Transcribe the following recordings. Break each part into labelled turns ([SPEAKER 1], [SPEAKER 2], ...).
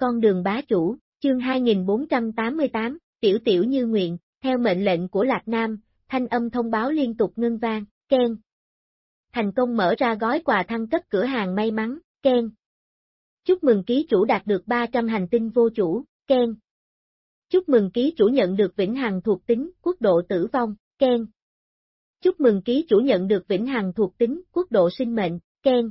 [SPEAKER 1] con đường bá chủ, chương 2488, tiểu tiểu như nguyện, theo mệnh lệnh của Lạc Nam, thanh âm thông báo liên tục ngân vang, khen Thành công mở ra gói quà thăng cấp cửa hàng may mắn, khen Chúc mừng ký chủ đạt được 300 hành tinh vô chủ, khen Chúc mừng ký chủ nhận được vĩnh hằng thuộc tính, quốc độ tử vong, khen Chúc mừng ký chủ nhận được vĩnh hằng thuộc tính, quốc độ sinh mệnh, khen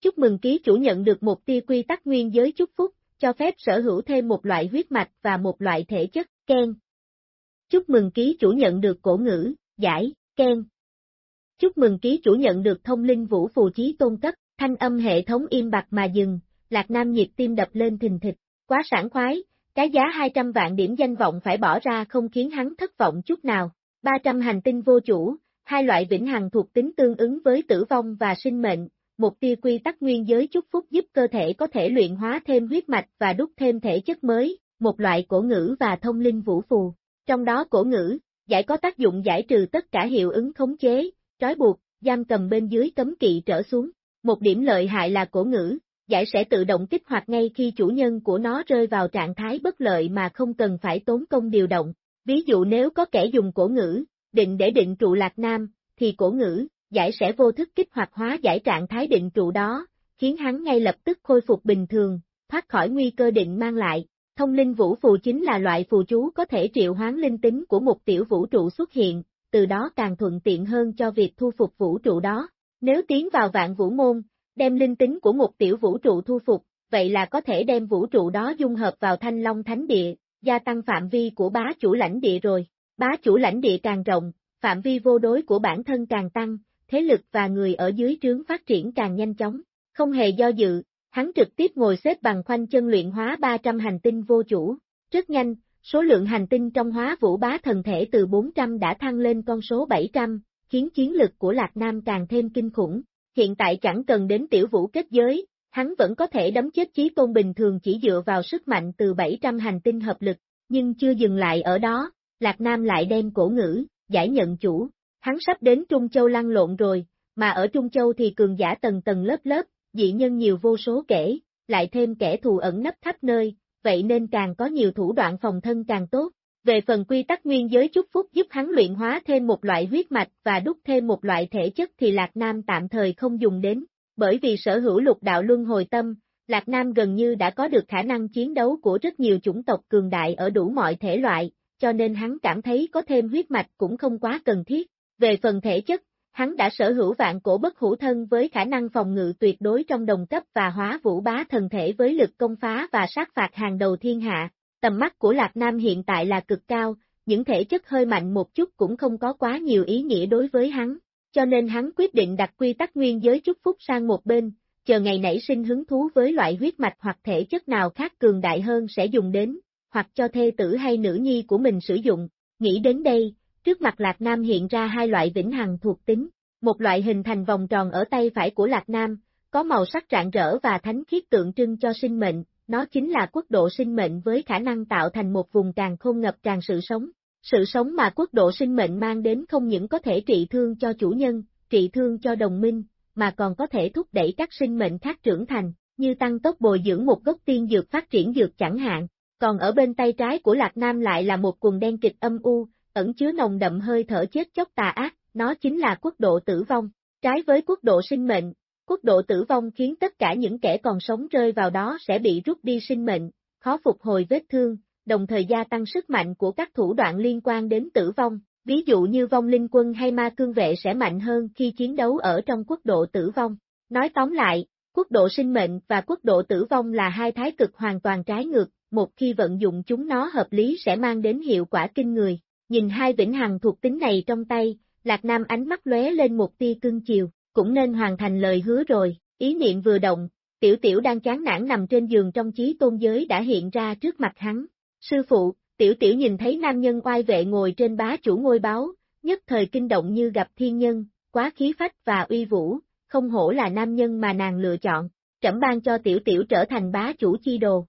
[SPEAKER 1] Chúc mừng ký chủ nhận được một tia quy tắc nguyên giới chúc phúc, cho phép sở hữu thêm một loại huyết mạch và một loại thể chất, Ken. Chúc mừng ký chủ nhận được cổ ngữ, giải, Ken. Chúc mừng ký chủ nhận được thông linh vũ phù trí tôn cấp, thanh âm hệ thống im bặt mà dừng, Lạc Nam nhiệt tim đập lên thình thịch, quá sảng khoái, cái giá 200 vạn điểm danh vọng phải bỏ ra không khiến hắn thất vọng chút nào. 300 hành tinh vô chủ, hai loại vĩnh hằng thuộc tính tương ứng với tử vong và sinh mệnh, một tia quy tắc nguyên giới chúc phúc giúp cơ thể có thể luyện hóa thêm huyết mạch và đúc thêm thể chất mới, một loại cổ ngữ và thông linh vũ phù. Trong đó cổ ngữ, giải có tác dụng giải trừ tất cả hiệu ứng khống chế, trói buộc, giam cầm bên dưới cấm kỵ trở xuống. Một điểm lợi hại là cổ ngữ, giải sẽ tự động kích hoạt ngay khi chủ nhân của nó rơi vào trạng thái bất lợi mà không cần phải tốn công điều động. Ví dụ nếu có kẻ dùng cổ ngữ, định để định trụ lạc nam, thì cổ ngữ, giải sẽ vô thức kích hoạt hóa giải trạng thái định trụ đó, khiến hắn ngay lập tức khôi phục bình thường, thoát khỏi nguy cơ định mang lại. Thông linh vũ phù chính là loại phù chú có thể triệu hoán linh tính của một tiểu vũ trụ xuất hiện, từ đó càng thuận tiện hơn cho việc thu phục vũ trụ đó. Nếu tiến vào vạn vũ môn, đem linh tính của một tiểu vũ trụ thu phục, vậy là có thể đem vũ trụ đó dung hợp vào thanh long thánh địa, gia tăng phạm vi của bá chủ lãnh địa rồi. Bá chủ lãnh địa càng rộng, phạm vi vô đối của bản thân càng tăng, thế lực và người ở dưới trướng phát triển càng nhanh chóng. Không hề do dự, hắn trực tiếp ngồi xếp bằng khoanh chân luyện hóa 300 hành tinh vô chủ. Rất nhanh, số lượng hành tinh trong hóa vũ bá thần thể từ 400 đã thăng lên con số 700, khiến chiến lực của Lạc Nam càng thêm kinh khủng. Hiện tại chẳng cần đến tiểu vũ kết giới, hắn vẫn có thể đấm chết chí tôn bình thường chỉ dựa vào sức mạnh từ 700 hành tinh hợp lực, nhưng chưa dừng lại ở đó, Lạc Nam lại đem cổ ngữ, giải nhận chủ, hắn sắp đến Trung Châu lăn lộn rồi, mà ở Trung Châu thì cường giả tầng tầng lớp lớp, dị nhân nhiều vô số kể, lại thêm kẻ thù ẩn nấp khắp nơi, vậy nên càng có nhiều thủ đoạn phòng thân càng tốt. Về phần quy tắc nguyên giới chúc phúc giúp hắn luyện hóa thêm một loại huyết mạch và đúc thêm một loại thể chất thì Lạc Nam tạm thời không dùng đến, bởi vì sở hữu lục đạo luân hồi tâm, Lạc Nam gần như đã có được khả năng chiến đấu của rất nhiều chủng tộc cường đại ở đủ mọi thể loại, cho nên hắn cảm thấy có thêm huyết mạch cũng không quá cần thiết. Về phần thể chất, hắn đã sở hữu vạn cổ bất hữu thân với khả năng phòng ngự tuyệt đối trong đồng cấp và hóa vũ bá thần thể với lực công phá và sát phạt hàng đầu thiên hạ. Tầm mắt của Lạc Nam hiện tại là cực cao, những thể chất hơi mạnh một chút cũng không có quá nhiều ý nghĩa đối với hắn, cho nên hắn quyết định đặt quy tắc nguyên giới chúc phúc sang một bên, chờ ngày nảy sinh hứng thú với loại huyết mạch hoặc thể chất nào khác cường đại hơn sẽ dùng đến, hoặc cho thê tử hay nữ nhi của mình sử dụng. Nghĩ đến đây, trước mặt Lạc Nam hiện ra hai loại vĩnh hằng thuộc tính, một loại hình thành vòng tròn ở tay phải của Lạc Nam, có màu sắc rạng rỡ và thánh khiết tượng trưng cho sinh mệnh, nó chính là quốc độ sinh mệnh với khả năng tạo thành một vùng càng khôn ngập tràn sự sống. Sự sống mà quốc độ sinh mệnh mang đến không những có thể trị thương cho chủ nhân, trị thương cho đồng minh, mà còn có thể thúc đẩy các sinh mệnh khác trưởng thành, như tăng tốc bồi dưỡng một gốc tiên dược phát triển dược chẳng hạn. Còn ở bên tay trái của Lạc Nam lại là một quần đen kịch âm u, ẩn chứa nồng đậm hơi thở chết chóc tà ác, nó chính là quốc độ tử vong. Trái với quốc độ sinh mệnh, quốc độ tử vong khiến tất cả những kẻ còn sống rơi vào đó sẽ bị rút đi sinh mệnh, khó phục hồi vết thương, đồng thời gia tăng sức mạnh của các thủ đoạn liên quan đến tử vong, ví dụ như vong linh quân hay ma cương vệ sẽ mạnh hơn khi chiến đấu ở trong quốc độ tử vong. Nói tóm lại, quốc độ sinh mệnh và quốc độ tử vong là hai thái cực hoàn toàn trái ngược, một khi vận dụng chúng nó hợp lý sẽ mang đến hiệu quả kinh người. Nhìn hai vĩnh hằng thuộc tính này trong tay, Lạc Nam ánh mắt lóe lên một tia cưng chiều, cũng nên hoàn thành lời hứa rồi, ý niệm vừa động, tiểu tiểu đang chán nản nằm trên giường trong trí tôn giới đã hiện ra trước mặt hắn. Sư phụ, tiểu tiểu nhìn thấy nam nhân oai vệ ngồi trên bá chủ ngôi báo, nhất thời kinh động như gặp thiên nhân, quá khí phách và uy vũ, không hổ là nam nhân mà nàng lựa chọn, trẫm ban cho tiểu tiểu trở thành bá chủ chi đồ.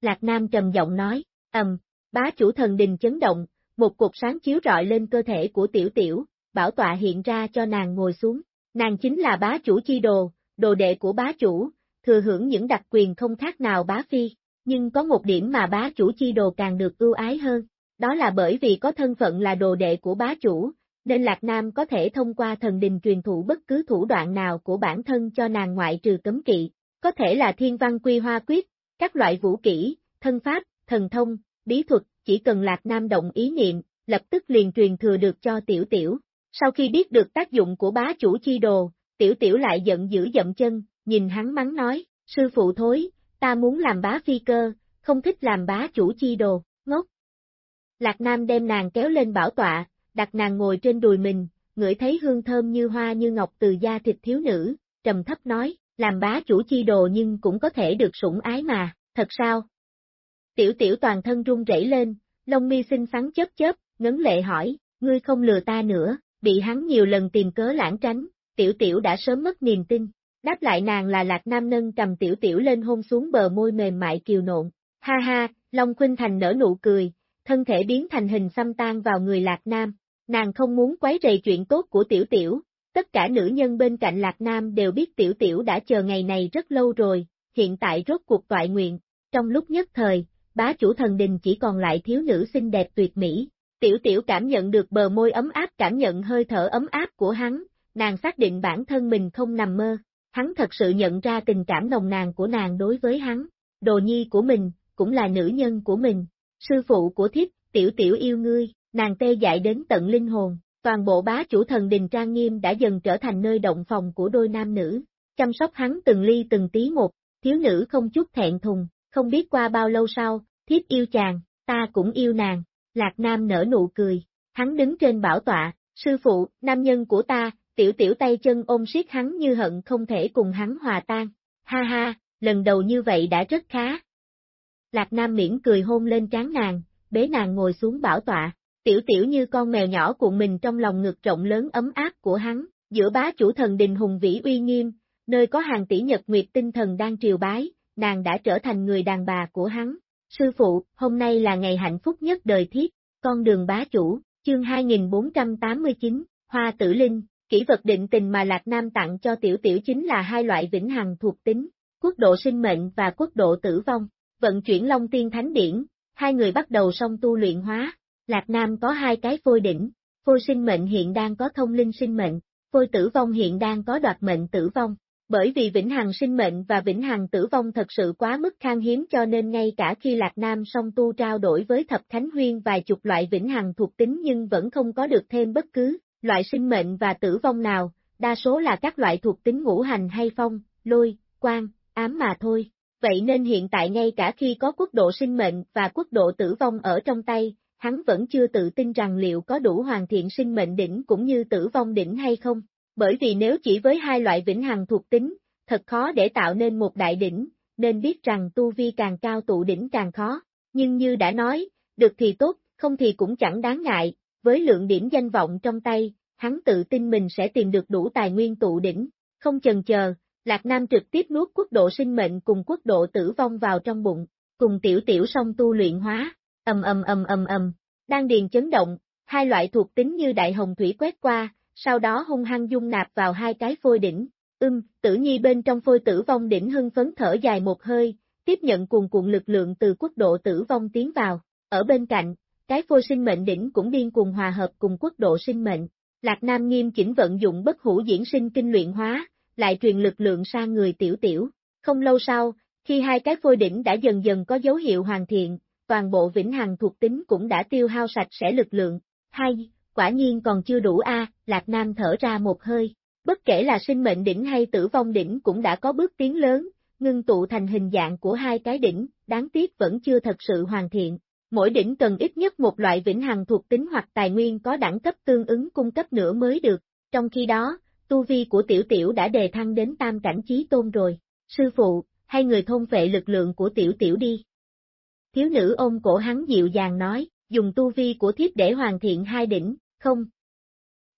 [SPEAKER 1] Lạc Nam trầm giọng nói, ầm, bá chủ thần đình chấn động, một cuộc sáng chiếu rọi lên cơ thể của tiểu tiểu, bảo tọa hiện ra cho nàng ngồi xuống. Nàng chính là bá chủ chi đồ, đồ đệ của bá chủ, thừa hưởng những đặc quyền không khác nào bá phi, nhưng có một điểm mà bá chủ chi đồ càng được ưu ái hơn, đó là bởi vì có thân phận là đồ đệ của bá chủ, nên Lạc Nam có thể thông qua thần đình truyền thụ bất cứ thủ đoạn nào của bản thân cho nàng ngoại trừ cấm kỵ, có thể là thiên văn quy hoa quyết, các loại vũ kỹ, thân pháp, thần thông, bí thuật, chỉ cần Lạc Nam động ý niệm, lập tức liền truyền thừa được cho tiểu tiểu. Sau khi biết được tác dụng của bá chủ chi đồ, tiểu tiểu lại giận dữ dậm chân, nhìn hắn mắng nói, sư phụ thối, ta muốn làm bá phi cơ, không thích làm bá chủ chi đồ, ngốc. Lạc Nam đem nàng kéo lên bảo tọa, đặt nàng ngồi trên đùi mình, ngửi thấy hương thơm như hoa như ngọc từ da thịt thiếu nữ, trầm thấp nói, làm bá chủ chi đồ nhưng cũng có thể được sủng ái mà, thật sao? Tiểu tiểu toàn thân run rẩy lên, lông mi xinh xắn chớp chớp, ngấn lệ hỏi, ngươi không lừa ta nữa, bị hắn nhiều lần tìm cớ lãng tránh, tiểu tiểu đã sớm mất niềm tin. Đáp lại nàng là Lạc Nam nâng cầm tiểu tiểu lên hôn xuống bờ môi mềm mại kiều nộn. Ha ha, Long Khuynh Thành nở nụ cười, thân thể biến thành hình xăm tan vào người Lạc Nam. Nàng không muốn quấy rầy chuyện tốt của tiểu tiểu, tất cả nữ nhân bên cạnh Lạc Nam đều biết tiểu tiểu đã chờ ngày này rất lâu rồi, hiện tại rốt cuộc toại nguyện. Trong lúc nhất thời, bá chủ thần đình chỉ còn lại thiếu nữ xinh đẹp tuyệt mỹ. Tiểu tiểu cảm nhận được bờ môi ấm áp cảm nhận hơi thở ấm áp của hắn, nàng xác định bản thân mình không nằm mơ, hắn thật sự nhận ra tình cảm nồng nàn của nàng đối với hắn, đồ nhi của mình, cũng là nữ nhân của mình, sư phụ của thiếp, tiểu tiểu yêu ngươi, nàng tê dại đến tận linh hồn, toàn bộ bá chủ thần đình trang nghiêm đã dần trở thành nơi động phòng của đôi nam nữ, chăm sóc hắn từng ly từng tí một, thiếu nữ không chút thẹn thùng, không biết qua bao lâu sau, thiếp yêu chàng, ta cũng yêu nàng, lạc nam nở nụ cười, hắn đứng trên bảo tọa, sư phụ, nam nhân của ta, tiểu tiểu tay chân ôm siết hắn như hận không thể cùng hắn hòa tan, ha ha, lần đầu như vậy đã rất khá. Lạc Nam miễn cười hôn lên trán nàng, bế nàng ngồi xuống bảo tọa, tiểu tiểu như con mèo nhỏ cuộn mình trong lòng ngực rộng lớn ấm áp của hắn, giữa bá chủ thần đình hùng vĩ uy nghiêm, nơi có hàng tỷ nhật nguyệt tinh thần đang triều bái, nàng đã trở thành người đàn bà của hắn. Sư phụ, hôm nay là ngày hạnh phúc nhất đời thiết, con đường bá chủ, chương 2489, Hoa Tử Linh, kỹ vật định tình mà Lạc Nam tặng cho tiểu tiểu chính là hai loại vĩnh hằng thuộc tính, quốc độ sinh mệnh và quốc độ tử vong. Vận chuyển Long Tiên Thánh Điển, hai người bắt đầu song tu luyện hóa, Lạc Nam có hai cái phôi đỉnh, phôi sinh mệnh hiện đang có thông linh sinh mệnh, phôi tử vong hiện đang có đoạt mệnh tử vong. Bởi vì vĩnh hằng sinh mệnh và vĩnh hằng tử vong thật sự quá mức khan hiếm cho nên ngay cả khi Lạc Nam song tu trao đổi với Thập thánh Huyên vài chục loại vĩnh hằng thuộc tính nhưng vẫn không có được thêm bất cứ loại sinh mệnh và tử vong nào, đa số là các loại thuộc tính ngũ hành hay phong, lôi, quang, ám mà thôi. Vậy nên hiện tại ngay cả khi có quốc độ sinh mệnh và quốc độ tử vong ở trong tay, hắn vẫn chưa tự tin rằng liệu có đủ hoàn thiện sinh mệnh đỉnh cũng như tử vong đỉnh hay không. Bởi vì nếu chỉ với hai loại vĩnh hằng thuộc tính, thật khó để tạo nên một đại đỉnh, nên biết rằng tu vi càng cao tụ đỉnh càng khó. Nhưng như đã nói, được thì tốt, không thì cũng chẳng đáng ngại, với lượng điểm danh vọng trong tay, hắn tự tin mình sẽ tìm được đủ tài nguyên tụ đỉnh, không chần chờ, Lạc Nam trực tiếp nuốt quốc độ sinh mệnh cùng quốc độ tử vong vào trong bụng, cùng tiểu tiểu song tu luyện hóa, ầm ầm ầm ầm ầm, đang điền chấn động, hai loại thuộc tính như đại hồng thủy quét qua, sau đó hung hăng dung nạp vào hai cái phôi đỉnh, ưm, tử nhi bên trong phôi tử vong đỉnh hưng phấn thở dài một hơi, tiếp nhận cuồng cuộn lực lượng từ quốc độ tử vong tiến vào, ở bên cạnh, cái phôi sinh mệnh đỉnh cũng điên cuồng hòa hợp cùng quốc độ sinh mệnh. Lạc Nam nghiêm chỉnh vận dụng bất hủ diễn sinh kinh luyện hóa, lại truyền lực lượng sang người tiểu tiểu. Không lâu sau, khi hai cái phôi đỉnh đã dần dần có dấu hiệu hoàn thiện, toàn bộ vĩnh hằng thuộc tính cũng đã tiêu hao sạch sẽ lực lượng. Hai, quả nhiên còn chưa đủ a, Lạc Nam thở ra một hơi. Bất kể là sinh mệnh đỉnh hay tử vong đỉnh cũng đã có bước tiến lớn, ngưng tụ thành hình dạng của hai cái đỉnh, đáng tiếc vẫn chưa thật sự hoàn thiện. Mỗi đỉnh cần ít nhất một loại vĩnh hằng thuộc tính hoặc tài nguyên có đẳng cấp tương ứng cung cấp nữa mới được, trong khi đó, tu vi của tiểu tiểu đã đề thăng đến tam cảnh trí tôn rồi. Sư phụ, hay người thôn vệ lực lượng của tiểu tiểu đi. Thiếu nữ ôm cổ hắn dịu dàng nói, dùng tu vi của thiếp để hoàn thiện hai đỉnh, không.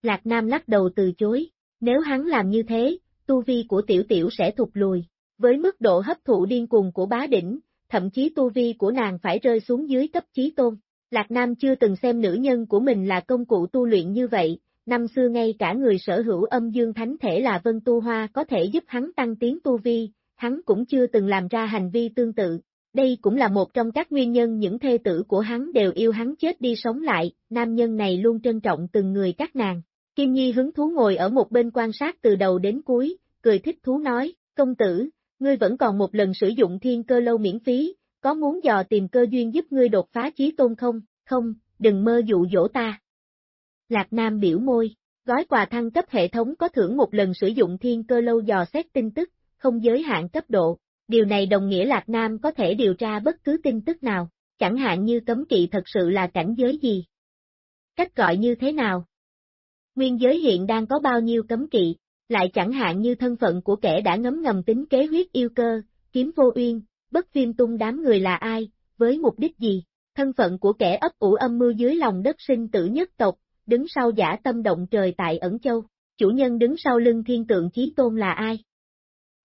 [SPEAKER 1] Lạc Nam lắc đầu từ chối, nếu hắn làm như thế, tu vi của tiểu tiểu sẽ thụt lùi. Với mức độ hấp thụ điên cuồng của bá đỉnh, thậm chí tu vi của nàng phải rơi xuống dưới cấp chí tôn. Lạc Nam chưa từng xem nữ nhân của mình là công cụ tu luyện như vậy, năm xưa ngay cả người sở hữu âm dương thánh thể là Vân Tu Hoa có thể giúp hắn tăng tiến tu vi, hắn cũng chưa từng làm ra hành vi tương tự. Đây cũng là một trong các nguyên nhân những thê tử của hắn đều yêu hắn chết đi sống lại, nam nhân này luôn trân trọng từng người các nàng. Kim Nhi hứng thú ngồi ở một bên quan sát từ đầu đến cuối, cười thích thú nói, công tử, ngươi vẫn còn một lần sử dụng thiên cơ lâu miễn phí, có muốn dò tìm cơ duyên giúp ngươi đột phá chí tôn không? Không, đừng mơ dụ dỗ ta. Lạc Nam biểu môi, gói quà thăng cấp hệ thống có thưởng một lần sử dụng thiên cơ lâu dò xét tin tức, không giới hạn cấp độ. Điều này đồng nghĩa Lạc Nam có thể điều tra bất cứ tin tức nào, chẳng hạn như cấm kỵ thật sự là cảnh giới gì. Cách gọi như thế nào? Nguyên giới hiện đang có bao nhiêu cấm kỵ, lại chẳng hạn như thân phận của kẻ đã ngấm ngầm tính kế huyết yêu cơ, kiếm vô uyên, bất viêm tung đám người là ai, với mục đích gì, thân phận của kẻ ấp ủ âm mưu dưới lòng đất sinh tử nhất tộc, đứng sau giả tâm động trời tại ẩn châu, chủ nhân đứng sau lưng thiên tượng chí tôn là ai?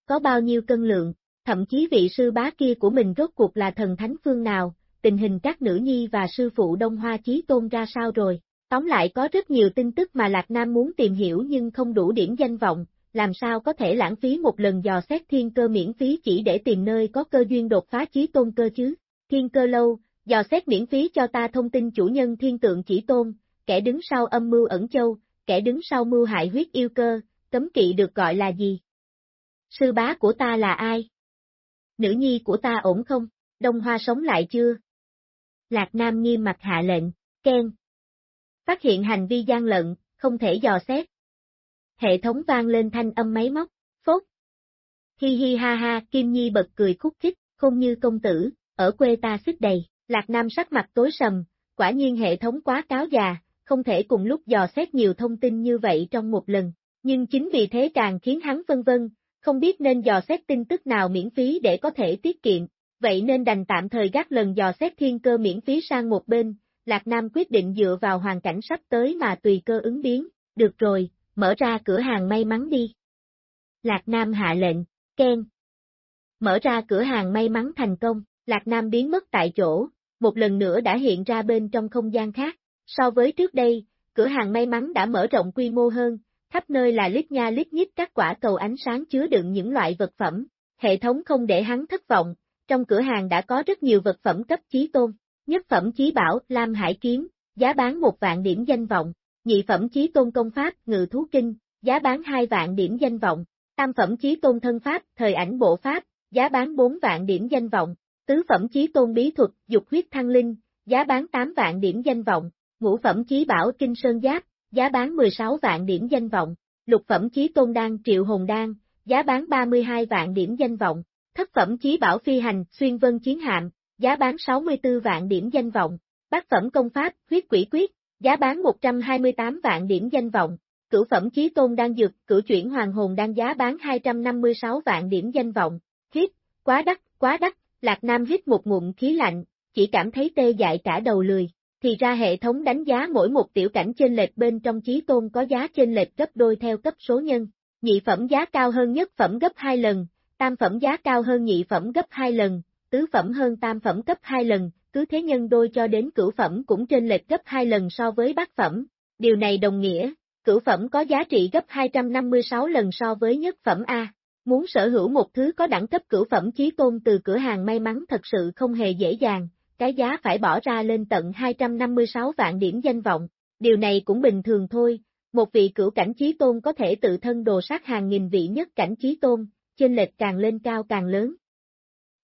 [SPEAKER 1] Có bao nhiêu cân lượng, thậm chí vị sư bá kia của mình rốt cuộc là thần thánh phương nào, tình hình các nữ nhi và sư phụ Đông Hoa chí tôn ra sao rồi? Tóm lại có rất nhiều tin tức mà Lạc Nam muốn tìm hiểu nhưng không đủ điểm danh vọng, làm sao có thể lãng phí một lần dò xét thiên cơ miễn phí chỉ để tìm nơi có cơ duyên đột phá chí tôn cơ chứ. Thiên cơ lâu, dò xét miễn phí cho ta thông tin chủ nhân thiên tượng chỉ tôn, kẻ đứng sau âm mưu ẩn châu, kẻ đứng sau mưu hại huyết yêu cơ, cấm kỵ được gọi là gì? Sư bá của ta là ai? Nữ nhi của ta ổn không? Đông Hoa sống lại chưa? Lạc Nam nghiêm mặt hạ lệnh, khen. phát hiện hành vi gian lận, không thể dò xét. Hệ thống vang lên thanh âm máy móc, phốt. Hi hi ha ha, Kim Nhi bật cười khúc khích, không như công tử, ở quê ta xích đầy, Lạc Nam sắc mặt tối sầm, quả nhiên hệ thống quá cáo già, không thể cùng lúc dò xét nhiều thông tin như vậy trong một lần, nhưng chính vì thế càng khiến hắn vân vân, không biết nên dò xét tin tức nào miễn phí để có thể tiết kiệm, vậy nên đành tạm thời gác lần dò xét thiên cơ miễn phí sang một bên, Lạc Nam quyết định dựa vào hoàn cảnh sắp tới mà tùy cơ ứng biến, được rồi, mở ra cửa hàng may mắn đi. Lạc Nam hạ lệnh, khen. Mở ra cửa hàng may mắn thành công, Lạc Nam biến mất tại chỗ, một lần nữa đã hiện ra bên trong không gian khác. So với trước đây, cửa hàng may mắn đã mở rộng quy mô hơn, khắp nơi là lít nha lít nhít các quả cầu ánh sáng chứa đựng những loại vật phẩm. Hệ thống không để hắn thất vọng, trong cửa hàng đã có rất nhiều vật phẩm cấp chí tôn. Nhất phẩm chí bảo, Lam Hải Kiếm, giá bán một vạn điểm danh vọng, nhị phẩm chí tôn công pháp, Ngự Thú Kinh, giá bán hai vạn điểm danh vọng, tam phẩm chí tôn thân pháp, Thời ảnh bộ pháp, giá bán 4 vạn điểm danh vọng, tứ phẩm chí tôn bí thuật, Dục huyết thăng linh, giá bán 8 vạn điểm danh vọng, ngũ phẩm chí bảo Kinh Sơn Giáp, giá bán 16 vạn điểm danh vọng, lục phẩm chí tôn đan Triệu Hồn Đan, giá bán 32 vạn điểm danh vọng, thất phẩm chí bảo phi hành, xuyên vân chiến hạm, giá bán 64 vạn điểm danh vọng, bát phẩm công pháp, huyết quỷ quyết, giá bán 128 vạn điểm danh vọng, cửu phẩm chí tôn đan dược, cửu chuyển hoàng hồn đan giá bán 256 vạn điểm danh vọng, hít, quá đắt, quá đắt, Lạc Nam hít một ngụm khí lạnh, chỉ cảm thấy tê dại cả đầu lười, thì ra hệ thống đánh giá mỗi một tiểu cảnh trên lệch bên trong chí tôn có giá trên lệch gấp đôi theo cấp số nhân, nhị phẩm giá cao hơn nhất phẩm gấp 2 lần, tam phẩm giá cao hơn nhị phẩm gấp 2 lần, tứ phẩm hơn tam phẩm cấp 2 lần, cứ thế nhân đôi cho đến cửu phẩm cũng trên lệch gấp 2 lần so với bát phẩm. Điều này đồng nghĩa, cửu phẩm có giá trị gấp 256 lần so với nhất phẩm A. Muốn sở hữu một thứ có đẳng cấp cửu phẩm chí tôn từ cửa hàng may mắn thật sự không hề dễ dàng, cái giá phải bỏ ra lên tận 256 vạn điểm danh vọng. Điều này cũng bình thường thôi, một vị cửu cảnh chí tôn có thể tự thân đồ sát hàng nghìn vị nhất cảnh chí tôn, trên lệch càng lên cao càng lớn.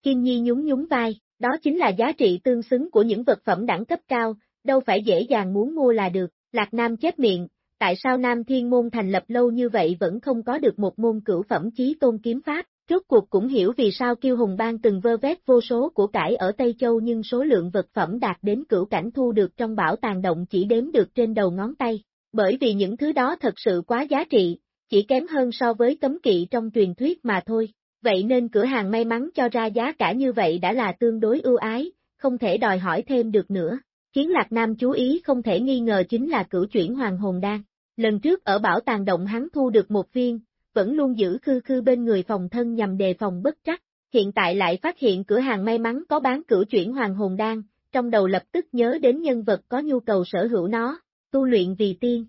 [SPEAKER 1] Kim Nhi nhún nhún vai, đó chính là giá trị tương xứng của những vật phẩm đẳng cấp cao, đâu phải dễ dàng muốn mua là được, Lạc Nam chết miệng, tại sao Nam Thiên Môn thành lập lâu như vậy vẫn không có được một môn cửu phẩm chí tôn kiếm pháp, rốt cuộc cũng hiểu vì sao Kiêu Hùng Bang từng vơ vét vô số của cải ở Tây Châu nhưng số lượng vật phẩm đạt đến cửu cảnh thu được trong bảo tàng động chỉ đếm được trên đầu ngón tay, bởi vì những thứ đó thật sự quá giá trị, chỉ kém hơn so với cấm kỵ trong truyền thuyết mà thôi vậy nên cửa hàng may mắn cho ra giá cả như vậy đã là tương đối ưu ái, không thể đòi hỏi thêm được nữa. Khiến Lạc Nam chú ý không thể nghi ngờ chính là cửu chuyển hoàng hồn đan. Lần trước ở bảo tàng động hắn thu được một viên, vẫn luôn giữ khư khư bên người phòng thân nhằm đề phòng bất trắc, hiện tại lại phát hiện cửa hàng may mắn có bán cửu chuyển hoàng hồn đan, trong đầu lập tức nhớ đến nhân vật có nhu cầu sở hữu nó, tu luyện vì tiên.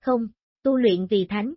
[SPEAKER 1] Không, tu luyện vì thánh.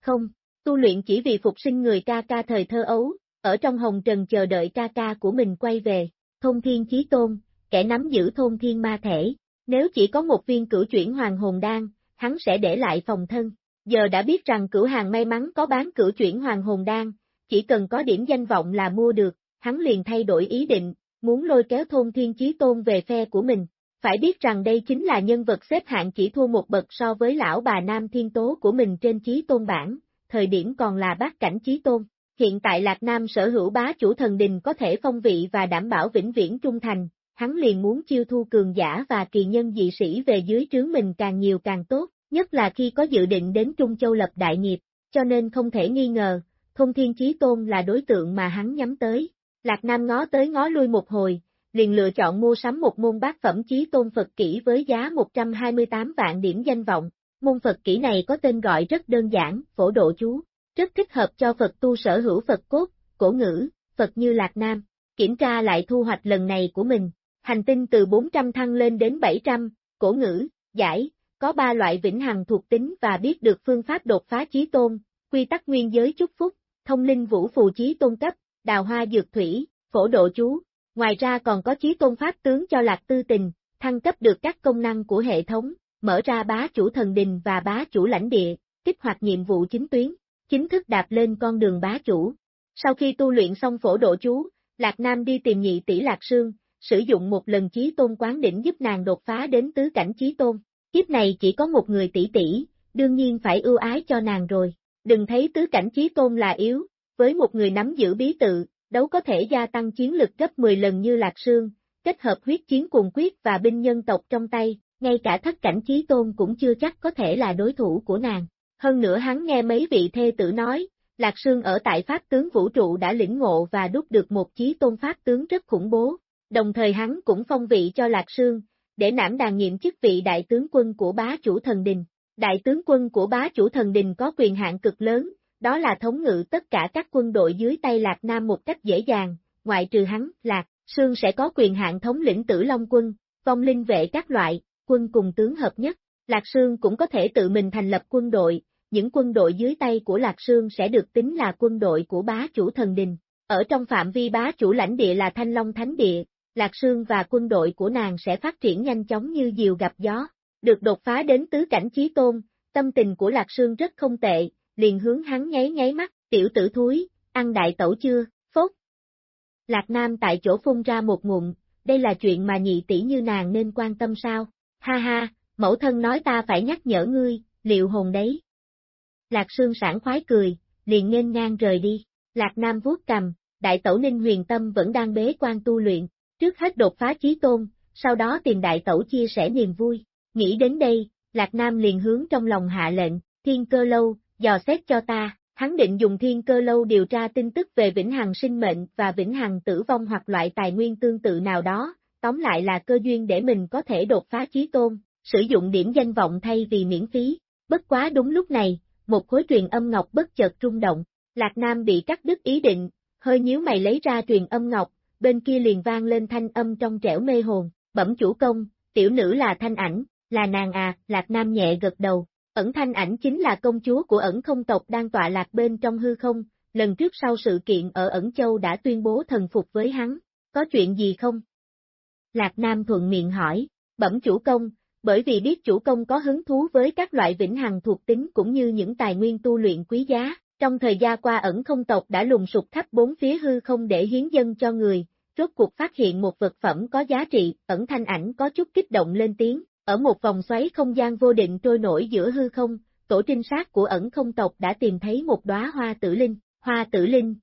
[SPEAKER 1] Không, tu luyện chỉ vì phục sinh người ca ca thời thơ ấu, ở trong hồng trần chờ đợi ca ca của mình quay về, thông thiên chí tôn, kẻ nắm giữ thôn thiên ma thể, nếu chỉ có một viên cửu chuyển hoàng hồn đan, hắn sẽ để lại phòng thân. Giờ đã biết rằng cửu hàng may mắn có bán cửu chuyển hoàng hồn đan, chỉ cần có điểm danh vọng là mua được, hắn liền thay đổi ý định, muốn lôi kéo thôn thiên chí tôn về phe của mình. Phải biết rằng đây chính là nhân vật xếp hạng chỉ thua một bậc so với lão bà Nam Thiên Tố của mình trên chí tôn bản, thời điểm còn là bác cảnh chí tôn. Hiện tại Lạc Nam sở hữu bá chủ thần đình có thể phong vị và đảm bảo vĩnh viễn trung thành, hắn liền muốn chiêu thu cường giả và kỳ nhân dị sĩ về dưới trướng mình càng nhiều càng tốt, nhất là khi có dự định đến Trung Châu lập đại nghiệp, cho nên không thể nghi ngờ, Thông Thiên Chí Tôn là đối tượng mà hắn nhắm tới. Lạc Nam ngó tới ngó lui một hồi, liền lựa chọn mua sắm một môn bát phẩm Chí Tôn Phật kỹ với giá 128 vạn điểm danh vọng. Môn Phật kỹ này có tên gọi rất đơn giản, phổ độ chú, rất thích hợp cho Phật tu sở hữu Phật cốt, cổ ngữ, Phật như Lạc Nam. Kiểm tra lại thu hoạch lần này của mình, hành tinh từ 400 thăng lên đến 700, cổ ngữ, giải, có ba loại vĩnh hằng thuộc tính và biết được phương pháp đột phá chí tôn, quy tắc nguyên giới chúc phúc, thông linh vũ phù chí tôn cấp, đào hoa dược thủy, phổ độ chú. Ngoài ra còn có chí tôn pháp tướng cho lạc tư tình, thăng cấp được các công năng của hệ thống, mở ra bá chủ thần đình và bá chủ lãnh địa, kích hoạt nhiệm vụ chính tuyến, chính thức đạp lên con đường bá chủ. Sau khi tu luyện xong phổ độ chú, Lạc Nam đi tìm nhị tỷ Lạc Sương, sử dụng một lần chí tôn quán đỉnh giúp nàng đột phá đến tứ cảnh chí tôn. Kiếp này chỉ có một người tỷ tỷ, đương nhiên phải ưu ái cho nàng rồi. Đừng thấy tứ cảnh chí tôn là yếu, với một người nắm giữ bí tự, đấu có thể gia tăng chiến lực gấp 10 lần như Lạc Sương, kết hợp huyết chiến cùng quyết và binh nhân tộc trong tay, ngay cả thất cảnh chí tôn cũng chưa chắc có thể là đối thủ của nàng. Hơn nữa hắn nghe mấy vị thê tử nói, Lạc Sương ở tại Pháp tướng vũ trụ đã lĩnh ngộ và đúc được một chí tôn Pháp tướng rất khủng bố, đồng thời hắn cũng phong vị cho Lạc Sương, để nảm đàn nhiệm chức vị đại tướng quân của bá chủ thần đình. Đại tướng quân của bá chủ thần đình có quyền hạn cực lớn, đó là thống ngự tất cả các quân đội dưới tay Lạc Nam một cách dễ dàng, ngoại trừ hắn, Lạc, Sương sẽ có quyền hạn thống lĩnh tử Long quân, vong linh vệ các loại, quân cùng tướng hợp nhất. Lạc Sương cũng có thể tự mình thành lập quân đội, những quân đội dưới tay của Lạc Sương sẽ được tính là quân đội của bá chủ thần đình. Ở trong phạm vi bá chủ lãnh địa là Thanh Long Thánh Địa, Lạc Sương và quân đội của nàng sẽ phát triển nhanh chóng như diều gặp gió. Được đột phá đến tứ cảnh chí tôn, tâm tình của Lạc Sương rất không tệ, liền hướng hắn nháy nháy mắt, tiểu tử thúi, ăn đại tẩu chưa, phốt. Lạc Nam tại chỗ phun ra một ngụm, đây là chuyện mà nhị tỷ như nàng nên quan tâm sao, ha ha, mẫu thân nói ta phải nhắc nhở ngươi, liệu hồn đấy. Lạc Sương sảng khoái cười, liền nghênh ngang rời đi, Lạc Nam vuốt cầm, đại tẩu ninh huyền tâm vẫn đang bế quan tu luyện, Trước hết đột phá chí tôn, sau đó tìm đại tẩu chia sẻ niềm vui. Nghĩ đến đây, Lạc Nam liền hướng trong lòng hạ lệnh, thiên cơ lâu, dò xét cho ta, hắn định dùng thiên cơ lâu điều tra tin tức về vĩnh hằng sinh mệnh và vĩnh hằng tử vong hoặc loại tài nguyên tương tự nào đó, tóm lại là cơ duyên để mình có thể đột phá chí tôn, sử dụng điểm danh vọng thay vì miễn phí. Bất quá đúng lúc này, một khối truyền âm ngọc bất chợt rung động, Lạc Nam bị cắt đứt ý định, hơi nhíu mày lấy ra truyền âm ngọc, bên kia liền vang lên thanh âm trong trẻo mê hồn, bẩm chủ công, tiểu nữ là thanh ảnh, là nàng à, lạc nam nhẹ gật đầu, ẩn thanh ảnh chính là công chúa của ẩn không tộc đang tọa lạc bên trong hư không, lần trước sau sự kiện ở ẩn châu đã tuyên bố thần phục với hắn, có chuyện gì không? Lạc Nam thuận miệng hỏi, bẩm chủ công, bởi vì biết chủ công có hứng thú với các loại vĩnh hằng thuộc tính cũng như những tài nguyên tu luyện quý giá, trong thời gian qua ẩn không tộc đã lùng sụp khắp bốn phía hư không để hiến dân cho người, rốt cuộc phát hiện một vật phẩm có giá trị, ẩn thanh ảnh có chút kích động lên tiếng, ở một vòng xoáy không gian vô định trôi nổi giữa hư không, tổ trinh sát của ẩn không tộc đã tìm thấy một đóa hoa tử linh, hoa tử linh.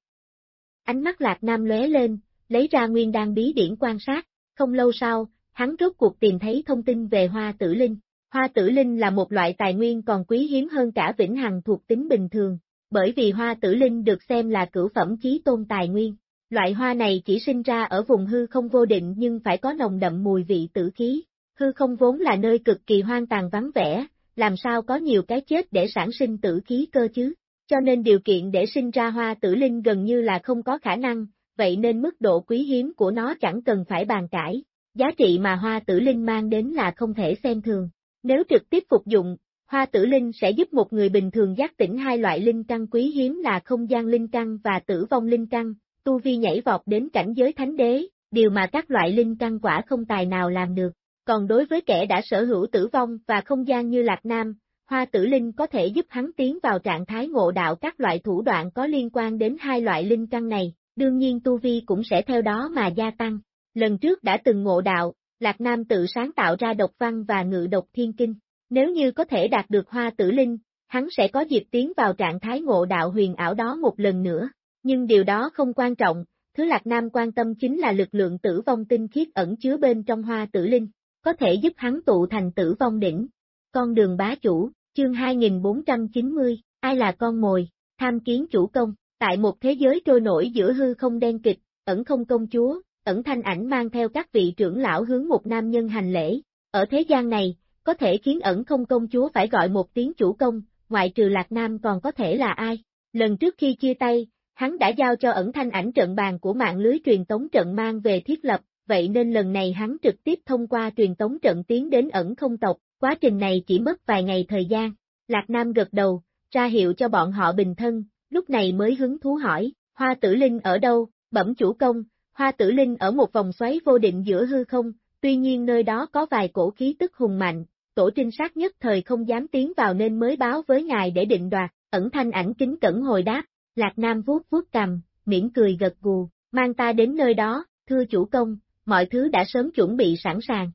[SPEAKER 1] Ánh mắt lạc nam lóe lên, lấy ra nguyên đan bí điển quan sát, không lâu sau, hắn rốt cuộc tìm thấy thông tin về hoa tử linh. Hoa tử linh là một loại tài nguyên còn quý hiếm hơn cả vĩnh hằng thuộc tính bình thường, bởi vì hoa tử linh được xem là cửu phẩm chí tôn tài nguyên, Loại hoa này chỉ sinh ra ở vùng hư không vô định nhưng phải có nồng đậm mùi vị tử khí. Hư không vốn là nơi cực kỳ hoang tàn vắng vẻ, làm sao có nhiều cái chết để sản sinh tử khí cơ chứ? Cho nên điều kiện để sinh ra hoa tử linh gần như là không có khả năng, vậy nên mức độ quý hiếm của nó chẳng cần phải bàn cãi. Giá trị mà hoa tử linh mang đến là không thể xem thường. Nếu trực tiếp phục dụng, Hoa tử linh sẽ giúp một người bình thường giác tỉnh hai loại linh căn quý hiếm là không gian linh căn và tử vong linh căn, tu vi nhảy vọt đến cảnh giới thánh đế, điều mà các loại linh căn quả không tài nào làm được. Còn đối với kẻ đã sở hữu tử vong và không gian như Lạc Nam, Hoa tử linh có thể giúp hắn tiến vào trạng thái ngộ đạo các loại thủ đoạn có liên quan đến hai loại linh căn này, đương nhiên tu vi cũng sẽ theo đó mà gia tăng. Lần trước đã từng ngộ đạo, Lạc Nam tự sáng tạo ra độc văn và ngự độc thiên kinh. Nếu như có thể đạt được hoa tử linh, hắn sẽ có dịp tiến vào trạng thái ngộ đạo huyền ảo đó một lần nữa. Nhưng điều đó không quan trọng, thứ Lạc Nam quan tâm chính là lực lượng tử vong tinh khiết ẩn chứa bên trong hoa tử linh, có thể giúp hắn tụ thành tử vong đỉnh. Con đường bá chủ, chương 2490, ai là con mồi, tham kiến chủ công, tại một thế giới trôi nổi giữa hư không đen kịch, ẩn không công chúa, ẩn thanh ảnh mang theo các vị trưởng lão hướng một nam nhân hành lễ. Ở thế gian này, có thể khiến ẩn không công chúa phải gọi một tiếng chủ công, ngoại trừ Lạc Nam còn có thể là ai. Lần trước khi chia tay, hắn đã giao cho ẩn thanh ảnh trận bàn của mạng lưới truyền tống trận mang về thiết lập, vậy nên lần này hắn trực tiếp thông qua truyền tống trận tiến đến ẩn không tộc, quá trình này chỉ mất vài ngày thời gian. Lạc Nam gật đầu, ra hiệu cho bọn họ bình thân, lúc này mới hứng thú hỏi, hoa tử linh ở đâu, bẩm chủ công, hoa tử linh ở một vòng xoáy vô định giữa hư không, tuy nhiên nơi đó có vài cổ khí tức hùng mạnh, tổ trinh sát nhất thời không dám tiến vào nên mới báo với ngài để định đoạt, ẩn thanh ảnh kính cẩn hồi đáp, Lạc Nam vuốt vuốt cầm, miễn cười gật gù, mang ta đến nơi đó, thưa chủ công, mọi thứ đã sớm chuẩn bị sẵn sàng.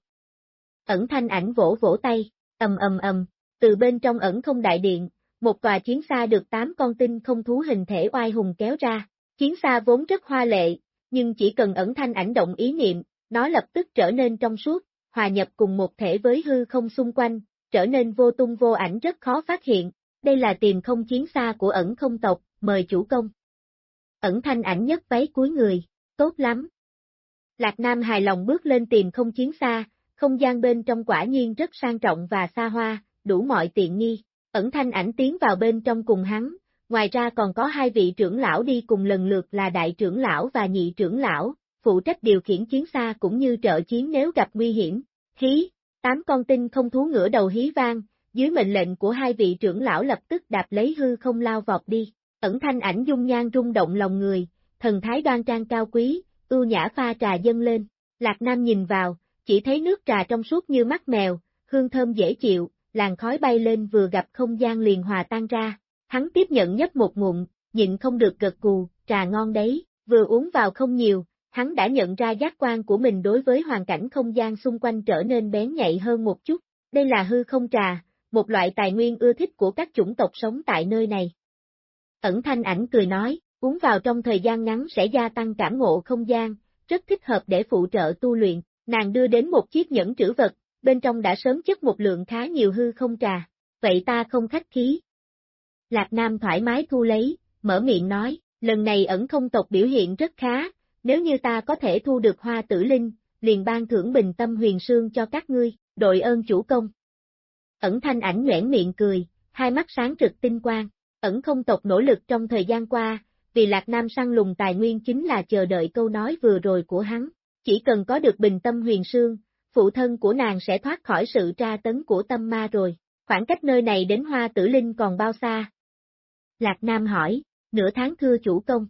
[SPEAKER 1] Ẩn thanh ảnh vỗ vỗ tay, ầm ầm ầm, từ bên trong ẩn không đại điện, một tòa chiến xa được tám con tinh không thú hình thể oai hùng kéo ra. Chiến xa vốn rất hoa lệ, nhưng chỉ cần ẩn thanh ảnh động ý niệm, nó lập tức trở nên trong suốt, hòa nhập cùng một thể với hư không xung quanh, trở nên vô tung vô ảnh rất khó phát hiện. Đây là tiềm không chiến xa của ẩn không tộc, mời chủ công. Ẩn thanh ảnh nhất váy cuối người, tốt lắm. Lạc Nam hài lòng bước lên tìm không chiến xa, không gian bên trong quả nhiên rất sang trọng và xa hoa, đủ mọi tiện nghi. Ẩn thanh ảnh tiến vào bên trong cùng hắn, ngoài ra còn có hai vị trưởng lão đi cùng lần lượt là đại trưởng lão và nhị trưởng lão, phụ trách điều khiển chiến xa cũng như trợ chiến nếu gặp nguy hiểm. Hí, tám con tinh không thú ngửa đầu hí vang, dưới mệnh lệnh của hai vị trưởng lão lập tức đạp lấy hư không lao vọt đi. Ẩn thanh ảnh dung nhan rung động lòng người, thần thái đoan trang cao quý, ưu nhã pha trà dâng lên. Lạc Nam nhìn vào, chỉ thấy nước trà trong suốt như mắt mèo, hương thơm dễ chịu, làn khói bay lên vừa gặp không gian liền hòa tan ra. Hắn tiếp nhận nhấp một ngụm, nhịn không được gật cù, trà ngon đấy, vừa uống vào không nhiều, hắn đã nhận ra giác quan của mình đối với hoàn cảnh không gian xung quanh trở nên bén nhạy hơn một chút. Đây là hư không trà, một loại tài nguyên ưa thích của các chủng tộc sống tại nơi này. Ẩn thanh ảnh cười nói, uống vào trong thời gian ngắn sẽ gia tăng cảm ngộ không gian, rất thích hợp để phụ trợ tu luyện. Nàng đưa đến một chiếc nhẫn trữ vật, bên trong đã sớm chất một lượng khá nhiều hư không trà, vậy ta không khách khí. Lạc Nam thoải mái thu lấy, mở miệng nói, lần này ẩn không tộc biểu hiện rất khá, nếu như ta có thể thu được hoa tử linh, liền ban thưởng bình tâm huyền sương cho các ngươi, đội ơn chủ công. Ẩn thanh ảnh nhoẻn miệng cười, hai mắt sáng trực tinh quang, ẩn không tộc nỗ lực trong thời gian qua, vì Lạc Nam săn lùng tài nguyên chính là chờ đợi câu nói vừa rồi của hắn, chỉ cần có được bình tâm huyền sương, phụ thân của nàng sẽ thoát khỏi sự tra tấn của tâm ma rồi, khoảng cách nơi này đến hoa tử linh còn bao xa? Lạc Nam hỏi, nửa tháng thưa chủ công.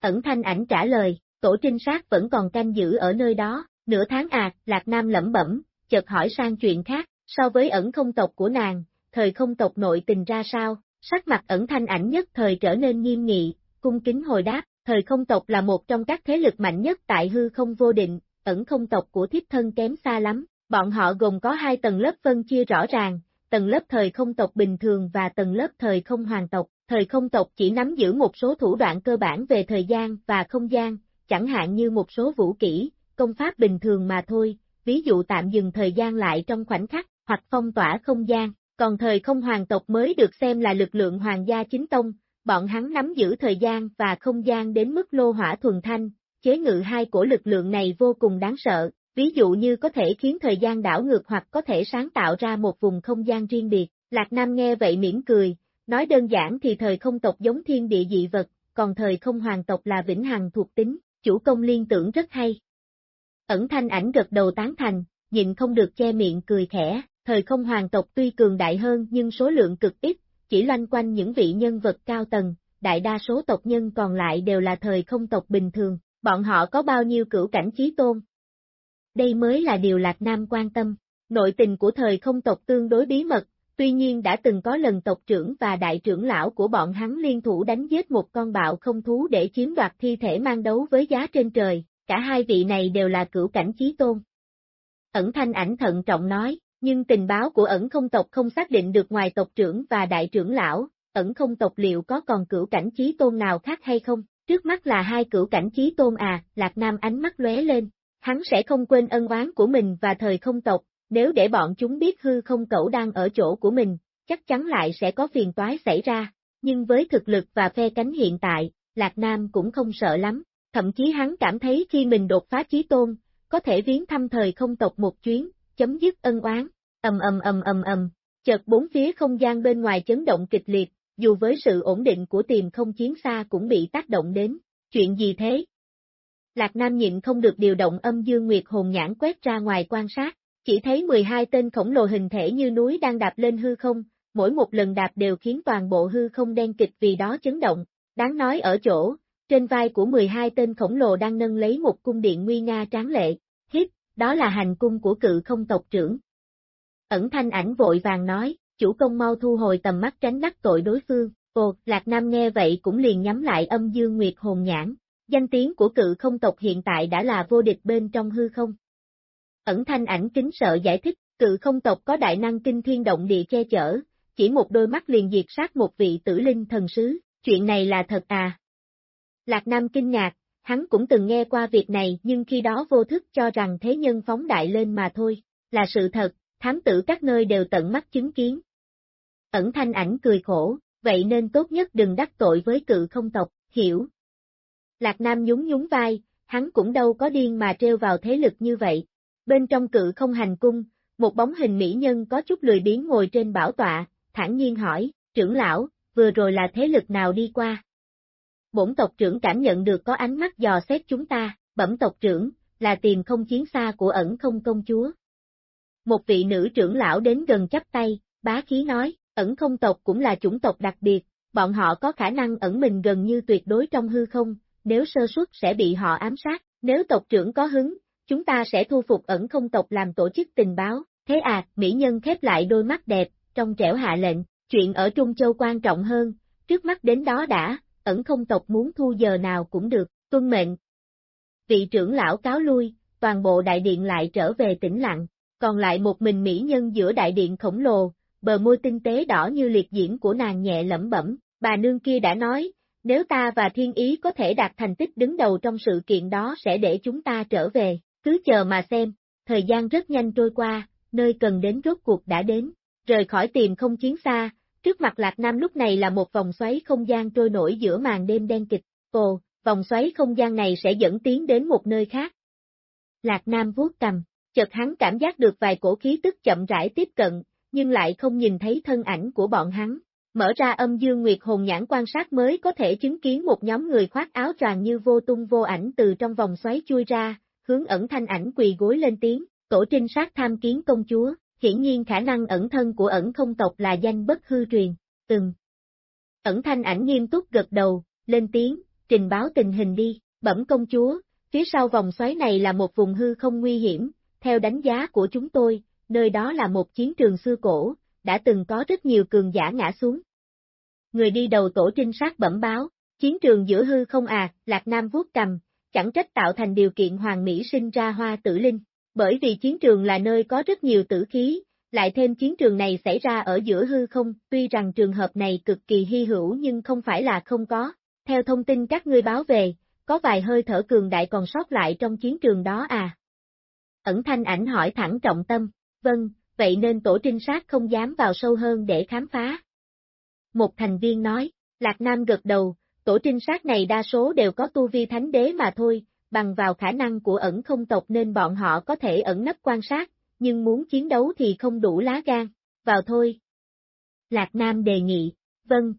[SPEAKER 1] Ẩn thanh ảnh trả lời, tổ trinh sát vẫn còn canh giữ ở nơi đó, nửa tháng à, Lạc Nam lẩm bẩm, chợt hỏi sang chuyện khác, so với ẩn không tộc của nàng, thời không tộc nội tình ra sao, sắc mặt ẩn thanh ảnh nhất thời trở nên nghiêm nghị, cung kính hồi đáp, thời không tộc là một trong các thế lực mạnh nhất tại hư không vô định, ẩn không tộc của thiếp thân kém xa lắm, bọn họ gồm có hai tầng lớp phân chia rõ ràng, tầng lớp thời không tộc bình thường và tầng lớp thời không hoàng tộc, thời không tộc chỉ nắm giữ một số thủ đoạn cơ bản về thời gian và không gian, chẳng hạn như một số vũ kỹ, công pháp bình thường mà thôi, ví dụ tạm dừng thời gian lại trong khoảnh khắc, hoặc phong tỏa không gian, còn thời không hoàng tộc mới được xem là lực lượng hoàng gia chính tông, bọn hắn nắm giữ thời gian và không gian đến mức lô hỏa thuần thanh, chế ngự hai cổ lực lượng này vô cùng đáng sợ, ví dụ như có thể khiến thời gian đảo ngược hoặc có thể sáng tạo ra một vùng không gian riêng biệt. Lạc Nam nghe vậy mỉm cười, nói đơn giản thì thời không tộc giống thiên địa dị vật, còn thời không hoàng tộc là vĩnh hằng thuộc tính, chủ công liên tưởng rất hay. Ẩn thanh ảnh gật đầu tán thành, nhìn không được che miệng cười khẽ, thời không hoàng tộc tuy cường đại hơn nhưng số lượng cực ít, chỉ loanh quanh những vị nhân vật cao tầng, đại đa số tộc nhân còn lại đều là thời không tộc bình thường, bọn họ có bao nhiêu cửu cảnh chí tôn. Đây mới là điều Lạc Nam quan tâm, nội tình của thời không tộc tương đối bí mật, tuy nhiên đã từng có lần tộc trưởng và đại trưởng lão của bọn hắn liên thủ đánh giết một con bạo không thú để chiếm đoạt thi thể mang đấu với giá trên trời, cả hai vị này đều là cửu cảnh chí tôn. Ẩn thanh ảnh thận trọng nói, nhưng tình báo của ẩn không tộc không xác định được ngoài tộc trưởng và đại trưởng lão, ẩn không tộc liệu có còn cửu cảnh chí tôn nào khác hay không? Trước mắt là hai cửu cảnh chí tôn à, Lạc Nam ánh mắt lóe lên, hắn sẽ không quên ân oán của mình và thời không tộc, nếu để bọn chúng biết hư không cẩu đang ở chỗ của mình, chắc chắn lại sẽ có phiền toái xảy ra, nhưng với thực lực và phe cánh hiện tại, Lạc Nam cũng không sợ lắm, thậm chí hắn cảm thấy khi mình đột phá chí tôn, có thể viếng thăm thời không tộc một chuyến, chấm dứt ân oán, ầm ầm ầm ầm ầm, chợt bốn phía không gian bên ngoài chấn động kịch liệt, dù với sự ổn định của tiềm không chiến xa cũng bị tác động đến, chuyện gì thế? Lạc Nam nhịn không được điều động âm dương nguyệt hồn nhãn quét ra ngoài quan sát, chỉ thấy 12 tên khổng lồ hình thể như núi đang đạp lên hư không, mỗi một lần đạp đều khiến toàn bộ hư không đen kịch vì đó chấn động, đáng nói ở chỗ, trên vai của 12 tên khổng lồ đang nâng lấy một cung điện nguy nga tráng lệ, đó là hành cung của cự không tộc trưởng. Ẩn thanh ảnh vội vàng nói, chủ công mau thu hồi tầm mắt tránh đắc tội đối phương, ồ, Lạc Nam nghe vậy cũng liền nhắm lại âm dương nguyệt hồn nhãn, danh tiếng của cự không tộc hiện tại đã là vô địch bên trong hư không. Ẩn thanh ảnh kính sợ giải thích, cự không tộc có đại năng kinh thiên động địa che chở, chỉ một đôi mắt liền diệt sát một vị tử linh thần sứ, chuyện này là thật à? Lạc Nam kinh ngạc, hắn cũng từng nghe qua việc này nhưng khi đó vô thức cho rằng thế nhân phóng đại lên mà thôi, là sự thật, thám tử các nơi đều tận mắt chứng kiến. Ẩn thanh ảnh cười khổ, vậy nên tốt nhất đừng đắc tội với cự không tộc, hiểu. Lạc Nam nhún nhún vai, hắn cũng đâu có điên mà treo vào thế lực như vậy. Bên trong cự không hành cung, một bóng hình mỹ nhân có chút lười biếng ngồi trên bảo tọa, thản nhiên hỏi, trưởng lão, vừa rồi là thế lực nào đi qua? Bổn tộc trưởng cảm nhận được có ánh mắt dò xét chúng ta, bẩm tộc trưởng, là tìm không chiến xa của ẩn không công chúa. Một vị nữ trưởng lão đến gần chắp tay, bá khí nói, ẩn không tộc cũng là chủng tộc đặc biệt, bọn họ có khả năng ẩn mình gần như tuyệt đối trong hư không, nếu sơ suất sẽ bị họ ám sát, nếu tộc trưởng có hứng, chúng ta sẽ thu phục ẩn không tộc làm tổ chức tình báo, thế à, mỹ nhân khép lại đôi mắt đẹp, trong trẻo hạ lệnh, chuyện ở Trung Châu quan trọng hơn, trước mắt đến đó đã, ẩn không tộc muốn thu giờ nào cũng được, tuân mệnh. Vị trưởng lão cáo lui, toàn bộ đại điện lại trở về tĩnh lặng, còn lại một mình mỹ nhân giữa đại điện khổng lồ, bờ môi tinh tế đỏ như liệt diễn của nàng nhẹ lẩm bẩm, bà nương kia đã nói, nếu ta và thiên ý có thể đạt thành tích đứng đầu trong sự kiện đó sẽ để chúng ta trở về, cứ chờ mà xem, thời gian rất nhanh trôi qua, nơi cần đến rốt cuộc đã đến, rời khỏi tìm không chiến xa, trước mặt Lạc Nam lúc này là một vòng xoáy không gian trôi nổi giữa màn đêm đen kịch, ồ, vòng xoáy không gian này sẽ dẫn tiến đến một nơi khác. Lạc Nam vuốt cầm, chợt hắn cảm giác được vài cổ khí tức chậm rãi tiếp cận, nhưng lại không nhìn thấy thân ảnh của bọn hắn. Mở ra âm dương nguyệt hồn nhãn quan sát mới có thể chứng kiến một nhóm người khoác áo tràn như vô tung vô ảnh từ trong vòng xoáy chui ra, hướng ẩn thanh ảnh quỳ gối lên tiếng, tổ trinh sát tham kiến công chúa, hiển nhiên khả năng ẩn thân của ẩn không tộc là danh bất hư truyền, từng. Ẩn thanh ảnh nghiêm túc gật đầu, lên tiếng, trình báo tình hình đi, bẩm công chúa, phía sau vòng xoáy này là một vùng hư không nguy hiểm, theo đánh giá của chúng tôi, nơi đó là một chiến trường xưa cổ, đã từng có rất nhiều cường giả ngã xuống. Người đi đầu tổ trinh sát bẩm báo, chiến trường giữa hư không à, Lạc Nam vuốt cầm, chẳng trách tạo thành điều kiện hoàng mỹ sinh ra hoa tử linh, bởi vì chiến trường là nơi có rất nhiều tử khí, lại thêm chiến trường này xảy ra ở giữa hư không, tuy rằng trường hợp này cực kỳ hy hữu nhưng không phải là không có. Theo thông tin các ngươi báo về, có vài hơi thở cường đại còn sót lại trong chiến trường đó à? Ẩn thanh ảnh hỏi thẳng trọng tâm, vâng, vậy nên tổ trinh sát không dám vào sâu hơn để khám phá. Một thành viên nói, Lạc Nam gật đầu, tổ trinh sát này đa số đều có tu vi thánh đế mà thôi, bằng vào khả năng của ẩn không tộc nên bọn họ có thể ẩn nấp quan sát, nhưng muốn chiến đấu thì không đủ lá gan, vào thôi. Lạc Nam đề nghị, vâng.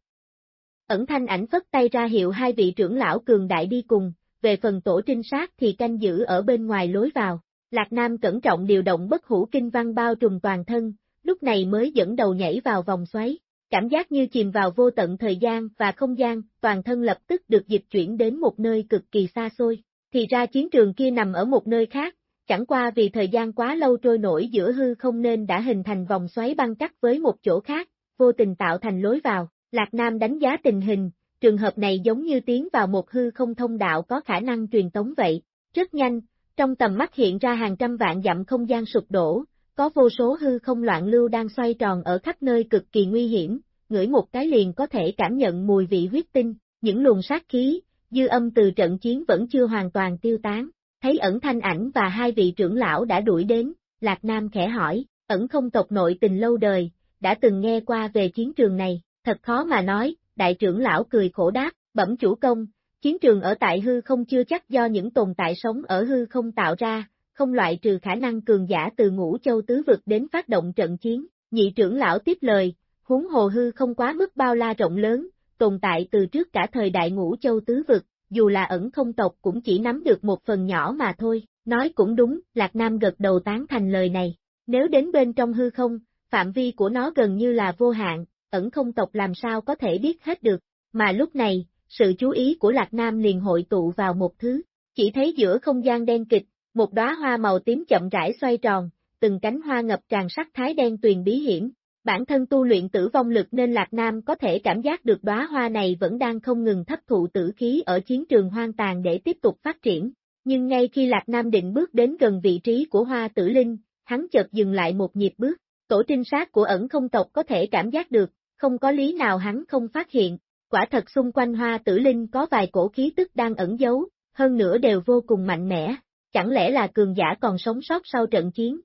[SPEAKER 1] Ẩn thanh ảnh phất tay ra hiệu hai vị trưởng lão cường đại đi cùng, về phần tổ trinh sát thì canh giữ ở bên ngoài lối vào. Lạc Nam cẩn trọng điều động bất hủ kinh văn bao trùm toàn thân, lúc này mới dẫn đầu nhảy vào vòng xoáy. Cảm giác như chìm vào vô tận thời gian và không gian, toàn thân lập tức được dịch chuyển đến một nơi cực kỳ xa xôi. Thì ra chiến trường kia nằm ở một nơi khác, chẳng qua vì thời gian quá lâu trôi nổi giữa hư không nên đã hình thành vòng xoáy băng cắt với một chỗ khác, vô tình tạo thành lối vào. Lạc Nam đánh giá tình hình, trường hợp này giống như tiến vào một hư không thông đạo có khả năng truyền tống vậy. Rất nhanh, trong tầm mắt hiện ra hàng trăm vạn dặm không gian sụp đổ, có vô số hư không loạn lưu đang xoay tròn ở khắp nơi cực kỳ nguy hiểm, ngửi một cái liền có thể cảm nhận mùi vị huyết tinh, những luồng sát khí, dư âm từ trận chiến vẫn chưa hoàn toàn tiêu tán. Thấy ẩn thanh ảnh và hai vị trưởng lão đã đuổi đến, Lạc Nam khẽ hỏi, ẩn không tộc nội tình lâu đời, đã từng nghe qua về chiến trường này, thật khó mà nói, đại trưởng lão cười khổ đáp, bẩm chủ công, chiến trường ở tại hư không chưa chắc do những tồn tại sống ở hư không tạo ra, không loại trừ khả năng cường giả từ ngũ châu tứ vực đến phát động trận chiến, nhị trưởng lão tiếp lời, huống hồ hư không quá mức bao la rộng lớn, tồn tại từ trước cả thời đại ngũ châu tứ vực, dù là ẩn không tộc cũng chỉ nắm được một phần nhỏ mà thôi, nói cũng đúng, Lạc Nam gật đầu tán thành lời này, nếu đến bên trong hư không, phạm vi của nó gần như là vô hạn, ẩn không tộc làm sao có thể biết hết được, mà lúc này, sự chú ý của Lạc Nam liền hội tụ vào một thứ, chỉ thấy giữa không gian đen kịch, một đóa hoa màu tím chậm rãi xoay tròn, từng cánh hoa ngập tràn sắc thái đen tuyền bí hiểm. Bản thân tu luyện tử vong lực nên Lạc Nam có thể cảm giác được đóa hoa này vẫn đang không ngừng thấp thụ tử khí ở chiến trường hoang tàn để tiếp tục phát triển. Nhưng ngay khi Lạc Nam định bước đến gần vị trí của hoa tử linh, hắn chợt dừng lại một nhịp bước. Tổ trinh sát của ẩn không tộc có thể cảm giác được, không có lý nào hắn không phát hiện. Quả thật xung quanh hoa tử linh có vài cổ khí tức đang ẩn giấu, hơn nữa đều vô cùng mạnh mẽ, chẳng lẽ là cường giả còn sống sót sau trận chiến?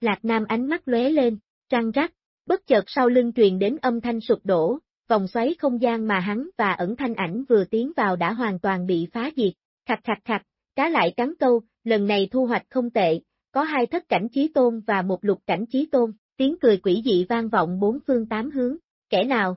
[SPEAKER 1] Lạc Nam ánh mắt lóe lên, trăng rắc, bất chợt sau lưng truyền đến âm thanh sụp đổ, vòng xoáy không gian mà hắn và ẩn thanh ảnh vừa tiến vào đã hoàn toàn bị phá diệt, khặt khặt khặt, cá lại cắn câu, lần này thu hoạch không tệ, có hai thất cảnh chí tôn và một lục cảnh chí tôn, tiếng cười quỷ dị vang vọng bốn phương tám hướng, kẻ nào?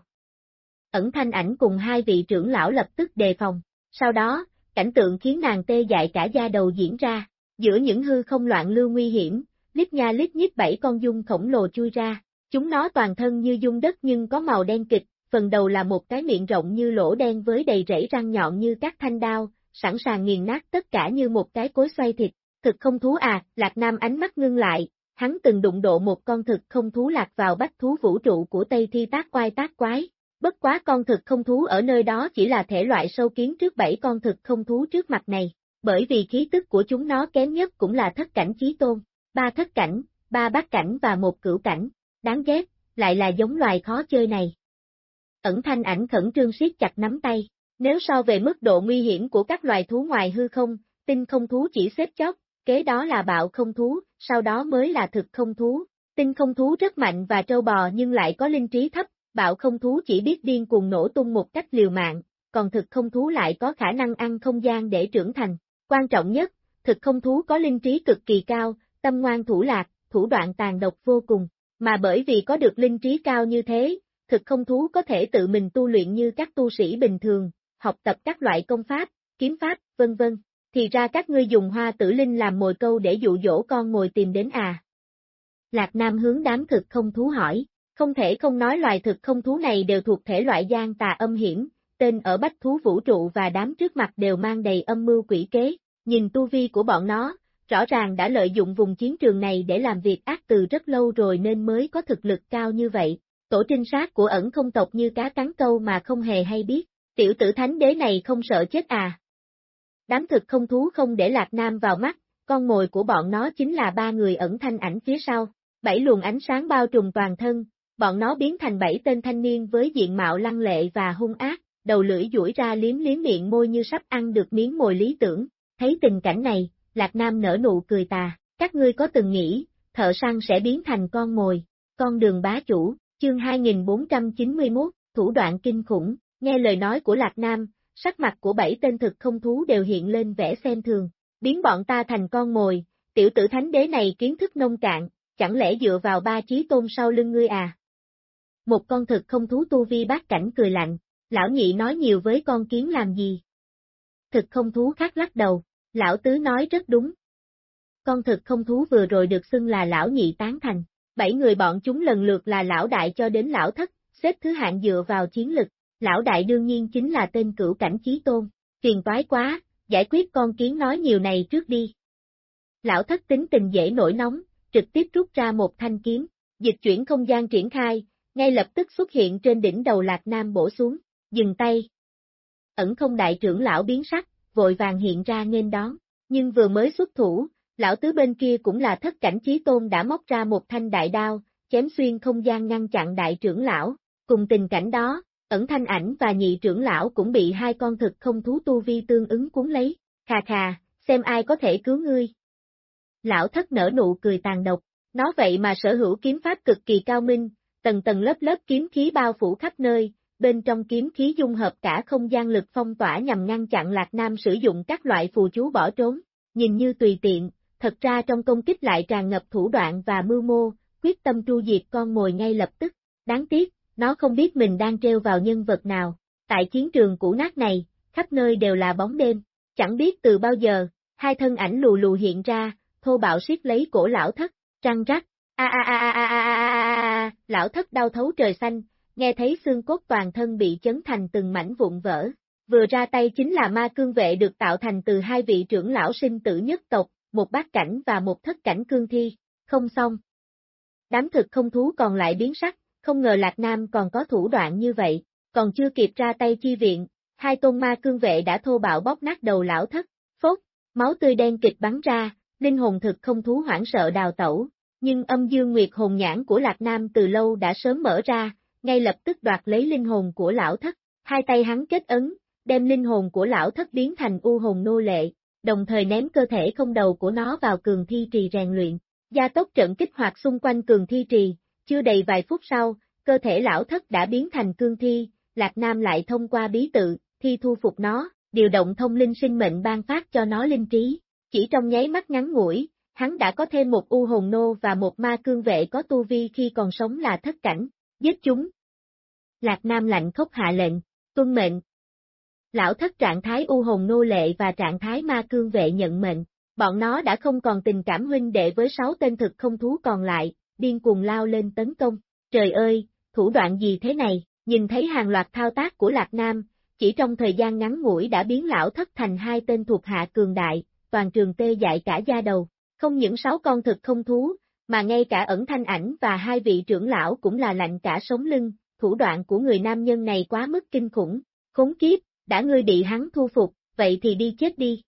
[SPEAKER 1] Ẩn thanh ảnh cùng hai vị trưởng lão lập tức đề phòng, sau đó, cảnh tượng khiến nàng tê dại cả da đầu diễn ra, giữa những hư không loạn lưu nguy hiểm, lít nha lít nhít bảy con dung khổng lồ chui ra, chúng nó toàn thân như dung đất nhưng có màu đen kịch, phần đầu là một cái miệng rộng như lỗ đen với đầy rẫy răng nhọn như các thanh đao, sẵn sàng nghiền nát tất cả như một cái cối xoay thịt, thực không thú à, Lạc Nam ánh mắt ngưng lại, hắn từng đụng độ một con thực không thú lạc vào bách thú vũ trụ của Tây Thi tác quai tác quái, Bất quá con thực không thú ở nơi đó chỉ là thể loại sâu kiến trước bảy con thực không thú trước mặt này, bởi vì khí tức của chúng nó kém nhất cũng là thất cảnh chí tôn, ba thất cảnh, ba bát cảnh và một cửu cảnh, đáng ghét, lại là giống loài khó chơi này. Ẩn thanh ảnh khẩn trương siết chặt nắm tay, nếu so về mức độ nguy hiểm của các loài thú ngoài hư không, tinh không thú chỉ xếp chót, kế đó là bạo không thú, sau đó mới là thực không thú. Tinh không thú rất mạnh và trâu bò nhưng lại có linh trí thấp, bạo không thú chỉ biết điên cuồng nổ tung một cách liều mạng, còn thực không thú lại có khả năng ăn không gian để trưởng thành. Quan trọng nhất, thực không thú có linh trí cực kỳ cao, tâm ngoan thủ lạc, thủ đoạn tàn độc vô cùng, mà bởi vì có được linh trí cao như thế, thực không thú có thể tự mình tu luyện như các tu sĩ bình thường, học tập các loại công pháp, kiếm pháp, vân vân. Thì ra các ngươi dùng hoa tử linh làm mồi câu để dụ dỗ con ngồi tìm đến à. Lạc Nam hướng đám thực không thú hỏi, không thể không nói loài thực không thú này đều thuộc thể loại gian tà âm hiểm, tên ở bách thú vũ trụ và đám trước mặt đều mang đầy âm mưu quỷ kế, nhìn tu vi của bọn nó, rõ ràng đã lợi dụng vùng chiến trường này để làm việc ác từ rất lâu rồi nên mới có thực lực cao như vậy. Tổ trinh sát của ẩn không tộc như cá cắn câu mà không hề hay biết, tiểu tử thánh đế này không sợ chết à. Đám thực không thú không để Lạc Nam vào mắt, con mồi của bọn nó chính là ba người ẩn thanh ảnh phía sau, bảy luồng ánh sáng bao trùm toàn thân, bọn nó biến thành bảy tên thanh niên với diện mạo lăng lệ và hung ác, đầu lưỡi duỗi ra liếm liếm miệng môi như sắp ăn được miếng mồi lý tưởng. Thấy tình cảnh này, Lạc Nam nở nụ cười tà, các ngươi có từng nghĩ, thợ săn sẽ biến thành con mồi, con đường bá chủ, chương 2491, thủ đoạn kinh khủng, nghe lời nói của Lạc Nam, sắc mặt của bảy tên thực không thú đều hiện lên vẻ xem thường, biến bọn ta thành con mồi, tiểu tử thánh đế này kiến thức nông cạn, chẳng lẽ dựa vào ba trí tôn sau lưng ngươi à? Một con thực không thú tu vi bát cảnh cười lạnh, lão nhị nói nhiều với con kiến làm gì? Thực không thú khác lắc đầu, lão tứ nói rất đúng. Con thực không thú vừa rồi được xưng là lão nhị tán thành, Bảy người bọn chúng lần lượt là lão đại cho đến lão thất, xếp thứ hạng dựa vào chiến lực. Lão đại đương nhiên chính là tên cửu cảnh chí tôn. Phiền toái quá, giải quyết con kiến nói nhiều này trước đi. Lão thất tính tình dễ nổi nóng, trực tiếp rút ra một thanh kiếm, dịch chuyển không gian triển khai, ngay lập tức xuất hiện trên đỉnh đầu Lạc Nam bổ xuống, dừng tay. Ẩn không đại trưởng lão biến sắc, vội vàng hiện ra nghênh đón, nhưng vừa mới xuất thủ, lão tứ bên kia cũng là thất cảnh chí tôn đã móc ra một thanh đại đao, chém xuyên không gian ngăn chặn đại trưởng lão, cùng tình cảnh đó, ẩn thanh ảnh và nhị trưởng lão cũng bị hai con thực không thú tu vi tương ứng cuốn lấy, khà khà, xem ai có thể cứu ngươi. Lão thất nở nụ cười tàn độc, nó vậy mà sở hữu kiếm pháp cực kỳ cao minh, tầng tầng lớp lớp kiếm khí bao phủ khắp nơi, bên trong kiếm khí dung hợp cả không gian lực phong tỏa nhằm ngăn chặn Lạc Nam sử dụng các loại phù chú bỏ trốn, nhìn như tùy tiện, thật ra trong công kích lại tràn ngập thủ đoạn và mưu mô, quyết tâm tru diệt con mồi ngay lập tức, đáng tiếc, nó không biết mình đang treo vào nhân vật nào, tại chiến trường cũ nát này, khắp nơi đều là bóng đêm, chẳng biết từ bao giờ, hai thân ảnh lù lù hiện ra, thô bạo siết lấy cổ lão thất, trăng rắc, a a a a a a a a a, lão thất đau thấu trời xanh, nghe thấy xương cốt toàn thân bị chấn thành từng mảnh vụn vỡ. Vừa ra tay chính là ma cương vệ được tạo thành từ hai vị trưởng lão sinh tử nhất tộc, một bát cảnh và một thất cảnh cương thi, không xong. Đám thực không thú còn lại biến sắc, không ngờ Lạc Nam còn có thủ đoạn như vậy, còn chưa kịp ra tay chi viện, hai tôn ma cương vệ đã thô bạo bóp nát đầu lão thất, phốt, máu tươi đen kịch bắn ra, linh hồn thực không thú hoảng sợ đào tẩu, nhưng âm dương nguyệt hồn nhãn của Lạc Nam từ lâu đã sớm mở ra, ngay lập tức đoạt lấy linh hồn của lão thất, hai tay hắn kết ấn, đem linh hồn của lão thất biến thành u hồn nô lệ, đồng thời ném cơ thể không đầu của nó vào cường thi trì rèn luyện, gia tốc trận kích hoạt xung quanh cường thi trì, chưa đầy vài phút sau, cơ thể lão thất đã biến thành cương thi, Lạc Nam lại thông qua bí tự, thi thu phục nó, điều động thông linh sinh mệnh ban phát cho nó linh trí, chỉ trong nháy mắt ngắn ngủi, hắn đã có thêm một u hồn nô và một ma cương vệ có tu vi khi còn sống là thất cảnh, giết chúng. Lạc Nam lạnh khốc hạ lệnh, tuân mệnh. Lão thất trạng thái u hồn nô lệ và trạng thái ma cương vệ nhận mệnh, bọn nó đã không còn tình cảm huynh đệ với sáu tên thực không thú còn lại, điên cuồng lao lên tấn công. Trời ơi, thủ đoạn gì thế này, nhìn thấy hàng loạt thao tác của Lạc Nam, chỉ trong thời gian ngắn ngủi đã biến lão thất thành hai tên thuộc hạ cường đại, toàn trường tê dại cả da đầu. Không những sáu con thực không thú, mà ngay cả ẩn thanh ảnh và hai vị trưởng lão cũng là lạnh cả sống lưng, thủ đoạn của người nam nhân này quá mức kinh khủng, khốn kiếp, đã ngươi bị hắn thu phục, vậy thì đi chết đi.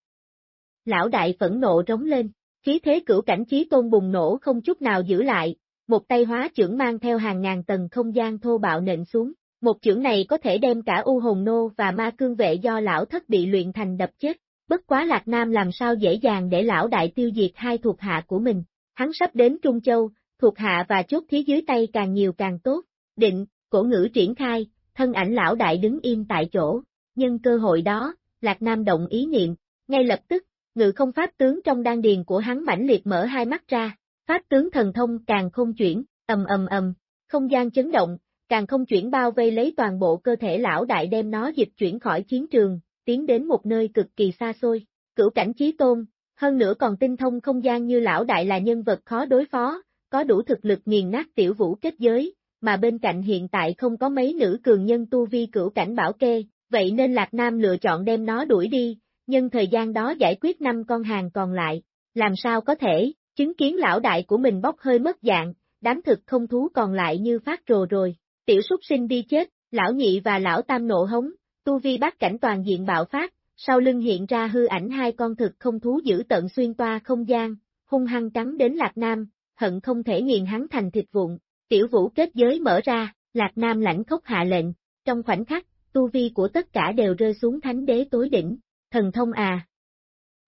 [SPEAKER 1] Lão đại phẫn nộ rống lên, khí thế cửu cảnh trí tôn bùng nổ không chút nào giữ lại, một tay hóa trưởng mang theo hàng ngàn tầng không gian thô bạo nện xuống, một trưởng này có thể đem cả U Hồn Nô và Ma Cương Vệ do lão thất bị luyện thành đập chết, bất quá Lạc Nam làm sao dễ dàng để lão đại tiêu diệt hai thuộc hạ của mình, hắn sắp đến Trung Châu, thuộc hạ và chốt thí dưới tay càng nhiều càng tốt, định, cổ ngữ triển khai, thân ảnh lão đại đứng im tại chỗ, nhưng cơ hội đó, Lạc Nam động ý niệm, ngay lập tức, ngự không pháp tướng trong đan điền của hắn mãnh liệt mở hai mắt ra, pháp tướng thần thông càng không chuyển, ầm ầm ầm, không gian chấn động, càng không chuyển bao vây lấy toàn bộ cơ thể lão đại đem nó dịch chuyển khỏi chiến trường, tiến đến một nơi cực kỳ xa xôi, cửu cảnh chí tôn, hơn nữa còn tinh thông không gian như lão đại là nhân vật khó đối phó, có đủ thực lực nghiền nát tiểu vũ kết giới, mà bên cạnh hiện tại không có mấy nữ cường nhân tu vi cửu cảnh bảo kê, vậy nên Lạc Nam lựa chọn đem nó đuổi đi, nhưng thời gian đó giải quyết năm con hàng còn lại, làm sao có thể, chứng kiến lão đại của mình bốc hơi mất dạng, đám thực không thú còn lại như phát rồ rồi, tiểu súc sinh đi chết, lão nhị và lão tam nộ hống, tu vi bát cảnh toàn diện bạo phát, sau lưng hiện ra hư ảnh hai con thực không thú giữ tận xuyên toa không gian, hung hăng cắn đến Lạc Nam, hận không thể nghiền hắn thành thịt vụn, tiểu vũ kết giới mở ra, Lạc Nam lãnh khốc hạ lệnh, trong khoảnh khắc, tu vi của tất cả đều rơi xuống thánh đế tối đỉnh, thần thông à.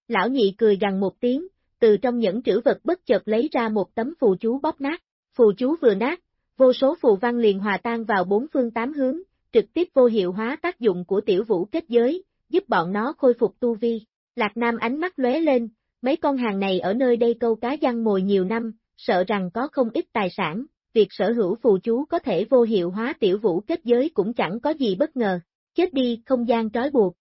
[SPEAKER 1] Lão nhị cười gằn một tiếng, từ trong những trữ vật bất chợt lấy ra một tấm phù chú bóp nát, phù chú vừa nát, vô số phù văn liền hòa tan vào bốn phương tám hướng, trực tiếp vô hiệu hóa tác dụng của tiểu vũ kết giới, giúp bọn nó khôi phục tu vi. Lạc Nam ánh mắt lóe lên, mấy con hàng này ở nơi đây câu cá giăng mồi nhiều năm, sợ rằng có không ít tài sản, việc sở hữu phù chú có thể vô hiệu hóa tiểu vũ kết giới cũng chẳng có gì bất ngờ, chết đi không gian trói buộc.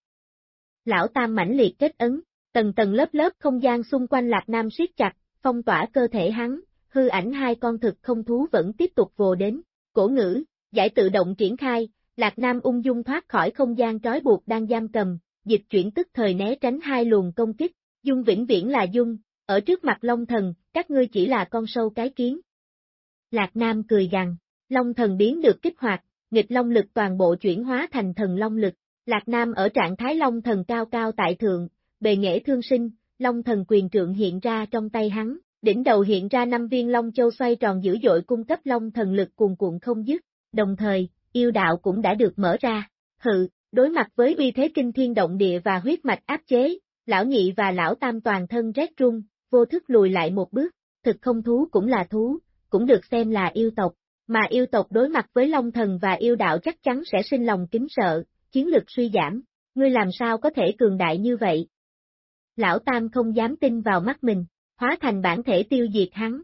[SPEAKER 1] Lão Tam mãnh liệt kết ấn, tầng tầng lớp lớp không gian xung quanh Lạc Nam siết chặt, phong tỏa cơ thể hắn, hư ảnh hai con thực không thú vẫn tiếp tục vồ đến, cổ ngữ, giải tự động triển khai, Lạc Nam ung dung thoát khỏi không gian trói buộc đang giam cầm, dịch chuyển tức thời né tránh hai luồng công kích, dung vĩnh viễn là dung, ở trước mặt Long Thần, các ngươi chỉ là con sâu cái kiến. Lạc Nam cười gằn, Long Thần biến được kích hoạt, nghịch Long lực toàn bộ chuyển hóa thành thần Long lực, Lạc Nam ở trạng thái Long Thần cao cao tại thượng, bề nghệ thương sinh, Long Thần quyền trượng hiện ra trong tay hắn, đỉnh đầu hiện ra năm viên Long Châu xoay tròn dữ dội cung cấp Long Thần lực cuồn cuộn không dứt, đồng thời, yêu đạo cũng đã được mở ra, hự, đối mặt với uy thế kinh thiên động địa và huyết mạch áp chế, lão nhị và lão tam toàn thân rét run, vô thức lùi lại một bước, thực không thú cũng là thú, cũng được xem là yêu tộc, mà yêu tộc đối mặt với Long Thần và yêu đạo chắc chắn sẽ sinh lòng kính sợ, chiến lực suy giảm, ngươi làm sao có thể cường đại như vậy? Lão Tam không dám tin vào mắt mình, hóa thành bản thể tiêu diệt hắn.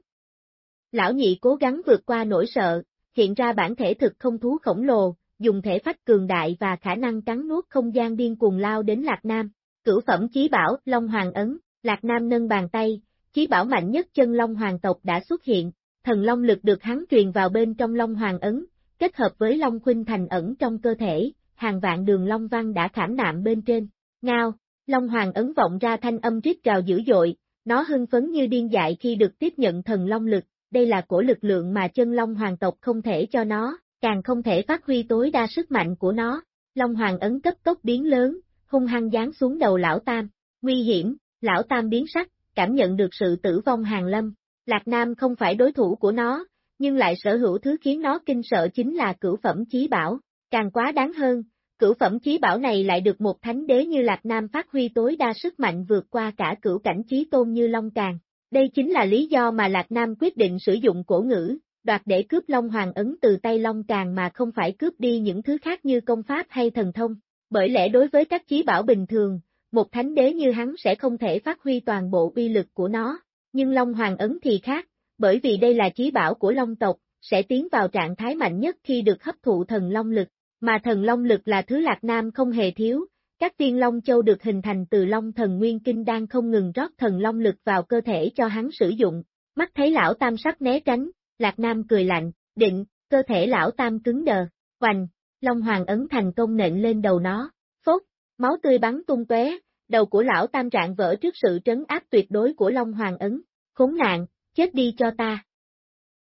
[SPEAKER 1] Lão nhị cố gắng vượt qua nỗi sợ, hiện ra bản thể thực không thú khổng lồ, dùng thể phách cường đại và khả năng cắn nuốt không gian điên cuồng lao đến Lạc Nam. Cửu phẩm chí bảo, Long Hoàng Ấn, Lạc Nam nâng bàn tay, chí bảo mạnh nhất chân Long Hoàng tộc đã xuất hiện, thần Long lực được hắn truyền vào bên trong Long Hoàng Ấn, kết hợp với Long Khuynh Thành ẩn trong cơ thể, hàng vạn đường Long Văn đã khảm nạm bên trên. Ngao, Long Hoàng Ấn vọng ra thanh âm rít gào dữ dội, nó hưng phấn như điên dại khi được tiếp nhận thần Long lực, đây là cổ lực lượng mà chân Long Hoàng tộc không thể cho nó, càng không thể phát huy tối đa sức mạnh của nó. Long Hoàng Ấn cấp tốc biến lớn, hung hăng giáng xuống đầu Lão Tam, nguy hiểm, Lão Tam biến sắc, cảm nhận được sự tử vong hàng lâm. Lạc Nam không phải đối thủ của nó, nhưng lại sở hữu thứ khiến nó kinh sợ chính là cửu phẩm chí bảo. Càng quá đáng hơn, cửu phẩm chí bảo này lại được một thánh đế như Lạc Nam phát huy tối đa sức mạnh vượt qua cả cửu cảnh chí tôn như Long Càng. Đây chính là lý do mà Lạc Nam quyết định sử dụng cổ ngữ, đoạt để cướp Long Hoàng ấn từ tay Long Càng mà không phải cướp đi những thứ khác như công pháp hay thần thông. Bởi lẽ đối với các chí bảo bình thường, một thánh đế như hắn sẽ không thể phát huy toàn bộ uy lực của nó, nhưng Long Hoàng ấn thì khác, bởi vì đây là chí bảo của Long tộc, sẽ tiến vào trạng thái mạnh nhất khi được hấp thụ thần Long lực, mà thần Long lực là thứ Lạc Nam không hề thiếu, các tiên Long Châu được hình thành từ Long thần Nguyên Kinh đang không ngừng rót thần Long lực vào cơ thể cho hắn sử dụng, mắt thấy lão Tam sắp né tránh, Lạc Nam cười lạnh, định, cơ thể lão Tam cứng đờ, hoành, Long Hoàng ấn thành công nện lên đầu nó, phốt, máu tươi bắn tung tóe, đầu của lão Tam rạn vỡ trước sự trấn áp tuyệt đối của Long Hoàng ấn, khốn nạn, chết đi cho ta.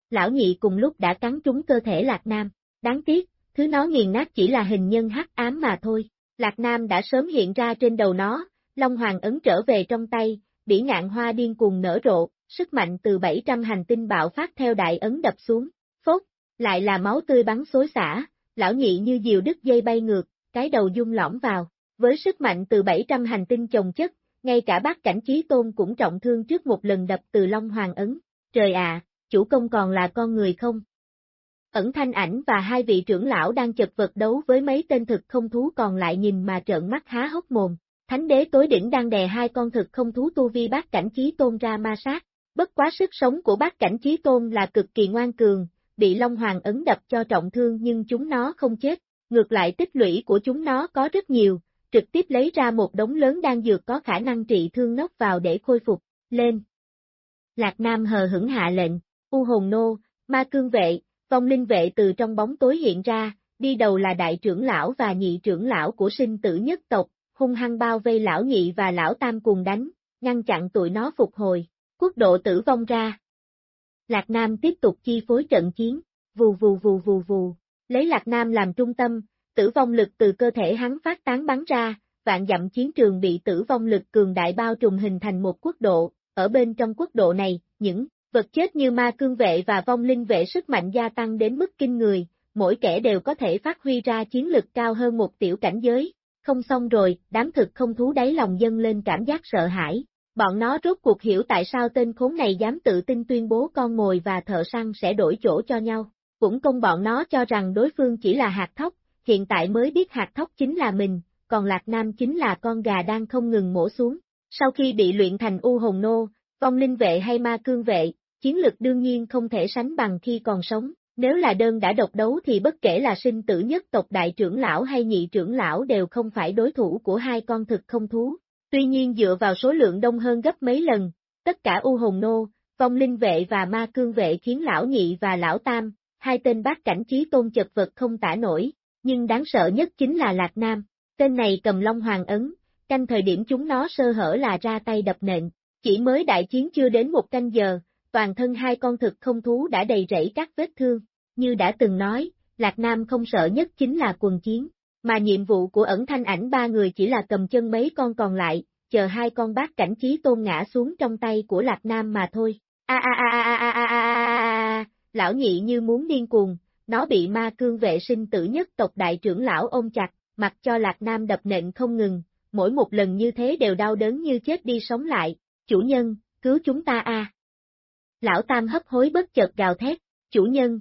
[SPEAKER 1] Lão nhị cùng lúc đã cắn trúng cơ thể Lạc Nam, đáng tiếc, thứ nó nghiền nát chỉ là hình nhân hắc ám mà thôi. Lạc Nam đã sớm hiện ra trên đầu nó, Long Hoàng ấn trở về trong tay, bỉ ngạn hoa điên cuồng nở rộ, sức mạnh từ 700 hành tinh bạo phát theo đại ấn đập xuống, phốt, lại là máu tươi bắn xối xả, lão nhị như diều đứt dây bay ngược, cái đầu dung lõm vào, với sức mạnh từ 700 hành tinh chồng chất, ngay cả bác cảnh trí tôn cũng trọng thương trước một lần đập từ Long Hoàng ấn, trời ạ, chủ công còn là con người không? Ẩn thanh ảnh và hai vị trưởng lão đang chật vật đấu với mấy tên thực không thú còn lại nhìn mà trợn mắt há hốc mồm. Thánh đế tối đỉnh đang đè hai con thực không thú tu vi bát cảnh chí tôn ra ma sát. Bất quá sức sống của bát cảnh chí tôn là cực kỳ ngoan cường, bị Long Hoàng ấn đập cho trọng thương nhưng chúng nó không chết, ngược lại tích lũy của chúng nó có rất nhiều, trực tiếp lấy ra một đống lớn đang dược có khả năng trị thương nốc vào để khôi phục, lên. Lạc Nam hờ hững hạ lệnh, U hồn nô, ma cương vệ, Vong linh vệ từ trong bóng tối hiện ra, đi đầu là đại trưởng lão và nhị trưởng lão của sinh tử nhất tộc, hung hăng bao vây lão nhị và lão tam cùng đánh, ngăn chặn tụi nó phục hồi, quốc độ tử vong ra. Lạc Nam tiếp tục chi phối trận chiến, vù vù vù vù vù, lấy Lạc Nam làm trung tâm, tử vong lực từ cơ thể hắn phát tán bắn ra, vạn dặm chiến trường bị tử vong lực cường đại bao trùm hình thành một quốc độ, ở bên trong quốc độ này, những Vật chết như ma cương vệ và vong linh vệ sức mạnh gia tăng đến mức kinh người, mỗi kẻ đều có thể phát huy ra chiến lực cao hơn một tiểu cảnh giới. Không xong rồi, đám thực không thú đáy lòng dân lên cảm giác sợ hãi. Bọn nó rốt cuộc hiểu tại sao tên khốn này dám tự tin tuyên bố con mồi và thợ săn sẽ đổi chỗ cho nhau. Cũng công bọn nó cho rằng đối phương chỉ là hạt thóc, hiện tại mới biết hạt thóc chính là mình, còn Lạc Nam chính là con gà đang không ngừng mổ xuống. Sau khi bị luyện thành U Hồn Nô, vong linh vệ hay ma cương vệ, chiến lực đương nhiên không thể sánh bằng khi còn sống, nếu là đơn đã độc đấu thì bất kể là sinh tử nhất tộc đại trưởng lão hay nhị trưởng lão đều không phải đối thủ của hai con thực không thú. Tuy nhiên dựa vào số lượng đông hơn gấp mấy lần, tất cả U Hồn Nô, vong linh vệ và ma cương vệ khiến lão nhị và lão tam, hai tên bác cảnh trí tôn chật vật không tả nổi, nhưng đáng sợ nhất chính là Lạc Nam, tên này cầm long hoàng ấn, canh thời điểm chúng nó sơ hở là ra tay đập nện, chỉ mới đại chiến chưa đến một canh giờ, toàn thân hai con thực không thú đã đầy rẫy các vết thương. Như đã từng nói, Lạc Nam không sợ nhất chính là quần chiến, mà nhiệm vụ của ẩn thanh ảnh ba người chỉ là cầm chân mấy con còn lại, chờ hai con bác cảnh trí tôn ngã xuống trong tay của Lạc Nam mà thôi. A a a a a a a lão nhị như muốn điên cuồng, nó bị ma cương vệ sinh tử nhất tộc đại trưởng lão ôm chặt, mặc cho Lạc Nam đập nện không ngừng, mỗi một lần như thế đều đau đớn như chết đi sống lại, chủ nhân, cứu chúng ta a. À. Lão Tam hấp hối bất chợt gào thét, chủ nhân.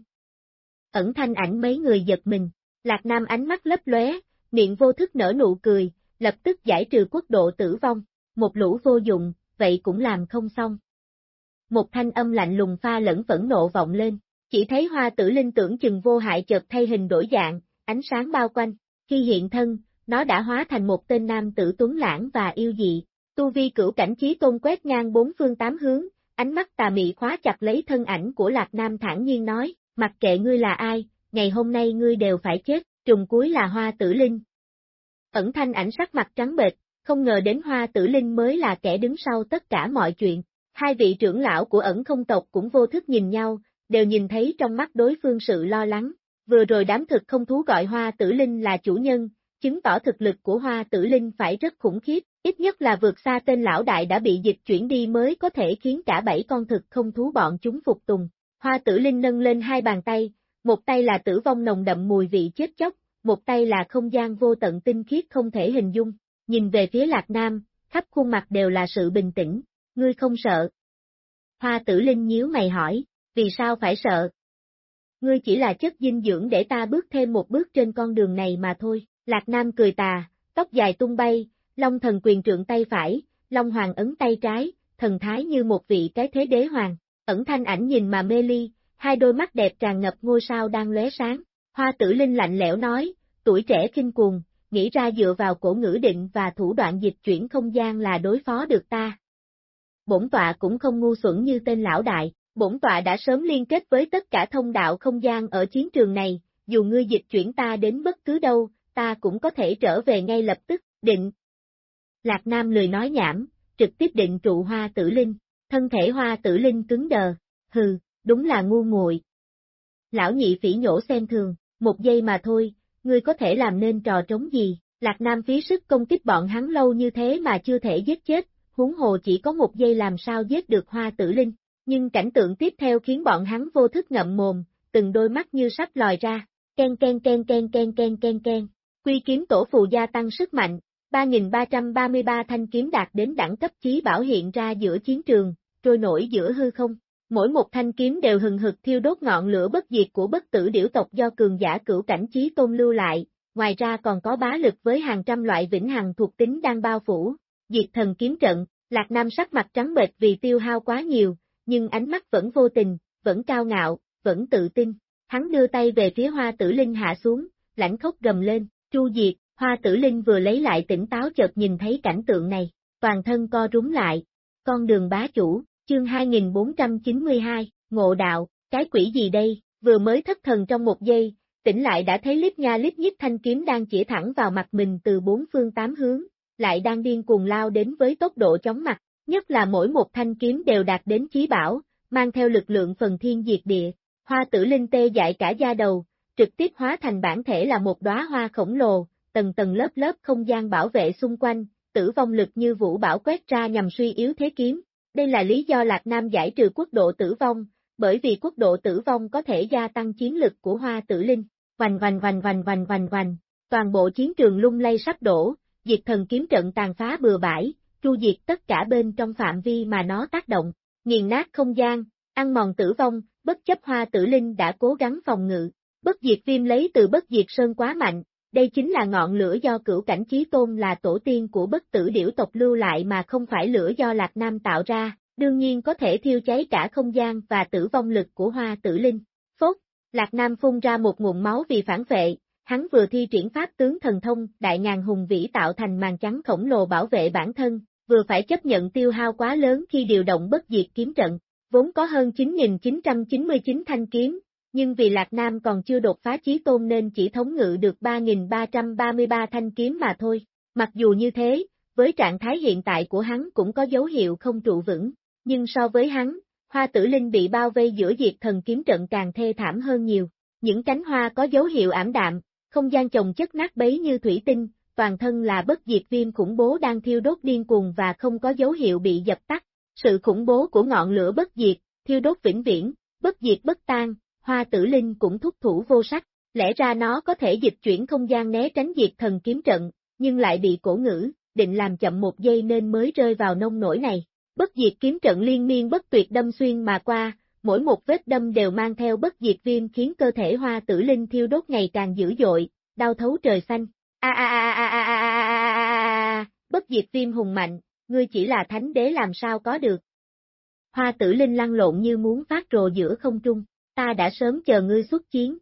[SPEAKER 1] Ẩn thanh ảnh mấy người giật mình, Lạc Nam ánh mắt lấp lóe, miệng vô thức nở nụ cười, lập tức giải trừ quốc độ tử vong, một lũ vô dụng, vậy cũng làm không xong. Một thanh âm lạnh lùng pha lẫn phẫn nộ vọng lên, chỉ thấy hoa tử linh tưởng chừng vô hại chợt thay hình đổi dạng, ánh sáng bao quanh, khi hiện thân, nó đã hóa thành một tên nam tử tuấn lãng và yêu dị, tu vi cửu cảnh trí tôn quét ngang bốn phương tám hướng, ánh mắt tà mị khóa chặt lấy thân ảnh của Lạc Nam thản nhiên nói, mặc kệ ngươi là ai, ngày hôm nay ngươi đều phải chết, trùng cuối là hoa tử linh. Ẩn thanh ảnh sắc mặt trắng bệch, không ngờ đến hoa tử linh mới là kẻ đứng sau tất cả mọi chuyện. Hai vị trưởng lão của ẩn không tộc cũng vô thức nhìn nhau, đều nhìn thấy trong mắt đối phương sự lo lắng. Vừa rồi đám thực không thú gọi hoa tử linh là chủ nhân, chứng tỏ thực lực của hoa tử linh phải rất khủng khiếp, ít nhất là vượt xa tên lão đại đã bị dịch chuyển đi mới có thể khiến cả bảy con thực không thú bọn chúng phục tùng. Hoa tử linh nâng lên hai bàn tay, một tay là tử vong nồng đậm mùi vị chết chóc, một tay là không gian vô tận tinh khiết không thể hình dung, nhìn về phía Lạc Nam, khắp khuôn mặt đều là sự bình tĩnh, ngươi không sợ. Hoa tử linh nhíu mày hỏi, vì sao phải sợ? Ngươi chỉ là chất dinh dưỡng để ta bước thêm một bước trên con đường này mà thôi, Lạc Nam cười tà, tóc dài tung bay, Long thần quyền trượng tay phải, Long hoàng ấn tay trái, thần thái như một vị cái thế đế hoàng, ẩn thanh ảnh nhìn mà mê ly, hai đôi mắt đẹp tràn ngập ngôi sao đang lóe sáng. Hoa tử linh lạnh lẽo nói, tuổi trẻ kinh cuồng, nghĩ ra dựa vào cổ ngữ định và thủ đoạn dịch chuyển không gian là đối phó được ta. Bổn tọa cũng không ngu xuẩn như tên lão đại, bổn tọa đã sớm liên kết với tất cả thông đạo không gian ở chiến trường này, dù ngươi dịch chuyển ta đến bất cứ đâu, ta cũng có thể trở về ngay lập tức, định. Lạc Nam lười nói nhảm, trực tiếp định trụ hoa tử linh, thân thể hoa tử linh cứng đờ, hừ, đúng là ngu muội. Lão nhị phỉ nhổ xem thường, một giây mà thôi, ngươi có thể làm nên trò trống gì, Lạc Nam phí sức công kích bọn hắn lâu như thế mà chưa thể giết chết, huống hồ chỉ có một giây làm sao giết được hoa tử linh, nhưng cảnh tượng tiếp theo khiến bọn hắn vô thức ngậm mồm, từng đôi mắt như sắp lòi ra, ken ken ken ken ken ken ken ken, quy kiếm tổ phù gia tăng sức mạnh, 3333 thanh kiếm đạt đến đẳng cấp chí bảo hiện ra giữa chiến trường, trôi nổi giữa hư không. Mỗi một thanh kiếm đều hừng hực thiêu đốt ngọn lửa bất diệt của bất tử điểu tộc do cường giả cửu cảnh trí tôn lưu lại, ngoài ra còn có bá lực với hàng trăm loại vĩnh hằng thuộc tính đang bao phủ. Diệt thần kiếm trận, Lạc Nam sắc mặt trắng bệch vì tiêu hao quá nhiều, nhưng ánh mắt vẫn vô tình, vẫn cao ngạo, vẫn tự tin. Hắn đưa tay về phía hoa tử linh hạ xuống, lãnh khốc gầm lên, chu diệt, hoa tử linh vừa lấy lại tỉnh táo chợt nhìn thấy cảnh tượng này, toàn thân co rúm lại. Con đường bá chủ, Chương 2492, Ngộ Đạo, cái quỷ gì đây, vừa mới thất thần trong một giây, tỉnh lại đã thấy lít nha lít nhít thanh kiếm đang chỉ thẳng vào mặt mình từ bốn phương tám hướng, lại đang điên cuồng lao đến với tốc độ chóng mặt, nhất là mỗi một thanh kiếm đều đạt đến chí bảo, mang theo lực lượng phần thiên diệt địa, hoa tử linh tê dại cả da đầu, trực tiếp hóa thành bản thể là một đóa hoa khổng lồ, tầng tầng lớp lớp không gian bảo vệ xung quanh, tử vong lực như vũ bảo quét ra nhằm suy yếu thế kiếm, đây là lý do Lạc Nam giải trừ quốc độ tử vong, bởi vì quốc độ tử vong có thể gia tăng chiến lực của hoa tử linh. Vành vành vành vành vành vành vành, toàn bộ chiến trường lung lay sắp đổ, diệt thần kiếm trận tàn phá bừa bãi, tru diệt tất cả bên trong phạm vi mà nó tác động, nghiền nát không gian, ăn mòn tử vong, bất chấp hoa tử linh đã cố gắng phòng ngự. Bất diệt viêm lấy từ bất diệt sơn quá mạnh, đây chính là ngọn lửa do cửu cảnh chí tôn là tổ tiên của bất tử điểu tộc lưu lại mà không phải lửa do Lạc Nam tạo ra, đương nhiên có thể thiêu cháy cả không gian và tử vong lực của hoa tử linh. Phốt, Lạc Nam phun ra một nguồn máu vì phản vệ, hắn vừa thi triển pháp tướng thần thông, đại ngàn hùng vĩ tạo thành màn trắng khổng lồ bảo vệ bản thân, vừa phải chấp nhận tiêu hao quá lớn khi điều động bất diệt kiếm trận, vốn có hơn 9.999 thanh kiếm, nhưng vì Lạc Nam còn chưa đột phá chí tôn nên chỉ thống ngự được 3.333 thanh kiếm mà thôi. Mặc dù như thế, với trạng thái hiện tại của hắn cũng có dấu hiệu không trụ vững, nhưng so với hắn, hoa tử linh bị bao vây giữa diệt thần kiếm trận càng thê thảm hơn nhiều. Những cánh hoa có dấu hiệu ảm đạm, không gian chồng chất nát bấy như thủy tinh, toàn thân là bất diệt viêm khủng bố đang thiêu đốt điên cuồng và không có dấu hiệu bị dập tắt. Sự khủng bố của ngọn lửa bất diệt, thiêu đốt vĩnh viễn, bất diệt bất tan, hoa tử linh cũng thúc thủ vô sắc, lẽ ra nó có thể dịch chuyển không gian né tránh diệt thần kiếm trận, nhưng lại bị cổ ngữ, định làm chậm một giây nên mới rơi vào nông nổi này. Bất diệt kiếm trận liên miên bất tuyệt đâm xuyên mà qua, mỗi một vết đâm đều mang theo bất diệt viêm khiến cơ thể hoa tử linh thiêu đốt ngày càng dữ dội, đau thấu trời xanh. A a a a a a a bất diệt viêm hùng mạnh, ngươi chỉ là thánh đế làm sao có được. Hoa tử linh lăn lộn như muốn phát rồ giữa không trung ta đã sớm chờ ngươi xuất chiến.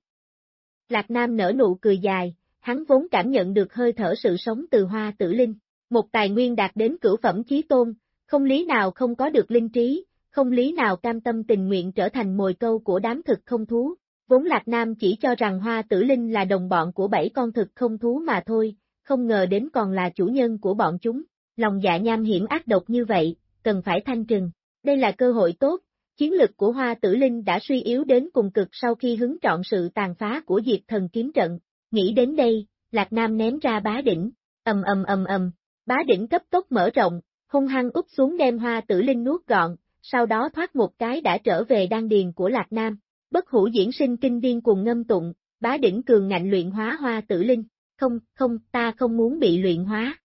[SPEAKER 1] Lạc Nam nở nụ cười dài, hắn vốn cảm nhận được hơi thở sự sống từ hoa tử linh, một tài nguyên đạt đến cửu phẩm chí tôn, không lý nào không có được linh trí, không lý nào cam tâm tình nguyện trở thành mồi câu của đám thực không thú. Vốn Lạc Nam chỉ cho rằng Hoa Tử Linh là đồng bọn của bảy con thực không thú mà thôi, không ngờ đến còn là chủ nhân của bọn chúng. Lòng dạ nham hiểm ác độc như vậy, cần phải thanh trừng. Đây là cơ hội tốt, chiến lực của Hoa Tử Linh đã suy yếu đến cùng cực sau khi hứng trọn sự tàn phá của diệt thần kiếm trận. Nghĩ đến đây, Lạc Nam ném ra bá đỉnh, ầm ầm ầm ầm, bá đỉnh cấp tốc mở rộng, hung hăng úp xuống đem Hoa Tử Linh nuốt gọn, sau đó thoát một cái đã trở về đan điền của Lạc Nam. Bất hủ diễn sinh kinh điên cùng ngâm tụng, bá đỉnh cường ngạnh luyện hóa Hoa Tử Linh. Không, không, ta không muốn bị luyện hóa.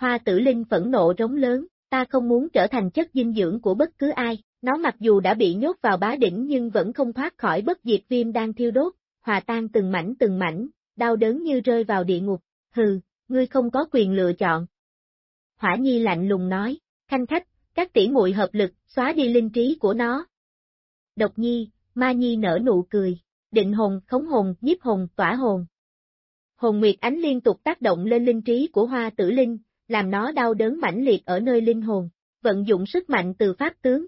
[SPEAKER 1] Hoa Tử Linh phẫn nộ rống lớn, ta không muốn trở thành chất dinh dưỡng của bất cứ ai. Nó mặc dù đã bị nhốt vào bá đỉnh nhưng vẫn không thoát khỏi bất diệt viêm đang thiêu đốt, hòa tan từng mảnh từng mảnh, đau đớn như rơi vào địa ngục. Hừ, ngươi không có quyền lựa chọn. Hỏa Nhi lạnh lùng nói, khanh khách, các tỷ muội hợp lực, xóa đi linh trí của nó. Độc Nhi, Ma Nhi nở nụ cười, định hồn, khống hồn, nhiếp hồn, tỏa hồn. Hồn Nguyệt Ánh liên tục tác động lên linh trí của hoa tử linh, làm nó đau đớn mãnh liệt ở nơi linh hồn, vận dụng sức mạnh từ pháp tướng,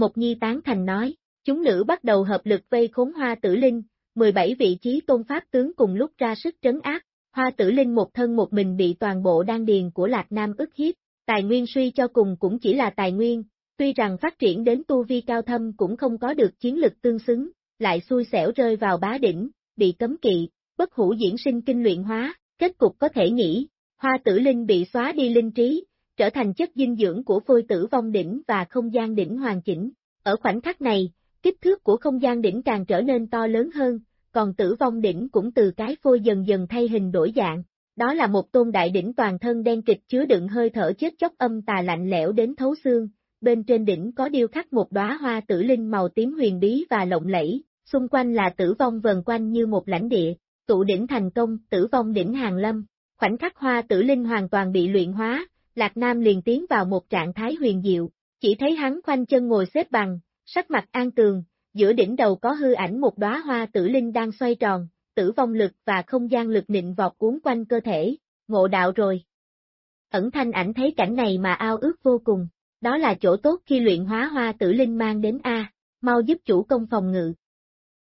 [SPEAKER 1] một nhi tán thành nói, chúng nữ bắt đầu hợp lực vây khốn hoa tử linh, 17 vị trí tôn pháp tướng cùng lúc ra sức trấn áp, hoa tử linh một thân một mình bị toàn bộ đan điền của Lạc Nam ức hiếp, tài nguyên suy cho cùng cũng chỉ là tài nguyên, tuy rằng phát triển đến tu vi cao thâm cũng không có được chiến lực tương xứng, lại xui xẻo rơi vào bá đỉnh, bị cấm kỵ, bất hủ diễn sinh kinh luyện hóa, kết cục có thể nghĩ, hoa tử linh bị xóa đi linh trí, trở thành chất dinh dưỡng của phôi tử vong đỉnh và không gian đỉnh hoàn chỉnh. Ở khoảnh khắc này, kích thước của không gian đỉnh càng trở nên to lớn hơn, còn tử vong đỉnh cũng từ cái phôi dần dần thay hình đổi dạng. Đó là một tôn đại đỉnh toàn thân đen kịch chứa đựng hơi thở chết chóc âm tà lạnh lẽo đến thấu xương, bên trên đỉnh có điêu khắc một đóa hoa tử linh màu tím huyền bí và lộng lẫy, xung quanh là tử vong vần quanh như một lãnh địa, tụ đỉnh thành công, tử vong đỉnh hàng lâm. Khoảnh khắc hoa tử linh hoàn toàn bị luyện hóa, Lạc Nam liền tiến vào một trạng thái huyền diệu, chỉ thấy hắn khoanh chân ngồi xếp bằng, sắc mặt an tường, giữa đỉnh đầu có hư ảnh một đóa hoa tử linh đang xoay tròn, tử vong lực và không gian lực nịnh vọt cuốn quanh cơ thể, ngộ đạo rồi. Ẩn thanh ảnh thấy cảnh này mà ao ước vô cùng, đó là chỗ tốt khi luyện hóa hoa tử linh mang đến A, mau giúp chủ công phòng ngự.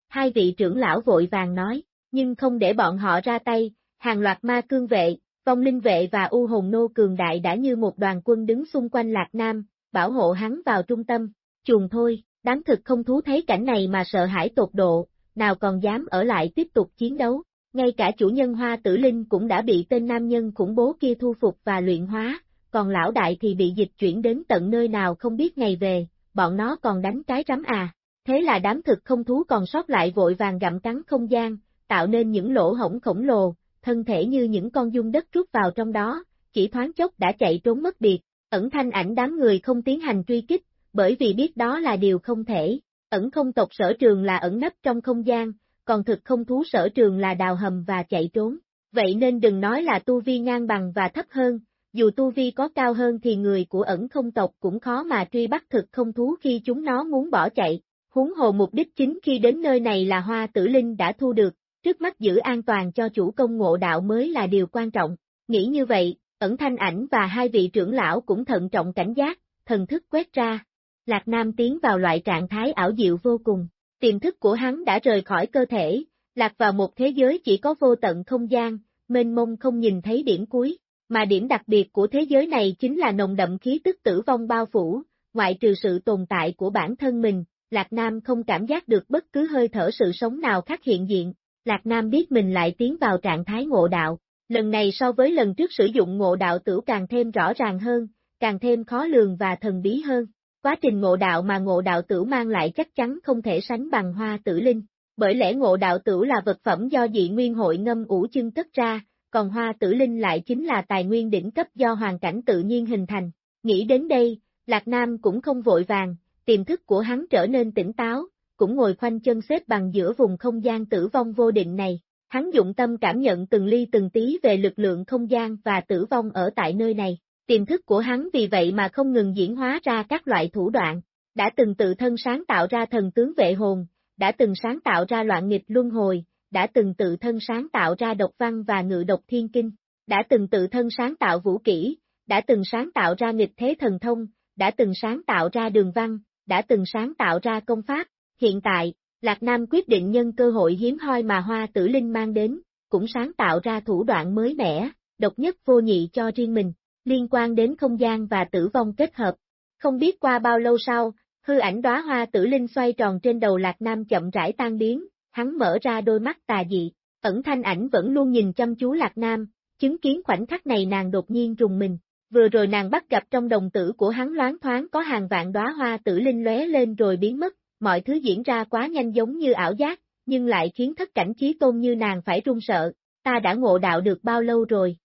[SPEAKER 1] Hai vị trưởng lão vội vàng nói, nhưng không để bọn họ ra tay, hàng loạt ma cương vệ, Vong linh vệ và U hồn nô cường đại đã như một đoàn quân đứng xung quanh Lạc Nam, bảo hộ hắn vào trung tâm, chuồng thôi, đám thực không thú thấy cảnh này mà sợ hãi tột độ, nào còn dám ở lại tiếp tục chiến đấu, ngay cả chủ nhân hoa tử linh cũng đã bị tên nam nhân khủng bố kia thu phục và luyện hóa, còn lão đại thì bị dịch chuyển đến tận nơi nào không biết ngày về, bọn nó còn đánh cái rắm à, thế là đám thực không thú còn sót lại vội vàng gặm cắn không gian, tạo nên những lỗ hổng khổng lồ, thân thể như những con dung đất rút vào trong đó, chỉ thoáng chốc đã chạy trốn mất biệt, ẩn thanh ảnh đám người không tiến hành truy kích, bởi vì biết đó là điều không thể, ẩn không tộc sở trường là ẩn nấp trong không gian, còn thực không thú sở trường là đào hầm và chạy trốn, vậy nên đừng nói là tu vi ngang bằng và thấp hơn, dù tu vi có cao hơn thì người của ẩn không tộc cũng khó mà truy bắt thực không thú khi chúng nó muốn bỏ chạy, huống hồ mục đích chính khi đến nơi này là hoa tử linh đã thu được, trước mắt giữ an toàn cho chủ công ngộ đạo mới là điều quan trọng. Nghĩ như vậy, ẩn thanh ảnh và hai vị trưởng lão cũng thận trọng cảnh giác, thần thức quét ra. Lạc Nam tiến vào loại trạng thái ảo diệu vô cùng, tiềm thức của hắn đã rời khỏi cơ thể, lạc vào một thế giới chỉ có vô tận không gian, mênh mông không nhìn thấy điểm cuối, mà điểm đặc biệt của thế giới này chính là nồng đậm khí tức tử vong bao phủ, ngoại trừ sự tồn tại của bản thân mình, Lạc Nam không cảm giác được bất cứ hơi thở sự sống nào khác hiện diện, Lạc Nam biết mình lại tiến vào trạng thái ngộ đạo, lần này so với lần trước sử dụng ngộ đạo tử càng thêm rõ ràng hơn, càng thêm khó lường và thần bí hơn. Quá trình ngộ đạo mà ngộ đạo tử mang lại chắc chắn không thể sánh bằng hoa tử linh, bởi lẽ ngộ đạo tử là vật phẩm do dị nguyên hội ngâm ủ chân tất ra, còn hoa tử linh lại chính là tài nguyên đỉnh cấp do hoàn cảnh tự nhiên hình thành. Nghĩ đến đây, Lạc Nam cũng không vội vàng, tiềm thức của hắn trở nên tỉnh táo, cũng ngồi khoanh chân xếp bằng giữa vùng không gian tử vong vô định này. Hắn dụng tâm cảm nhận từng ly từng tí về lực lượng không gian và tử vong ở tại nơi này. Tiềm thức của hắn vì vậy mà không ngừng diễn hóa ra các loại thủ đoạn, đã từng tự thân sáng tạo ra thần tướng vệ hồn, đã từng sáng tạo ra loạn nghịch luân hồi, đã từng tự thân sáng tạo ra độc văn và ngự độc thiên kinh, đã từng tự thân sáng tạo vũ kỹ, đã từng sáng tạo ra nghịch thế thần thông, đã từng sáng tạo ra đường văn, đã từng sáng tạo ra công pháp, hiện tại, Lạc Nam quyết định nhân cơ hội hiếm hoi mà Hoa Tử Linh mang đến, cũng sáng tạo ra thủ đoạn mới mẻ, độc nhất vô nhị cho riêng mình, liên quan đến không gian và tử vong kết hợp. Không biết qua bao lâu sau, hư ảnh đóa hoa tử linh xoay tròn trên đầu Lạc Nam chậm rãi tan biến, hắn mở ra đôi mắt tà dị, ẩn thanh ảnh vẫn luôn nhìn chăm chú Lạc Nam, chứng kiến khoảnh khắc này nàng đột nhiên rùng mình. Vừa rồi nàng bắt gặp trong đồng tử của hắn loáng thoáng có hàng vạn đóa hoa tử linh lóe lên rồi biến mất, mọi thứ diễn ra quá nhanh giống như ảo giác, nhưng lại khiến thất cảnh trí tôn như nàng phải run sợ, ta đã ngộ đạo được bao lâu rồi?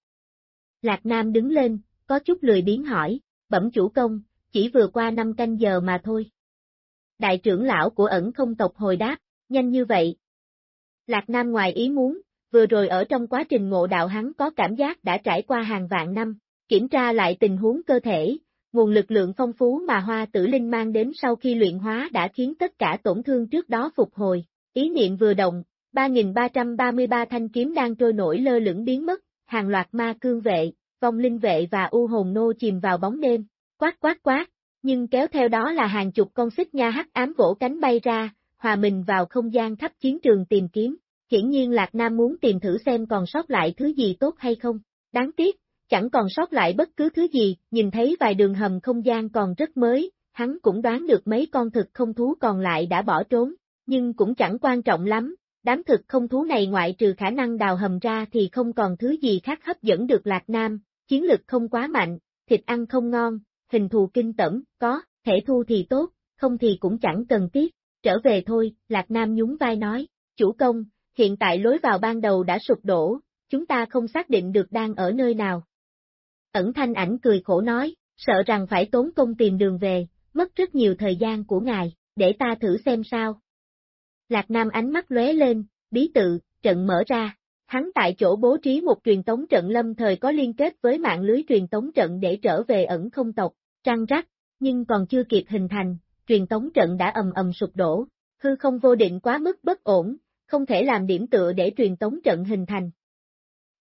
[SPEAKER 1] Lạc Nam đứng lên, có chút lười biến hỏi, bẩm chủ công, chỉ vừa qua năm canh giờ mà thôi. Đại trưởng lão của ẩn không tộc hồi đáp, nhanh như vậy. Lạc Nam ngoài ý muốn, vừa rồi ở trong quá trình ngộ đạo hắn có cảm giác đã trải qua hàng vạn năm, kiểm tra lại tình huống cơ thể, nguồn lực lượng phong phú mà hoa tử linh mang đến sau khi luyện hóa đã khiến tất cả tổn thương trước đó phục hồi. Ý niệm vừa động, 3.333 thanh kiếm đang trôi nổi lơ lửng biến mất, hàng loạt ma cương vệ, vong linh vệ và u hồn nô chìm vào bóng đêm, quát quát quát, nhưng kéo theo đó là hàng chục con xích nha hắc ám vỗ cánh bay ra, hòa mình vào không gian khắp chiến trường tìm kiếm. Hiển nhiên Lạc Nam muốn tìm thử xem còn sót lại thứ gì tốt hay không. Đáng tiếc, chẳng còn sót lại bất cứ thứ gì, nhìn thấy vài đường hầm không gian còn rất mới, hắn cũng đoán được mấy con thực không thú còn lại đã bỏ trốn, nhưng cũng chẳng quan trọng lắm, đám thực không thú này ngoại trừ khả năng đào hầm ra thì không còn thứ gì khác hấp dẫn được Lạc Nam, chiến lực không quá mạnh, thịt ăn không ngon, hình thù kinh tẩm, có, thể thu thì tốt, không thì cũng chẳng cần thiết, trở về thôi, Lạc Nam nhún vai nói, chủ công, hiện tại lối vào ban đầu đã sụp đổ, chúng ta không xác định được đang ở nơi nào. Ẩn thanh ảnh cười khổ nói, sợ rằng phải tốn công tìm đường về, mất rất nhiều thời gian của ngài, để ta thử xem sao. Lạc Nam ánh mắt lóe lên, bí tự, trận mở ra, hắn tại chỗ bố trí một truyền tống trận lâm thời có liên kết với mạng lưới truyền tống trận để trở về ẩn không tộc, trăng rắc, nhưng còn chưa kịp hình thành, truyền tống trận đã ầm ầm sụp đổ, hư không vô định quá mức bất ổn, không thể làm điểm tựa để truyền tống trận hình thành.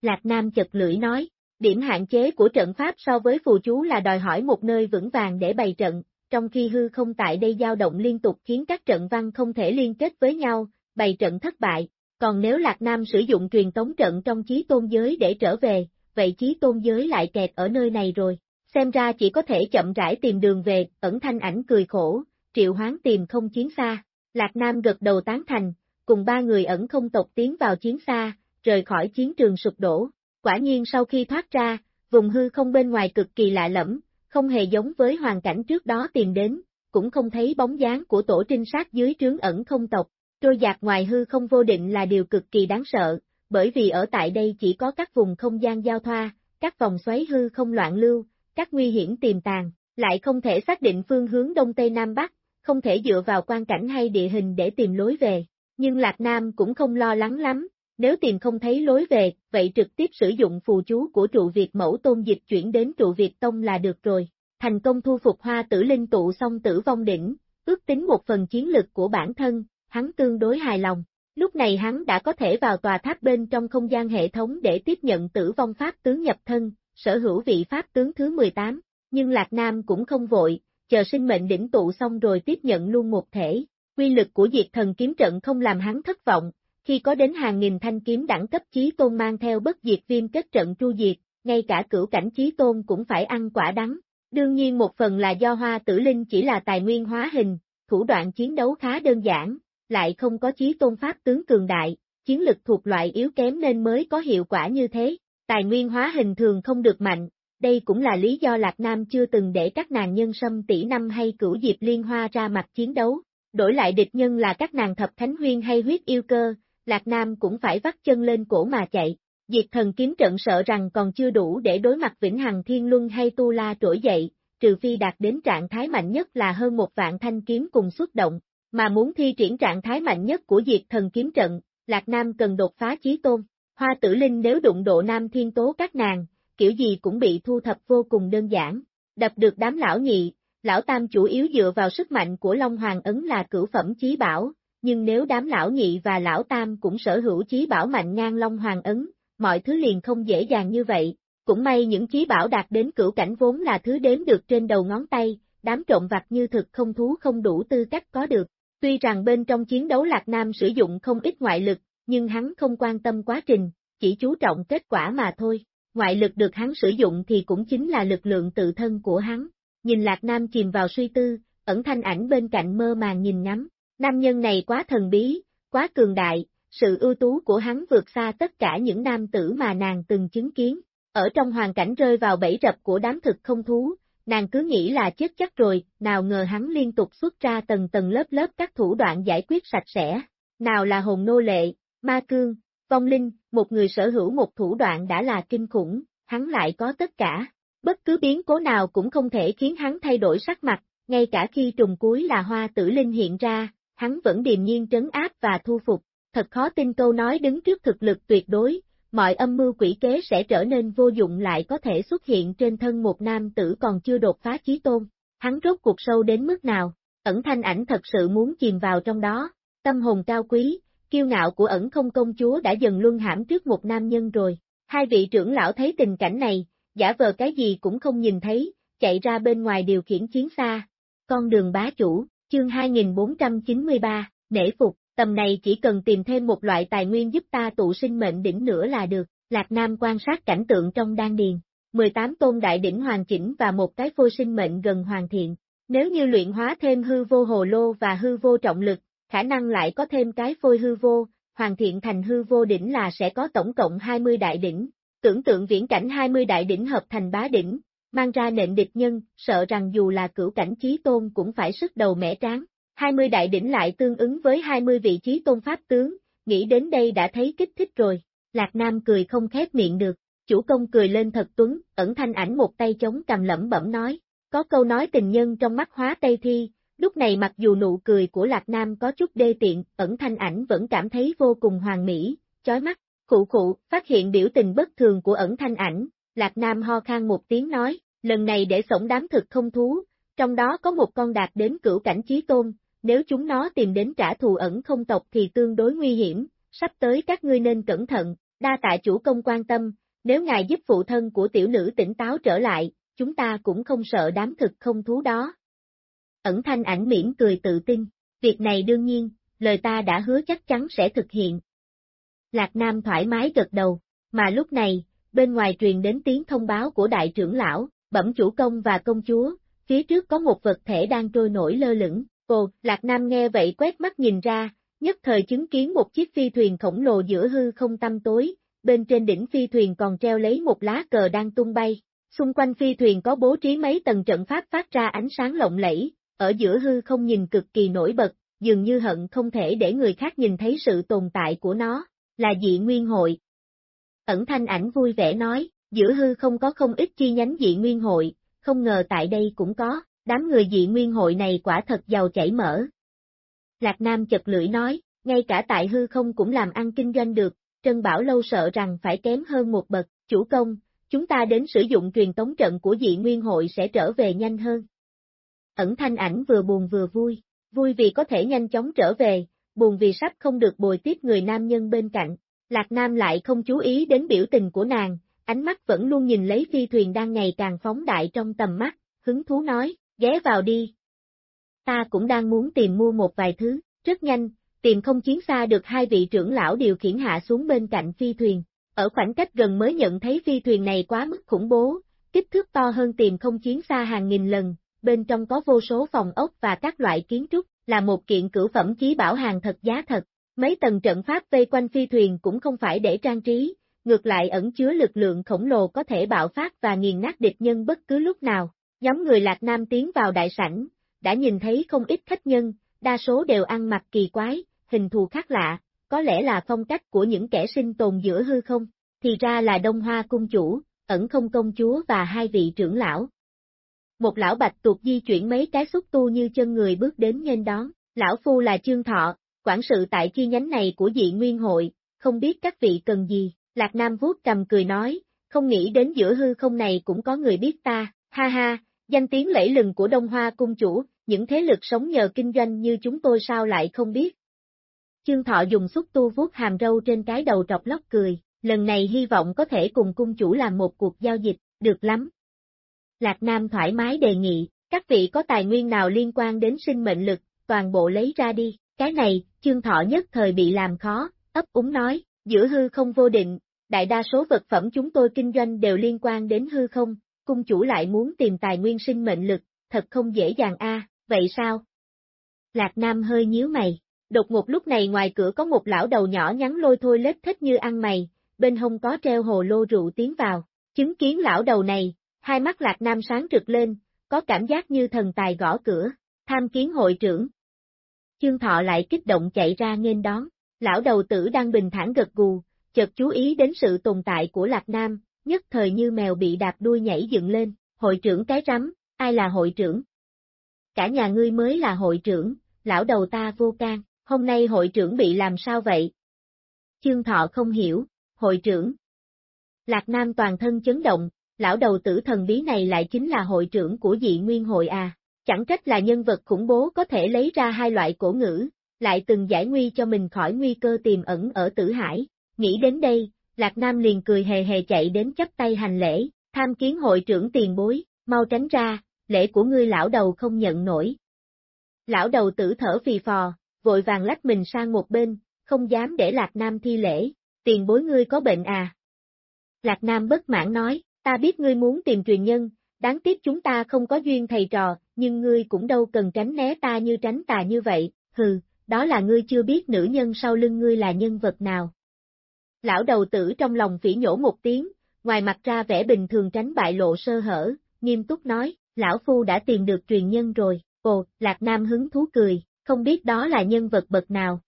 [SPEAKER 1] Lạc Nam chật lưỡi nói, điểm hạn chế của trận pháp so với phù chú là đòi hỏi một nơi vững vàng để bày trận, trong khi hư không tại đây dao động liên tục khiến các trận văn không thể liên kết với nhau, bày trận thất bại, còn nếu Lạc Nam sử dụng truyền tống trận trong chí tôn giới để trở về, vậy chí tôn giới lại kẹt ở nơi này rồi. Xem ra chỉ có thể chậm rãi tìm đường về, ẩn thanh ảnh cười khổ, triệu hoán tìm không chiến xa. Lạc Nam gật đầu tán thành, cùng ba người ẩn không tộc tiến vào chiến xa, rời khỏi chiến trường sụp đổ. Quả nhiên sau khi thoát ra, vùng hư không bên ngoài cực kỳ lạ lẫm, không hề giống với hoàn cảnh trước đó tìm đến, cũng không thấy bóng dáng của tổ trinh sát dưới trướng ẩn không tộc. Trôi giạt ngoài hư không vô định là điều cực kỳ đáng sợ, bởi vì ở tại đây chỉ có các vùng không gian giao thoa, các vòng xoáy hư không loạn lưu, các nguy hiểm tiềm tàng, lại không thể xác định phương hướng đông tây nam bắc, không thể dựa vào quan cảnh hay địa hình để tìm lối về. Nhưng Lạc Nam cũng không lo lắng lắm, nếu tìm không thấy lối về, vậy trực tiếp sử dụng phù chú của trụ Việt mẫu tôn dịch chuyển đến trụ Việt tông là được rồi. Thành công thu phục hoa tử linh tụ xong tử vong đỉnh, ước tính một phần chiến lực của bản thân, hắn tương đối hài lòng. Lúc này hắn đã có thể vào tòa tháp bên trong không gian hệ thống để tiếp nhận tử vong pháp tướng nhập thân, sở hữu vị pháp tướng thứ 18, nhưng Lạc Nam cũng không vội, chờ sinh mệnh đỉnh tụ xong rồi tiếp nhận luôn một thể. Quy lực của diệt thần kiếm trận không làm hắn thất vọng, khi có đến hàng nghìn thanh kiếm đẳng cấp chí tôn mang theo bất diệt viêm kết trận tru diệt, ngay cả cửu cảnh chí tôn cũng phải ăn quả đắng. Đương nhiên một phần là do hoa tử linh chỉ là tài nguyên hóa hình, thủ đoạn chiến đấu khá đơn giản, lại không có chí tôn pháp tướng cường đại, chiến lực thuộc loại yếu kém nên mới có hiệu quả như thế. Tài nguyên hóa hình thường không được mạnh, đây cũng là lý do Lạc Nam chưa từng để các nàng nhân sâm tỷ năm hay cửu diệp liên hoa ra mặt chiến đấu. Đổi lại địch nhân là các nàng thập thánh huyên hay huyết yêu cơ, Lạc Nam cũng phải vắt chân lên cổ mà chạy. Diệt thần kiếm trận sợ rằng còn chưa đủ để đối mặt Vĩnh Hằng Thiên Luân hay Tu La trỗi dậy, trừ phi đạt đến trạng thái mạnh nhất là hơn một vạn thanh kiếm cùng xuất động, mà muốn thi triển trạng thái mạnh nhất của diệt thần kiếm trận, Lạc Nam cần đột phá chí tôn. Hoa tử linh nếu đụng độ Nam Thiên Tố các nàng, kiểu gì cũng bị thu thập vô cùng đơn giản. Đập được đám lão nhị, lão tam chủ yếu dựa vào sức mạnh của Long Hoàng Ấn là cửu phẩm chí bảo, nhưng nếu đám lão nhị và lão tam cũng sở hữu chí bảo mạnh ngang Long Hoàng Ấn, mọi thứ liền không dễ dàng như vậy. Cũng may những chí bảo đạt đến cửu cảnh vốn là thứ đếm được trên đầu ngón tay, đám trộm vặt như thực không thú không đủ tư cách có được. Tuy rằng bên trong chiến đấu Lạc Nam sử dụng không ít ngoại lực, nhưng hắn không quan tâm quá trình, chỉ chú trọng kết quả mà thôi. Ngoại lực được hắn sử dụng thì cũng chính là lực lượng tự thân của hắn. Nhìn Lạc Nam chìm vào suy tư, ẩn thanh ảnh bên cạnh mơ màng nhìn ngắm. Nam nhân này quá thần bí, quá cường đại, sự ưu tú của hắn vượt xa tất cả những nam tử mà nàng từng chứng kiến. Ở trong hoàn cảnh rơi vào bẫy rập của đám thực không thú, nàng cứ nghĩ là chết chắc rồi, nào ngờ hắn liên tục xuất ra tầng tầng lớp lớp các thủ đoạn giải quyết sạch sẽ. Nào là hồn nô lệ, ma cương, vong linh, một người sở hữu một thủ đoạn đã là kinh khủng, hắn lại có tất cả. Bất cứ biến cố nào cũng không thể khiến hắn thay đổi sắc mặt, ngay cả khi trùng cuối là hoa tử linh hiện ra, hắn vẫn điềm nhiên trấn áp và thu phục. Thật khó tin câu nói đứng trước thực lực tuyệt đối, mọi âm mưu quỷ kế sẽ trở nên vô dụng lại có thể xuất hiện trên thân một nam tử còn chưa đột phá chí tôn. Hắn rốt cuộc sâu đến mức nào, ẩn thanh ảnh thật sự muốn chìm vào trong đó, tâm hồn cao quý, kiêu ngạo của ẩn không công chúa đã dần luân hãm trước một nam nhân rồi. Hai vị trưởng lão thấy tình cảnh này, giả vờ cái gì cũng không nhìn thấy, chạy ra bên ngoài điều khiển chiến xa. Con đường bá chủ, chương 2493, nể phục, tầm này chỉ cần tìm thêm một loại tài nguyên giúp ta tụ sinh mệnh đỉnh nữa là được, Lạc Nam quan sát cảnh tượng trong đan điền. 18 tôn đại đỉnh hoàn chỉnh và một cái phôi sinh mệnh gần hoàn thiện. Nếu như luyện hóa thêm hư vô hồ lô và hư vô trọng lực, khả năng lại có thêm cái phôi hư vô, hoàn thiện thành hư vô đỉnh là sẽ có tổng cộng 20 đại đỉnh. Tưởng tượng viễn cảnh 20 đại đỉnh hợp thành bá đỉnh, mang ra nện địch nhân, sợ rằng dù là cửu cảnh chí tôn cũng phải sức đầu mẻ tráng. 20 đại đỉnh lại tương ứng với 20 vị trí tôn pháp tướng, nghĩ đến đây đã thấy kích thích rồi. Lạc Nam cười không khép miệng được, chủ công cười lên thật tuấn, ẩn thanh ảnh một tay chống cầm lẩm bẩm nói, có câu nói tình nhân trong mắt hóa tây thi, lúc này mặc dù nụ cười của Lạc Nam có chút đê tiện, ẩn thanh ảnh vẫn cảm thấy vô cùng hoàn mỹ, chói mắt, khụ khụ, phát hiện biểu tình bất thường của ẩn thanh ảnh, Lạc Nam ho khan một tiếng nói, lần này để sống đám thực không thú, trong đó có một con đạt đến cửu cảnh trí tôn, nếu chúng nó tìm đến trả thù ẩn không tộc thì tương đối nguy hiểm, sắp tới các ngươi nên cẩn thận, đa tạ chủ công quan tâm, nếu ngài giúp phụ thân của tiểu nữ tỉnh táo trở lại, chúng ta cũng không sợ đám thực không thú đó. Ẩn thanh ảnh mỉm cười tự tin, việc này đương nhiên, lời ta đã hứa chắc chắn sẽ thực hiện. Lạc Nam thoải mái gật đầu, mà lúc này, bên ngoài truyền đến tiếng thông báo của đại trưởng lão, bẩm chủ công và công chúa, phía trước có một vật thể đang trôi nổi lơ lửng, ồ, Lạc Nam nghe vậy quét mắt nhìn ra, nhất thời chứng kiến một chiếc phi thuyền khổng lồ giữa hư không tăm tối, bên trên đỉnh phi thuyền còn treo lấy một lá cờ đang tung bay, xung quanh phi thuyền có bố trí mấy tầng trận pháp phát ra ánh sáng lộng lẫy, ở giữa hư không nhìn cực kỳ nổi bật, dường như hận không thể để người khác nhìn thấy sự tồn tại của nó, là dị nguyên hội. Ẩn thanh ảnh vui vẻ nói, giữa hư không có không ít chi nhánh dị nguyên hội, không ngờ tại đây cũng có, đám người dị nguyên hội này quả thật giàu chảy mỡ. Lạc Nam chật lưỡi nói, ngay cả tại hư không cũng làm ăn kinh doanh được, Trân Bảo Lâu sợ rằng phải kém hơn một bậc, chủ công, chúng ta đến sử dụng truyền tống trận của dị nguyên hội sẽ trở về nhanh hơn. Ẩn thanh ảnh vừa buồn vừa vui, vui vì có thể nhanh chóng trở về, buồn vì sắp không được bồi tiếp người nam nhân bên cạnh. Lạc Nam lại không chú ý đến biểu tình của nàng, ánh mắt vẫn luôn nhìn lấy phi thuyền đang ngày càng phóng đại trong tầm mắt, hứng thú nói, ghé vào đi. Ta cũng đang muốn tìm mua một vài thứ, rất nhanh, tìm không chiến xa được hai vị trưởng lão điều khiển hạ xuống bên cạnh phi thuyền. Ở khoảng cách gần mới nhận thấy phi thuyền này quá mức khủng bố, kích thước to hơn tìm không chiến xa hàng nghìn lần, bên trong có vô số phòng ốc và các loại kiến trúc, là một kiện cửu phẩm chí bảo hàng thật giá thật. Mấy tầng trận pháp vây quanh phi thuyền cũng không phải để trang trí, ngược lại ẩn chứa lực lượng khổng lồ có thể bạo phát và nghiền nát địch nhân bất cứ lúc nào. Nhóm người Lạc Nam tiến vào đại sảnh, đã nhìn thấy không ít khách nhân, đa số đều ăn mặc kỳ quái, hình thù khác lạ, có lẽ là phong cách của những kẻ sinh tồn giữa hư không, thì ra là Đông Hoa cung chủ, ẩn không công chúa và hai vị trưởng lão. Một lão bạch tuột di chuyển mấy cái xúc tu như chân người bước đến nghênh đón, lão phu là Trương Thọ, quản sự tại chi nhánh này của dị nguyên hội, không biết các vị cần gì, Lạc Nam vuốt cầm cười nói, không nghĩ đến giữa hư không này cũng có người biết ta, ha ha, danh tiếng lẫy lừng của Đông Hoa cung chủ, những thế lực sống nhờ kinh doanh như chúng tôi sao lại không biết. Chương Thọ dùng xúc tu vuốt hàm râu trên cái đầu trọc lóc cười, lần này hy vọng có thể cùng cung chủ làm một cuộc giao dịch, được lắm. Lạc Nam thoải mái đề nghị, các vị có tài nguyên nào liên quan đến sinh mệnh lực, toàn bộ lấy ra đi, cái này, chương Thọ nhất thời bị làm khó, ấp úng nói, giữa hư không vô định, đại đa số vật phẩm chúng tôi kinh doanh đều liên quan đến hư không, cung chủ lại muốn tìm tài nguyên sinh mệnh lực, thật không dễ dàng a, vậy sao? Lạc Nam hơi nhíu mày, đột ngột lúc này ngoài cửa có một lão đầu nhỏ nhắn lôi thôi lết thích như ăn mày, bên hông có treo hồ lô rượu tiến vào, chứng kiến lão đầu này, hai mắt Lạc Nam sáng rực lên, có cảm giác như thần tài gõ cửa, tham kiến hội trưởng. Chương Thọ lại kích động chạy ra nghênh đón, lão đầu tử đang bình thản gật gù, chợt chú ý đến sự tồn tại của Lạc Nam, nhất thời như mèo bị đạp đuôi nhảy dựng lên, hội trưởng cái rắm, ai là hội trưởng? Cả nhà ngươi mới là hội trưởng, lão đầu ta vô can, hôm nay hội trưởng bị làm sao vậy? Chương Thọ không hiểu, hội trưởng. Lạc Nam toàn thân chấn động, lão đầu tử thần bí này lại chính là hội trưởng của dị nguyên hội à, chẳng trách là nhân vật khủng bố có thể lấy ra hai loại cổ ngữ, lại từng giải nguy cho mình khỏi nguy cơ tiềm ẩn ở tử hải. Nghĩ đến đây, Lạc Nam liền cười hề hề chạy đến chấp tay hành lễ, tham kiến hội trưởng tiền bối, mau tránh ra, lễ của ngươi lão đầu không nhận nổi. Lão đầu tử thở phì phò, vội vàng lách mình sang một bên, không dám để Lạc Nam thi lễ, tiền bối ngươi có bệnh à? Lạc Nam bất mãn nói, ta biết ngươi muốn tìm truyền nhân, đáng tiếc chúng ta không có duyên thầy trò, nhưng ngươi cũng đâu cần tránh né ta như tránh tà như vậy, hừ, đó là ngươi chưa biết nữ nhân sau lưng ngươi là nhân vật nào. Lão đầu tử trong lòng phỉ nhổ một tiếng, ngoài mặt ra vẻ bình thường tránh bại lộ sơ hở, nghiêm túc nói, lão phu đã tìm được truyền nhân rồi, ồ, Lạc Nam hứng thú cười, không biết đó là nhân vật bậc nào.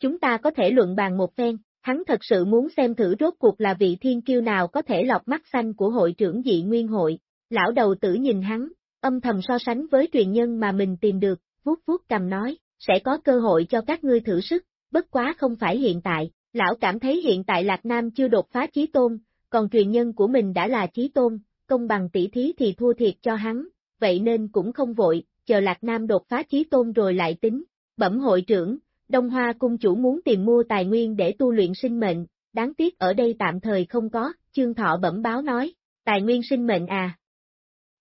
[SPEAKER 1] Chúng ta có thể luận bàn một phen, hắn thật sự muốn xem thử rốt cuộc là vị thiên kiêu nào có thể lọc mắt xanh của hội trưởng dị nguyên hội. Lão đầu tử nhìn hắn, âm thầm so sánh với truyền nhân mà mình tìm được, vuốt vuốt cầm nói, sẽ có cơ hội cho các ngươi thử sức, bất quá không phải hiện tại, lão cảm thấy hiện tại Lạc Nam chưa đột phá chí tôn, còn truyền nhân của mình đã là chí tôn, công bằng tỷ thí thì thua thiệt cho hắn, vậy nên cũng không vội, chờ Lạc Nam đột phá chí tôn rồi lại tính. Bẩm hội trưởng, Đông Hoa cung chủ muốn tìm mua tài nguyên để tu luyện sinh mệnh, đáng tiếc ở đây tạm thời không có, chương thọ bẩm báo nói, tài nguyên sinh mệnh à.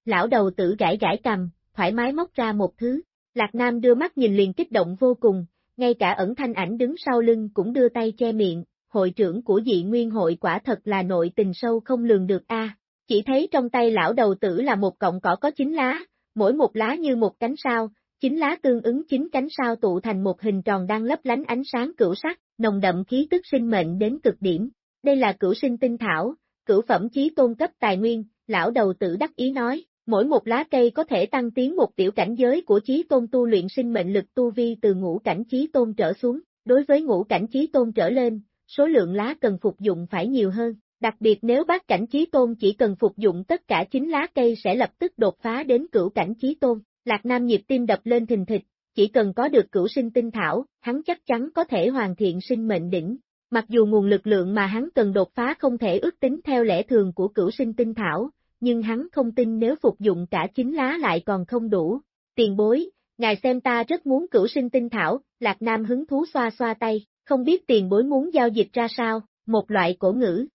[SPEAKER 1] Lão đầu tử gãi gãi cầm, thoải mái móc ra một thứ, Lạc Nam đưa mắt nhìn liền kích động vô cùng, ngay cả ẩn thanh ảnh đứng sau lưng cũng đưa tay che miệng, hội trưởng của dị nguyên hội quả thật là nội tình sâu không lường được a. Chỉ thấy trong tay lão đầu tử là một cọng cỏ có chín lá, mỗi một lá như một cánh sao, chín lá tương ứng chín cánh sao tụ thành một hình tròn đang lấp lánh ánh sáng cửu sắc, nồng đậm khí tức sinh mệnh đến cực điểm. Đây là cửu sinh tinh thảo, cửu phẩm chí tôn cấp tài nguyên, lão đầu tử đắc ý nói, mỗi một lá cây có thể tăng tiến một tiểu cảnh giới của chí tôn tu luyện sinh mệnh lực tu vi từ ngũ cảnh chí tôn trở xuống, đối với ngũ cảnh chí tôn trở lên, số lượng lá cần phục dụng phải nhiều hơn. Đặc biệt nếu bác cảnh chí tôn chỉ cần phục dụng tất cả 9 lá cây sẽ lập tức đột phá đến cửu cảnh chí tôn. Lạc Nam nhịp tim đập lên thình thịch, chỉ cần có được cửu sinh tinh thảo, hắn chắc chắn có thể hoàn thiện sinh mệnh đỉnh. Mặc dù nguồn lực lượng mà hắn cần đột phá không thể ước tính theo lẽ thường của cửu sinh tinh thảo, nhưng hắn không tin nếu phục dụng cả chín lá lại còn không đủ. Tiền bối, ngài xem ta rất muốn cửu sinh tinh thảo, Lạc Nam hứng thú xoa xoa tay, không biết tiền bối muốn giao dịch ra sao, một loại cổ ngữ.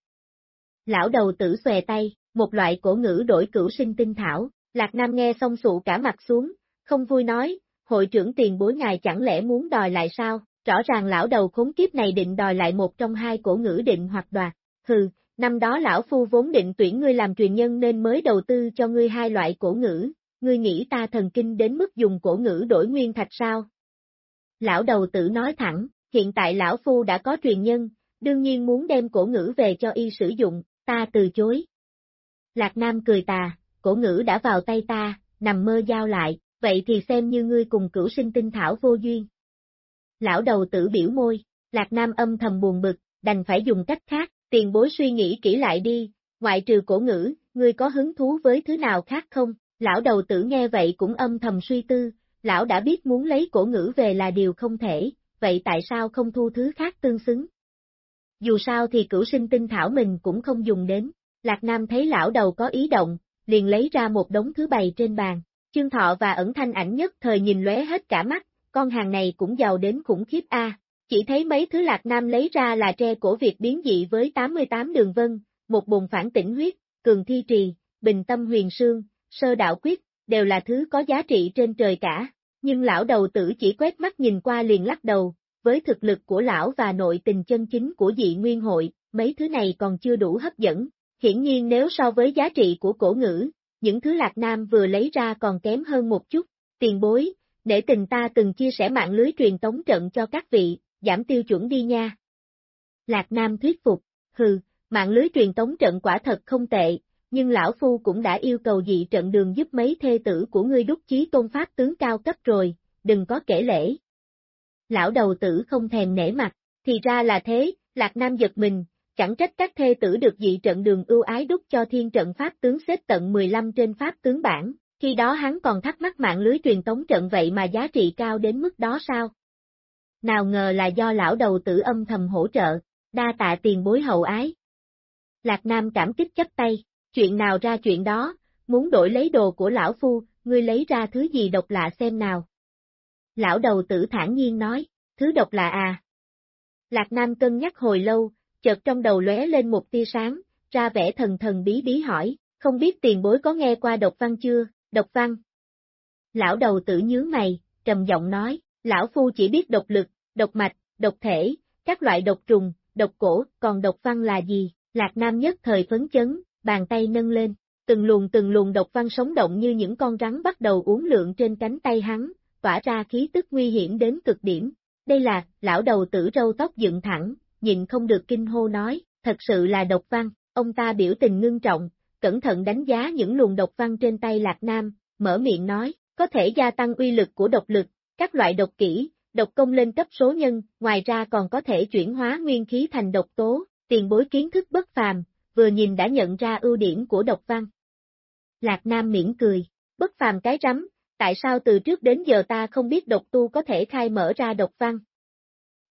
[SPEAKER 1] Lão đầu tử xòe tay, một loại cổ ngữ đổi cửu sinh tinh thảo, Lạc Nam nghe xong sụ cả mặt xuống, không vui nói, hội trưởng tiền bối ngài chẳng lẽ muốn đòi lại sao, rõ ràng lão đầu khốn kiếp này định đòi lại một trong hai cổ ngữ định hoặc đoạt, hừ, năm đó lão phu vốn định tuyển ngươi làm truyền nhân nên mới đầu tư cho ngươi hai loại cổ ngữ, ngươi nghĩ ta thần kinh đến mức dùng cổ ngữ đổi nguyên thạch sao? Lão đầu tử nói thẳng, hiện tại lão phu đã có truyền nhân, đương nhiên muốn đem cổ ngữ về cho y sử dụng, ta từ chối. Lạc Nam cười tà, cổ ngữ đã vào tay ta, nằm mơ giao lại, vậy thì xem như ngươi cùng cửu sinh tinh thảo vô duyên. Lão đầu tử biểu môi, Lạc Nam âm thầm buồn bực, đành phải dùng cách khác, tiền bối suy nghĩ kỹ lại đi, ngoại trừ cổ ngữ, ngươi có hứng thú với thứ nào khác không? Lão đầu tử nghe vậy cũng âm thầm suy tư, lão đã biết muốn lấy cổ ngữ về là điều không thể, vậy tại sao không thu thứ khác tương xứng? Dù sao thì cửu sinh tinh thảo mình cũng không dùng đến, Lạc Nam thấy lão đầu có ý động, liền lấy ra một đống thứ bày trên bàn, chương thọ và ẩn thanh ảnh nhất thời nhìn lóe hết cả mắt, con hàng này cũng giàu đến khủng khiếp a. Chỉ thấy mấy thứ Lạc Nam lấy ra là tre cổ việc biến dị với 88 đường vân, một bồn phản tỉnh huyết, cường thi trì, bình tâm huyền sương, sơ đạo quyết, đều là thứ có giá trị trên trời cả. Nhưng lão đầu tử chỉ quét mắt nhìn qua liền lắc đầu, với thực lực của lão và nội tình chân chính của dị nguyên hội, mấy thứ này còn chưa đủ hấp dẫn. Hiển nhiên nếu so với giá trị của cổ ngữ, những thứ Lạc Nam vừa lấy ra còn kém hơn một chút. Tiền bối, để tình ta từng chia sẻ mạng lưới truyền tống trận cho các vị, giảm tiêu chuẩn đi nha. Lạc Nam thuyết phục, hừ, mạng lưới truyền tống trận quả thật không tệ, nhưng lão phu cũng đã yêu cầu dị trận đường giúp mấy thê tử của ngươi đúc chí tôn pháp tướng cao cấp rồi, đừng có kể lễ. Lão đầu tử không thèm nể mặt, thì ra là thế, Lạc Nam giật mình, chẳng trách các thê tử được dị trận đường ưu ái đúc cho thiên trận pháp tướng xếp tận 15 trên pháp tướng bản, khi đó hắn còn thắc mắc mạng lưới truyền tống trận vậy mà giá trị cao đến mức đó sao? Nào ngờ là do lão đầu tử âm thầm hỗ trợ, đa tạ tiền bối hậu ái. Lạc Nam cảm kích chấp tay, chuyện nào ra chuyện đó, muốn đổi lấy đồ của lão phu, ngươi lấy ra thứ gì độc lạ xem nào. Lão đầu tử thản nhiên nói, thứ độc lạ à. Lạc Nam cân nhắc hồi lâu, chợt trong đầu lóe lên một tia sáng, ra vẻ thần thần bí bí hỏi, không biết tiền bối có nghe qua độc văn chưa, độc văn. Lão đầu tử nhướng mày, trầm giọng nói, lão phu chỉ biết độc lực, độc mạch, độc thể, các loại độc trùng, độc cổ, còn độc văn là gì? Lạc Nam nhất thời phấn chấn, bàn tay nâng lên, từng luồng từng luồng độc văn sống động như những con rắn bắt đầu uống lượng trên cánh tay hắn, tỏa ra khí tức nguy hiểm đến cực điểm. Đây là, lão đầu tử râu tóc dựng thẳng, nhìn không được kinh hô nói, thật sự là độc văn, ông ta biểu tình ngưng trọng, cẩn thận đánh giá những luồng độc văn trên tay Lạc Nam, mở miệng nói, có thể gia tăng uy lực của độc lực, các loại độc kỹ, độc công lên cấp số nhân, ngoài ra còn có thể chuyển hóa nguyên khí thành độc tố, tiền bối kiến thức bất phàm, vừa nhìn đã nhận ra ưu điểm của độc văn. Lạc Nam miễn cười, bất phàm cái rắm, tại sao từ trước đến giờ ta không biết độc tu có thể khai mở ra độc văn?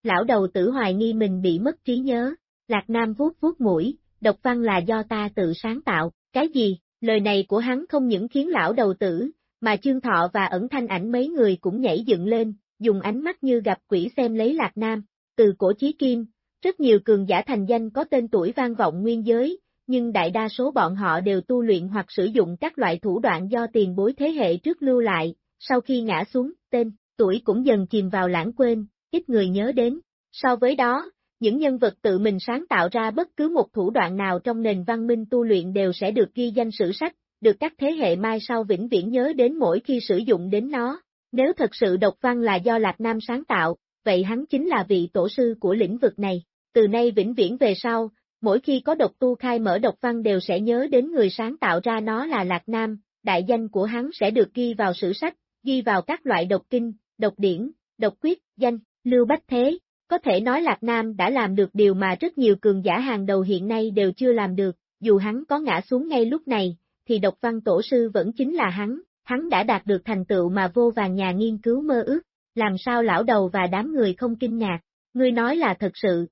[SPEAKER 1] Lão đầu tử hoài nghi mình bị mất trí nhớ, Lạc Nam vuốt vuốt mũi, độc văn là do ta tự sáng tạo, cái gì, lời này của hắn không những khiến lão đầu tử, mà trương thọ và ẩn thanh ảnh mấy người cũng nhảy dựng lên, dùng ánh mắt như gặp quỷ xem lấy Lạc Nam, từ cổ chí kim, rất nhiều cường giả thành danh có tên tuổi vang vọng nguyên giới, nhưng đại đa số bọn họ đều tu luyện hoặc sử dụng các loại thủ đoạn do tiền bối thế hệ trước lưu lại, sau khi ngã xuống, tên, tuổi cũng dần chìm vào lãng quên, ít người nhớ đến. So với đó, những nhân vật tự mình sáng tạo ra bất cứ một thủ đoạn nào trong nền văn minh tu luyện đều sẽ được ghi danh sử sách, được các thế hệ mai sau vĩnh viễn nhớ đến mỗi khi sử dụng đến nó. Nếu thật sự độc văn là do Lạc Nam sáng tạo, vậy hắn chính là vị tổ sư của lĩnh vực này. Từ nay vĩnh viễn về sau, mỗi khi có độc tu khai mở độc văn đều sẽ nhớ đến người sáng tạo ra nó là Lạc Nam, đại danh của hắn sẽ được ghi vào sử sách, ghi vào các loại độc kinh, độc điển, độc quyết, danh, lưu bách thế. Có thể nói Lạc Nam đã làm được điều mà rất nhiều cường giả hàng đầu hiện nay đều chưa làm được, dù hắn có ngã xuống ngay lúc này, thì độc văn tổ sư vẫn chính là hắn, hắn đã đạt được thành tựu mà vô vàng nhà nghiên cứu mơ ước, làm sao lão đầu và đám người không kinh ngạc, ngươi nói là thật sự.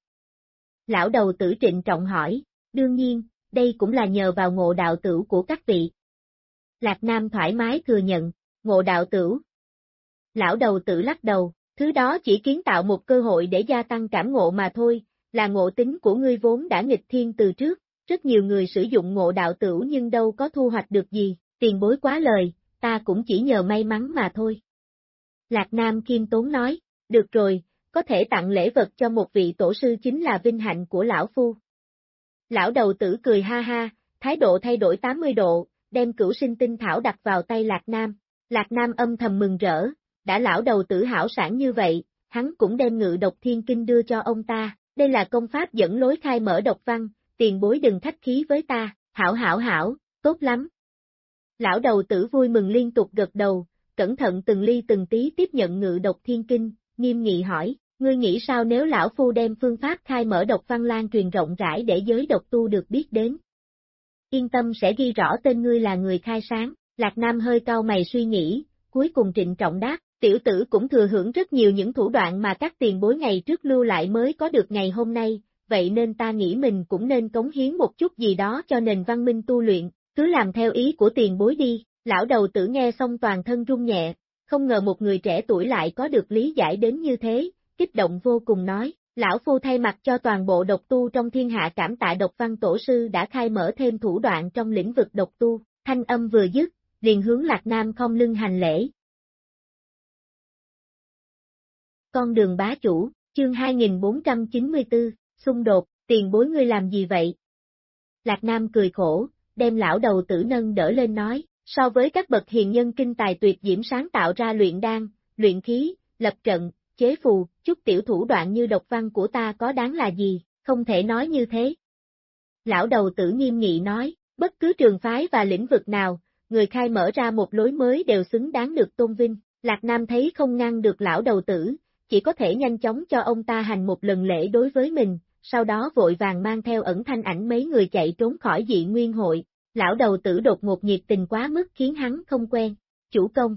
[SPEAKER 1] Lão đầu tử trịnh trọng hỏi, đương nhiên, đây cũng là nhờ vào ngộ đạo tử của các vị. Lạc Nam thoải mái thừa nhận, ngộ đạo tử. Lão đầu tử lắc đầu, thứ đó chỉ kiến tạo một cơ hội để gia tăng cảm ngộ mà thôi, là ngộ tính của ngươi vốn đã nghịch thiên từ trước, rất nhiều người sử dụng ngộ đạo tử nhưng đâu có thu hoạch được gì, tiền bối quá lời, ta cũng chỉ nhờ may mắn mà thôi. Lạc Nam Kim Tốn nói, được rồi, có thể tặng lễ vật cho một vị tổ sư chính là vinh hạnh của lão phu. Lão đầu tử cười ha ha, thái độ thay đổi 80 độ, đem cửu sinh tinh thảo đặt vào tay Lạc Nam. Lạc Nam âm thầm mừng rỡ, đã lão đầu tử hảo sản như vậy, hắn cũng đem ngự độc thiên kinh đưa cho ông ta, đây là công pháp dẫn lối khai mở độc văn, tiền bối đừng thách khí với ta, hảo hảo hảo, tốt lắm. Lão đầu tử vui mừng liên tục gật đầu, cẩn thận từng ly từng tí tiếp nhận ngự độc thiên kinh, nghiêm nghị hỏi, ngươi nghĩ sao nếu lão phu đem phương pháp khai mở độc văn lan truyền rộng rãi để giới độc tu được biết đến? Yên tâm sẽ ghi rõ tên ngươi là người khai sáng, Lạc Nam hơi cau mày suy nghĩ, cuối cùng trịnh trọng đáp, tiểu tử cũng thừa hưởng rất nhiều những thủ đoạn mà các tiền bối ngày trước lưu lại mới có được ngày hôm nay, vậy nên ta nghĩ mình cũng nên cống hiến một chút gì đó cho nền văn minh tu luyện, cứ làm theo ý của tiền bối đi, lão đầu tử nghe xong toàn thân rung nhẹ, không ngờ một người trẻ tuổi lại có được lý giải đến như thế, kích động vô cùng nói, lão phu thay mặt cho toàn bộ độc tu trong thiên hạ cảm tạ độc văn tổ sư đã khai mở thêm thủ đoạn trong lĩnh vực độc tu, thanh âm vừa dứt, liền hướng Lạc Nam không lưng hành lễ. Con đường bá chủ, chương 2494, xung đột, tiền bối ngươi làm gì vậy? Lạc Nam cười khổ, đem lão đầu tử nâng đỡ lên nói, so với các bậc hiền nhân kinh tài tuyệt diễm sáng tạo ra luyện đan, luyện khí, lập trận, chế phù, chút tiểu thủ đoạn như độc văn của ta có đáng là gì, không thể nói như thế. Lão đầu tử nghiêm nghị nói, bất cứ trường phái và lĩnh vực nào, người khai mở ra một lối mới đều xứng đáng được tôn vinh. Lạc Nam thấy không ngăn được lão đầu tử, chỉ có thể nhanh chóng cho ông ta hành một lần lễ đối với mình, sau đó vội vàng mang theo ẩn thanh ảnh mấy người chạy trốn khỏi dị nguyên hội. Lão đầu tử đột ngột nhiệt tình quá mức khiến hắn không quen. Chủ công,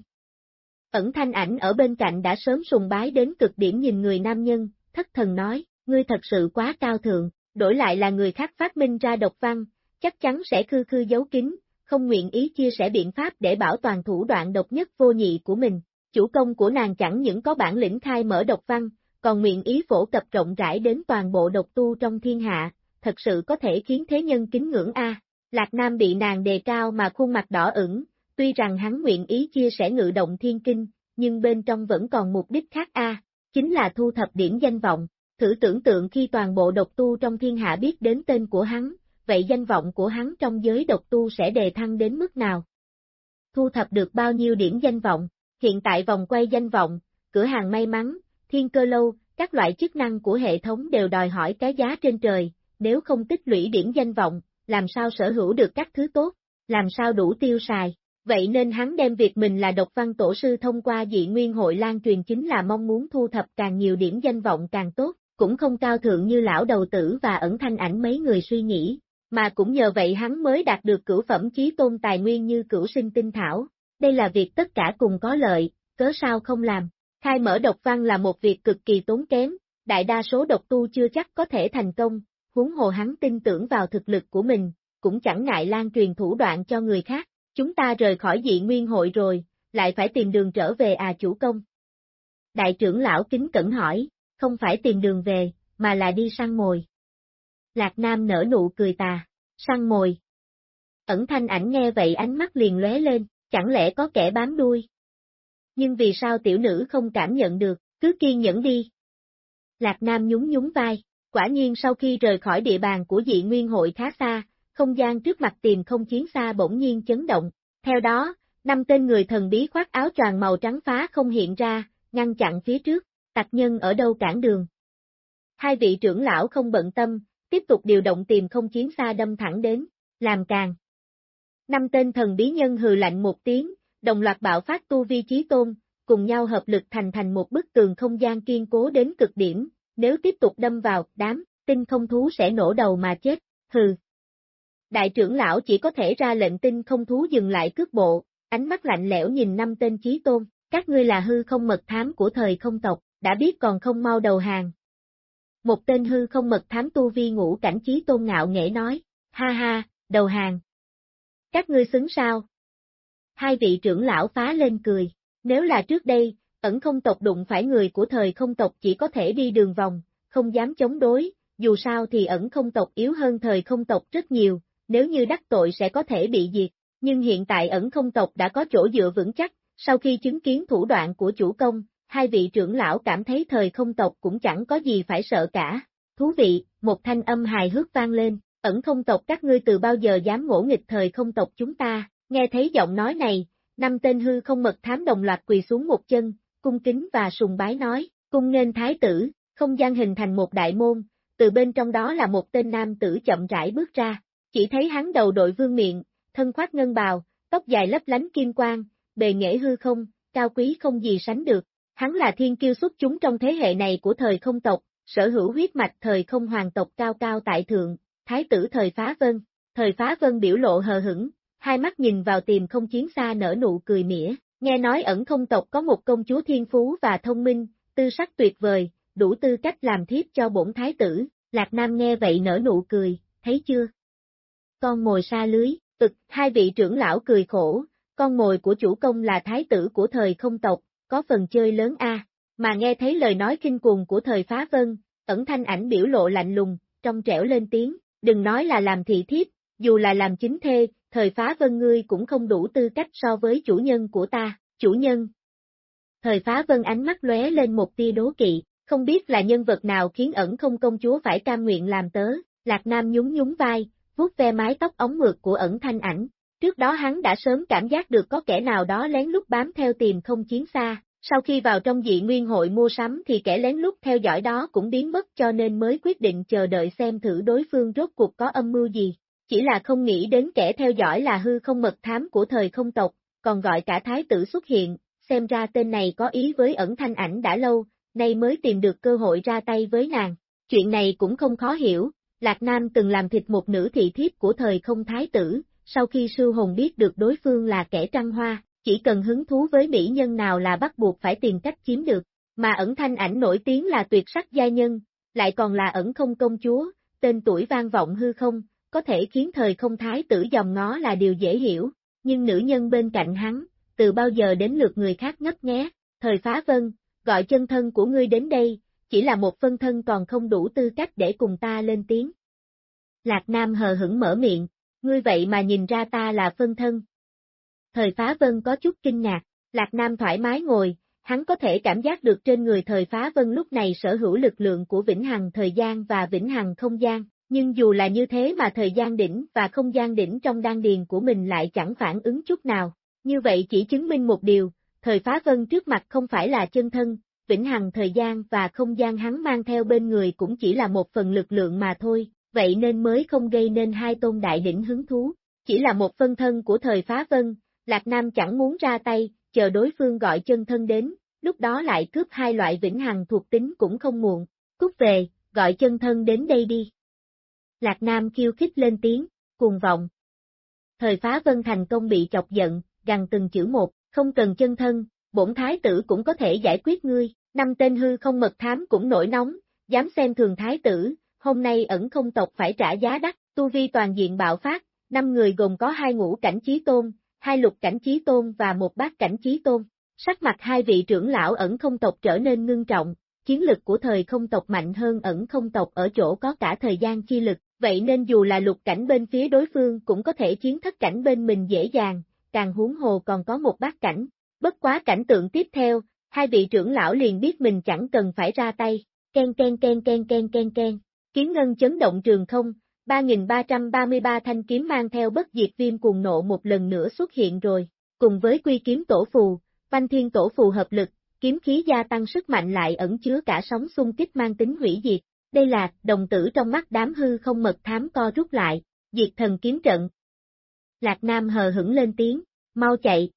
[SPEAKER 1] Ẩn thanh ảnh ở bên cạnh đã sớm sùng bái đến cực điểm nhìn người nam nhân, thất thần nói, ngươi thật sự quá cao thượng, đổi lại là người khác phát minh ra độc văn, chắc chắn sẽ khư khư giấu kín, không nguyện ý chia sẻ biện pháp để bảo toàn thủ đoạn độc nhất vô nhị của mình. Chủ công của nàng chẳng những có bản lĩnh khai mở độc văn, còn nguyện ý phổ cập rộng rãi đến toàn bộ độc tu trong thiên hạ, thật sự có thể khiến thế nhân kính ngưỡng A. Lạc Nam bị nàng đề cao mà khuôn mặt đỏ ửng, Tuy rằng hắn nguyện ý chia sẻ ngự động thiên kinh, nhưng bên trong vẫn còn mục đích khác a, chính là thu thập điểm danh vọng. Thử tưởng tượng khi toàn bộ độc tu trong thiên hạ biết đến tên của hắn, vậy danh vọng của hắn trong giới độc tu sẽ đề thăng đến mức nào? Thu thập được bao nhiêu điểm danh vọng? Hiện tại vòng quay danh vọng, cửa hàng may mắn, thiên cơ lâu, các loại chức năng của hệ thống đều đòi hỏi cái giá trên trời, nếu không tích lũy điểm danh vọng, làm sao sở hữu được các thứ tốt, làm sao đủ tiêu xài. Vậy nên hắn đem việc mình là độc văn tổ sư thông qua dị nguyên hội lan truyền chính là mong muốn thu thập càng nhiều điểm danh vọng càng tốt, cũng không cao thượng như lão đầu tử và ẩn thanh ảnh mấy người suy nghĩ, mà cũng nhờ vậy hắn mới đạt được cửu phẩm chí tôn tài nguyên như cửu sinh tinh thảo. Đây là việc tất cả cùng có lợi, cớ sao không làm. Khai mở độc văn là một việc cực kỳ tốn kém, đại đa số độc tu chưa chắc có thể thành công, huống hồ hắn tin tưởng vào thực lực của mình, cũng chẳng ngại lan truyền thủ đoạn cho người khác. Chúng ta rời khỏi dị nguyên hội rồi, lại phải tìm đường trở về à chủ công. Đại trưởng lão kính cẩn hỏi, không phải tìm đường về, mà là đi săn mồi. Lạc Nam nở nụ cười tà, săn mồi. Ẩn thanh ảnh nghe vậy ánh mắt liền lóe lên, chẳng lẽ có kẻ bám đuôi? Nhưng vì sao tiểu nữ không cảm nhận được, cứ kiên nhẫn đi. Lạc Nam nhún nhún vai, quả nhiên sau khi rời khỏi địa bàn của dị nguyên hội khá xa, không gian trước mặt tìm không chiến xa bỗng nhiên chấn động. Theo đó, năm tên người thần bí khoác áo choàng màu trắng phá không hiện ra, ngăn chặn phía trước, tặc nhân ở đâu cản đường. Hai vị trưởng lão không bận tâm, tiếp tục điều động tìm không chiến xa đâm thẳng đến, làm càng. Năm tên thần bí nhân hừ lạnh một tiếng, đồng loạt bạo phát tu vi trí tôn, cùng nhau hợp lực thành thành một bức tường không gian kiên cố đến cực điểm, nếu tiếp tục đâm vào, đám, tinh không thú sẽ nổ đầu mà chết, hừ đại trưởng lão chỉ có thể ra lệnh tinh không thú dừng lại cước bộ, ánh mắt lạnh lẽo nhìn năm tên chí tôn, các ngươi là hư không mật thám của thời không tộc, đã biết còn không mau đầu hàng. Một tên hư không mật thám tu vi ngũ cảnh chí tôn ngạo nghễ nói, ha ha, đầu hàng. Các ngươi xứng sao? Hai vị trưởng lão phá lên cười, nếu là trước đây, ẩn không tộc đụng phải người của thời không tộc chỉ có thể đi đường vòng, không dám chống đối, dù sao thì ẩn không tộc yếu hơn thời không tộc rất nhiều, nếu như đắc tội sẽ có thể bị diệt, nhưng hiện tại ẩn không tộc đã có chỗ dựa vững chắc, sau khi chứng kiến thủ đoạn của chủ công, hai vị trưởng lão cảm thấy thời không tộc cũng chẳng có gì phải sợ cả. Thú vị, một thanh âm hài hước vang lên, ẩn không tộc các ngươi từ bao giờ dám ngỗ nghịch thời không tộc chúng ta, nghe thấy giọng nói này, năm tên hư không mật thám đồng loạt quỳ xuống một chân, cung kính và sùng bái nói, cung nên thái tử, không gian hình thành một đại môn, từ bên trong đó là một tên nam tử chậm rãi bước ra, chỉ thấy hắn đầu đội vương miệng, thân khoác ngân bào, tóc dài lấp lánh kim quang, bề nghệ hư không, cao quý không gì sánh được. Hắn là thiên kiêu xuất chúng trong thế hệ này của thời không tộc, sở hữu huyết mạch thời không hoàng tộc cao cao tại thượng, thái tử thời phá vân. Thời phá vân biểu lộ hờ hững, hai mắt nhìn vào tìm không chiến xa nở nụ cười mỉa, nghe nói ẩn không tộc có một công chúa thiên phú và thông minh, tư sắc tuyệt vời, đủ tư cách làm thiếp cho bổn thái tử, Lạc Nam nghe vậy nở nụ cười, thấy chưa? Con mồi xa lưới, ực, hai vị trưởng lão cười khổ, con mồi của chủ công là thái tử của thời không tộc, có phần chơi lớn a. Mà nghe thấy lời nói kinh cuồng của thời phá vân, ẩn thanh ảnh biểu lộ lạnh lùng, trong trẻo lên tiếng, đừng nói là làm thị thiếp, dù là làm chính thê, thời phá vân ngươi cũng không đủ tư cách so với chủ nhân của ta, chủ nhân. Thời phá vân ánh mắt lóe lên một tia đố kỵ, không biết là nhân vật nào khiến ẩn không công chúa phải cam nguyện làm tớ, Lạc Nam nhún nhún vai, vuốt ve mái tóc ống mượt của ẩn thanh ảnh. Trước đó hắn đã sớm cảm giác được có kẻ nào đó lén lút bám theo tìm không chiến xa, sau khi vào trong dị nguyên hội mua sắm thì kẻ lén lút theo dõi đó cũng biến mất cho nên mới quyết định chờ đợi xem thử đối phương rốt cuộc có âm mưu gì. Chỉ là không nghĩ đến kẻ theo dõi là hư không mật thám của thời không tộc, còn gọi cả thái tử xuất hiện, xem ra tên này có ý với ẩn thanh ảnh đã lâu, nay mới tìm được cơ hội ra tay với nàng. Chuyện này cũng không khó hiểu, Lạc Nam từng làm thịt một nữ thị thiếp của thời không thái tử, sau khi sư hồn biết được đối phương là kẻ trăng hoa, chỉ cần hứng thú với mỹ nhân nào là bắt buộc phải tìm cách chiếm được, mà ẩn thanh ảnh nổi tiếng là tuyệt sắc gia nhân, lại còn là ẩn không công chúa, tên tuổi vang vọng hư không, có thể khiến thời không thái tử dòng ngó là điều dễ hiểu, nhưng nữ nhân bên cạnh hắn, từ bao giờ đến lượt người khác ngấp nghé, thời phá vân, gọi chân thân của ngươi đến đây, chỉ là một phân thân còn không đủ tư cách để cùng ta lên tiếng. Lạc Nam hờ hững mở miệng, ngươi vậy mà nhìn ra ta là phân thân. Thời phá vân có chút kinh ngạc, Lạc Nam thoải mái ngồi, hắn có thể cảm giác được trên người thời phá vân lúc này sở hữu lực lượng của vĩnh hằng thời gian và vĩnh hằng không gian, nhưng dù là như thế mà thời gian đỉnh và không gian đỉnh trong đan điền của mình lại chẳng phản ứng chút nào, như vậy chỉ chứng minh một điều, thời phá vân trước mặt không phải là chân thân, vĩnh hằng thời gian và không gian hắn mang theo bên người cũng chỉ là một phần lực lượng mà thôi, vậy nên mới không gây nên hai tôn đại đỉnh hứng thú, chỉ là một phân thân của thời phá vân, Lạc Nam chẳng muốn ra tay, chờ đối phương gọi chân thân đến, lúc đó lại cướp hai loại vĩnh hằng thuộc tính cũng không muộn, cút về, gọi chân thân đến đây đi. Lạc Nam kêu khích lên tiếng, cuồng vọng. Thời phá vân thành công bị chọc giận, gằn từng chữ một, không cần chân thân, bổn thái tử cũng có thể giải quyết ngươi, năm tên hư không mật thám cũng nổi nóng, dám xem thường thái tử, hôm nay ẩn không tộc phải trả giá đắt, tu vi toàn diện bạo phát, năm người gồm có hai ngũ cảnh trí tôn, hai lục cảnh trí tôn và một bát cảnh trí tôn. Sắc mặt hai vị trưởng lão ẩn không tộc trở nên ngưng trọng, chiến lực của thời không tộc mạnh hơn ẩn không tộc ở chỗ có cả thời gian chi lực, vậy nên dù là lục cảnh bên phía đối phương cũng có thể chiến thất cảnh bên mình dễ dàng, càng huống hồ còn có một bát cảnh. Bất quá cảnh tượng tiếp theo, hai vị trưởng lão liền biết mình chẳng cần phải ra tay, ken ken ken ken ken ken ken, kiếm ngân chấn động trường không, 3333 thanh kiếm mang theo bất diệt viêm cuồng nộ một lần nữa xuất hiện rồi, cùng với quy kiếm tổ phù, văn thiên tổ phù hợp lực, kiếm khí gia tăng sức mạnh lại ẩn chứa cả sóng xung kích mang tính hủy diệt. Đây là, đồng tử trong mắt đám hư không mật thám co rút lại, diệt thần kiếm trận. Lạc Nam hờ hững lên tiếng, mau chạy.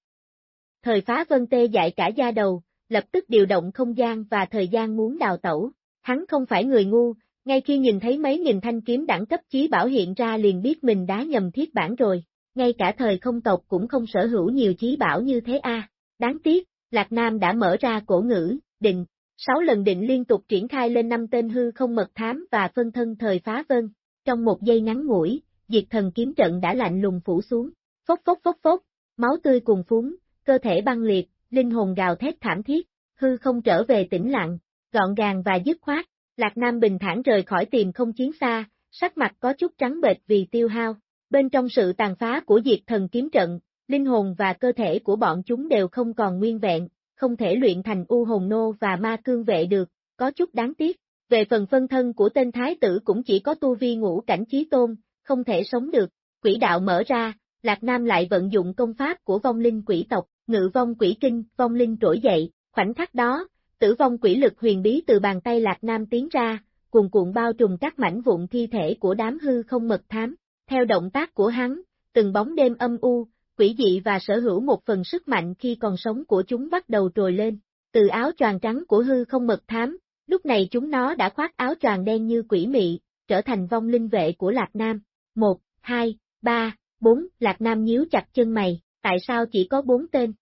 [SPEAKER 1] Thời phá vân tê dại cả da đầu, lập tức điều động không gian và thời gian muốn đào tẩu. Hắn không phải người ngu, ngay khi nhìn thấy mấy nghìn thanh kiếm đẳng cấp chí bảo hiện ra liền biết mình đã nhầm thiết bản rồi, ngay cả thời không tộc cũng không sở hữu nhiều chí bảo như thế a. Đáng tiếc, Lạc Nam đã mở ra cổ ngữ, định, sáu lần định liên tục triển khai lên năm tên hư không mật thám và phân thân thời phá vân. Trong một giây ngắn ngủi, diệt thần kiếm trận đã lạnh lùng phủ xuống, phốc phốc phốc phốc, máu tươi cùng phúng, cơ thể băng liệt, linh hồn gào thét thảm thiết, hư không trở về tĩnh lặng, gọn gàng và dứt khoát, Lạc Nam bình thản rời khỏi tìm không chiến xa, sắc mặt có chút trắng bệch vì tiêu hao. Bên trong sự tàn phá của diệt thần kiếm trận, linh hồn và cơ thể của bọn chúng đều không còn nguyên vẹn, không thể luyện thành u hồn nô và ma cương vệ được, có chút đáng tiếc. Về phần phân thân của tên thái tử cũng chỉ có tu vi ngũ cảnh trí tôn, không thể sống được, quỷ đạo mở ra, Lạc Nam lại vận dụng công pháp của vong linh quỷ tộc, ngự vong quỷ kinh, vong linh trỗi dậy, khoảnh khắc đó, tử vong quỷ lực huyền bí từ bàn tay Lạc Nam tiến ra, cuồn cuộn bao trùm các mảnh vụn thi thể của đám hư không mật thám. Theo động tác của hắn, từng bóng đêm âm u, quỷ dị và sở hữu một phần sức mạnh khi còn sống của chúng bắt đầu trồi lên. Từ áo choàng trắng của hư không mật thám, lúc này chúng nó đã khoác áo choàng đen như quỷ mị, trở thành vong linh vệ của Lạc Nam. Một, hai, ba, bốn, Lạc Nam nhíu chặt chân mày, tại sao chỉ có bốn tên?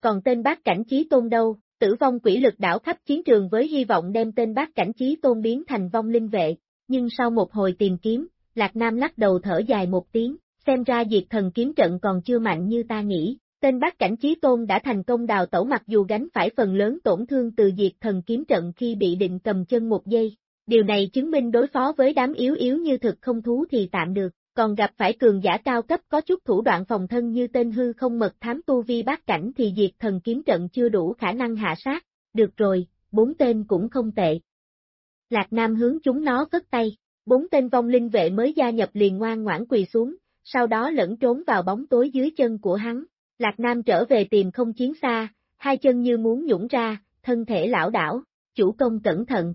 [SPEAKER 1] Còn tên bác cảnh trí tôn đâu, tử vong quỷ lực đảo khắp chiến trường với hy vọng đem tên bác cảnh trí tôn biến thành vong linh vệ, nhưng sau một hồi tìm kiếm, Lạc Nam lắc đầu thở dài một tiếng, xem ra diệt thần kiếm trận còn chưa mạnh như ta nghĩ, tên bác cảnh trí tôn đã thành công đào tẩu mặc dù gánh phải phần lớn tổn thương từ diệt thần kiếm trận khi bị định cầm chân một giây. Điều này chứng minh đối phó với đám yếu yếu như thực không thú thì tạm được, còn gặp phải cường giả cao cấp có chút thủ đoạn phòng thân như tên hư không mật thám tu vi bát cảnh thì diệt thần kiếm trận chưa đủ khả năng hạ sát, được rồi, bốn tên cũng không tệ. Lạc Nam hướng chúng nó vất tay, bốn tên vong linh vệ mới gia nhập liền ngoan ngoãn quỳ xuống, sau đó lẫn trốn vào bóng tối dưới chân của hắn. Lạc Nam trở về tìm không chiến xa, hai chân như muốn nhũng ra, thân thể lão đảo, chủ công cẩn thận.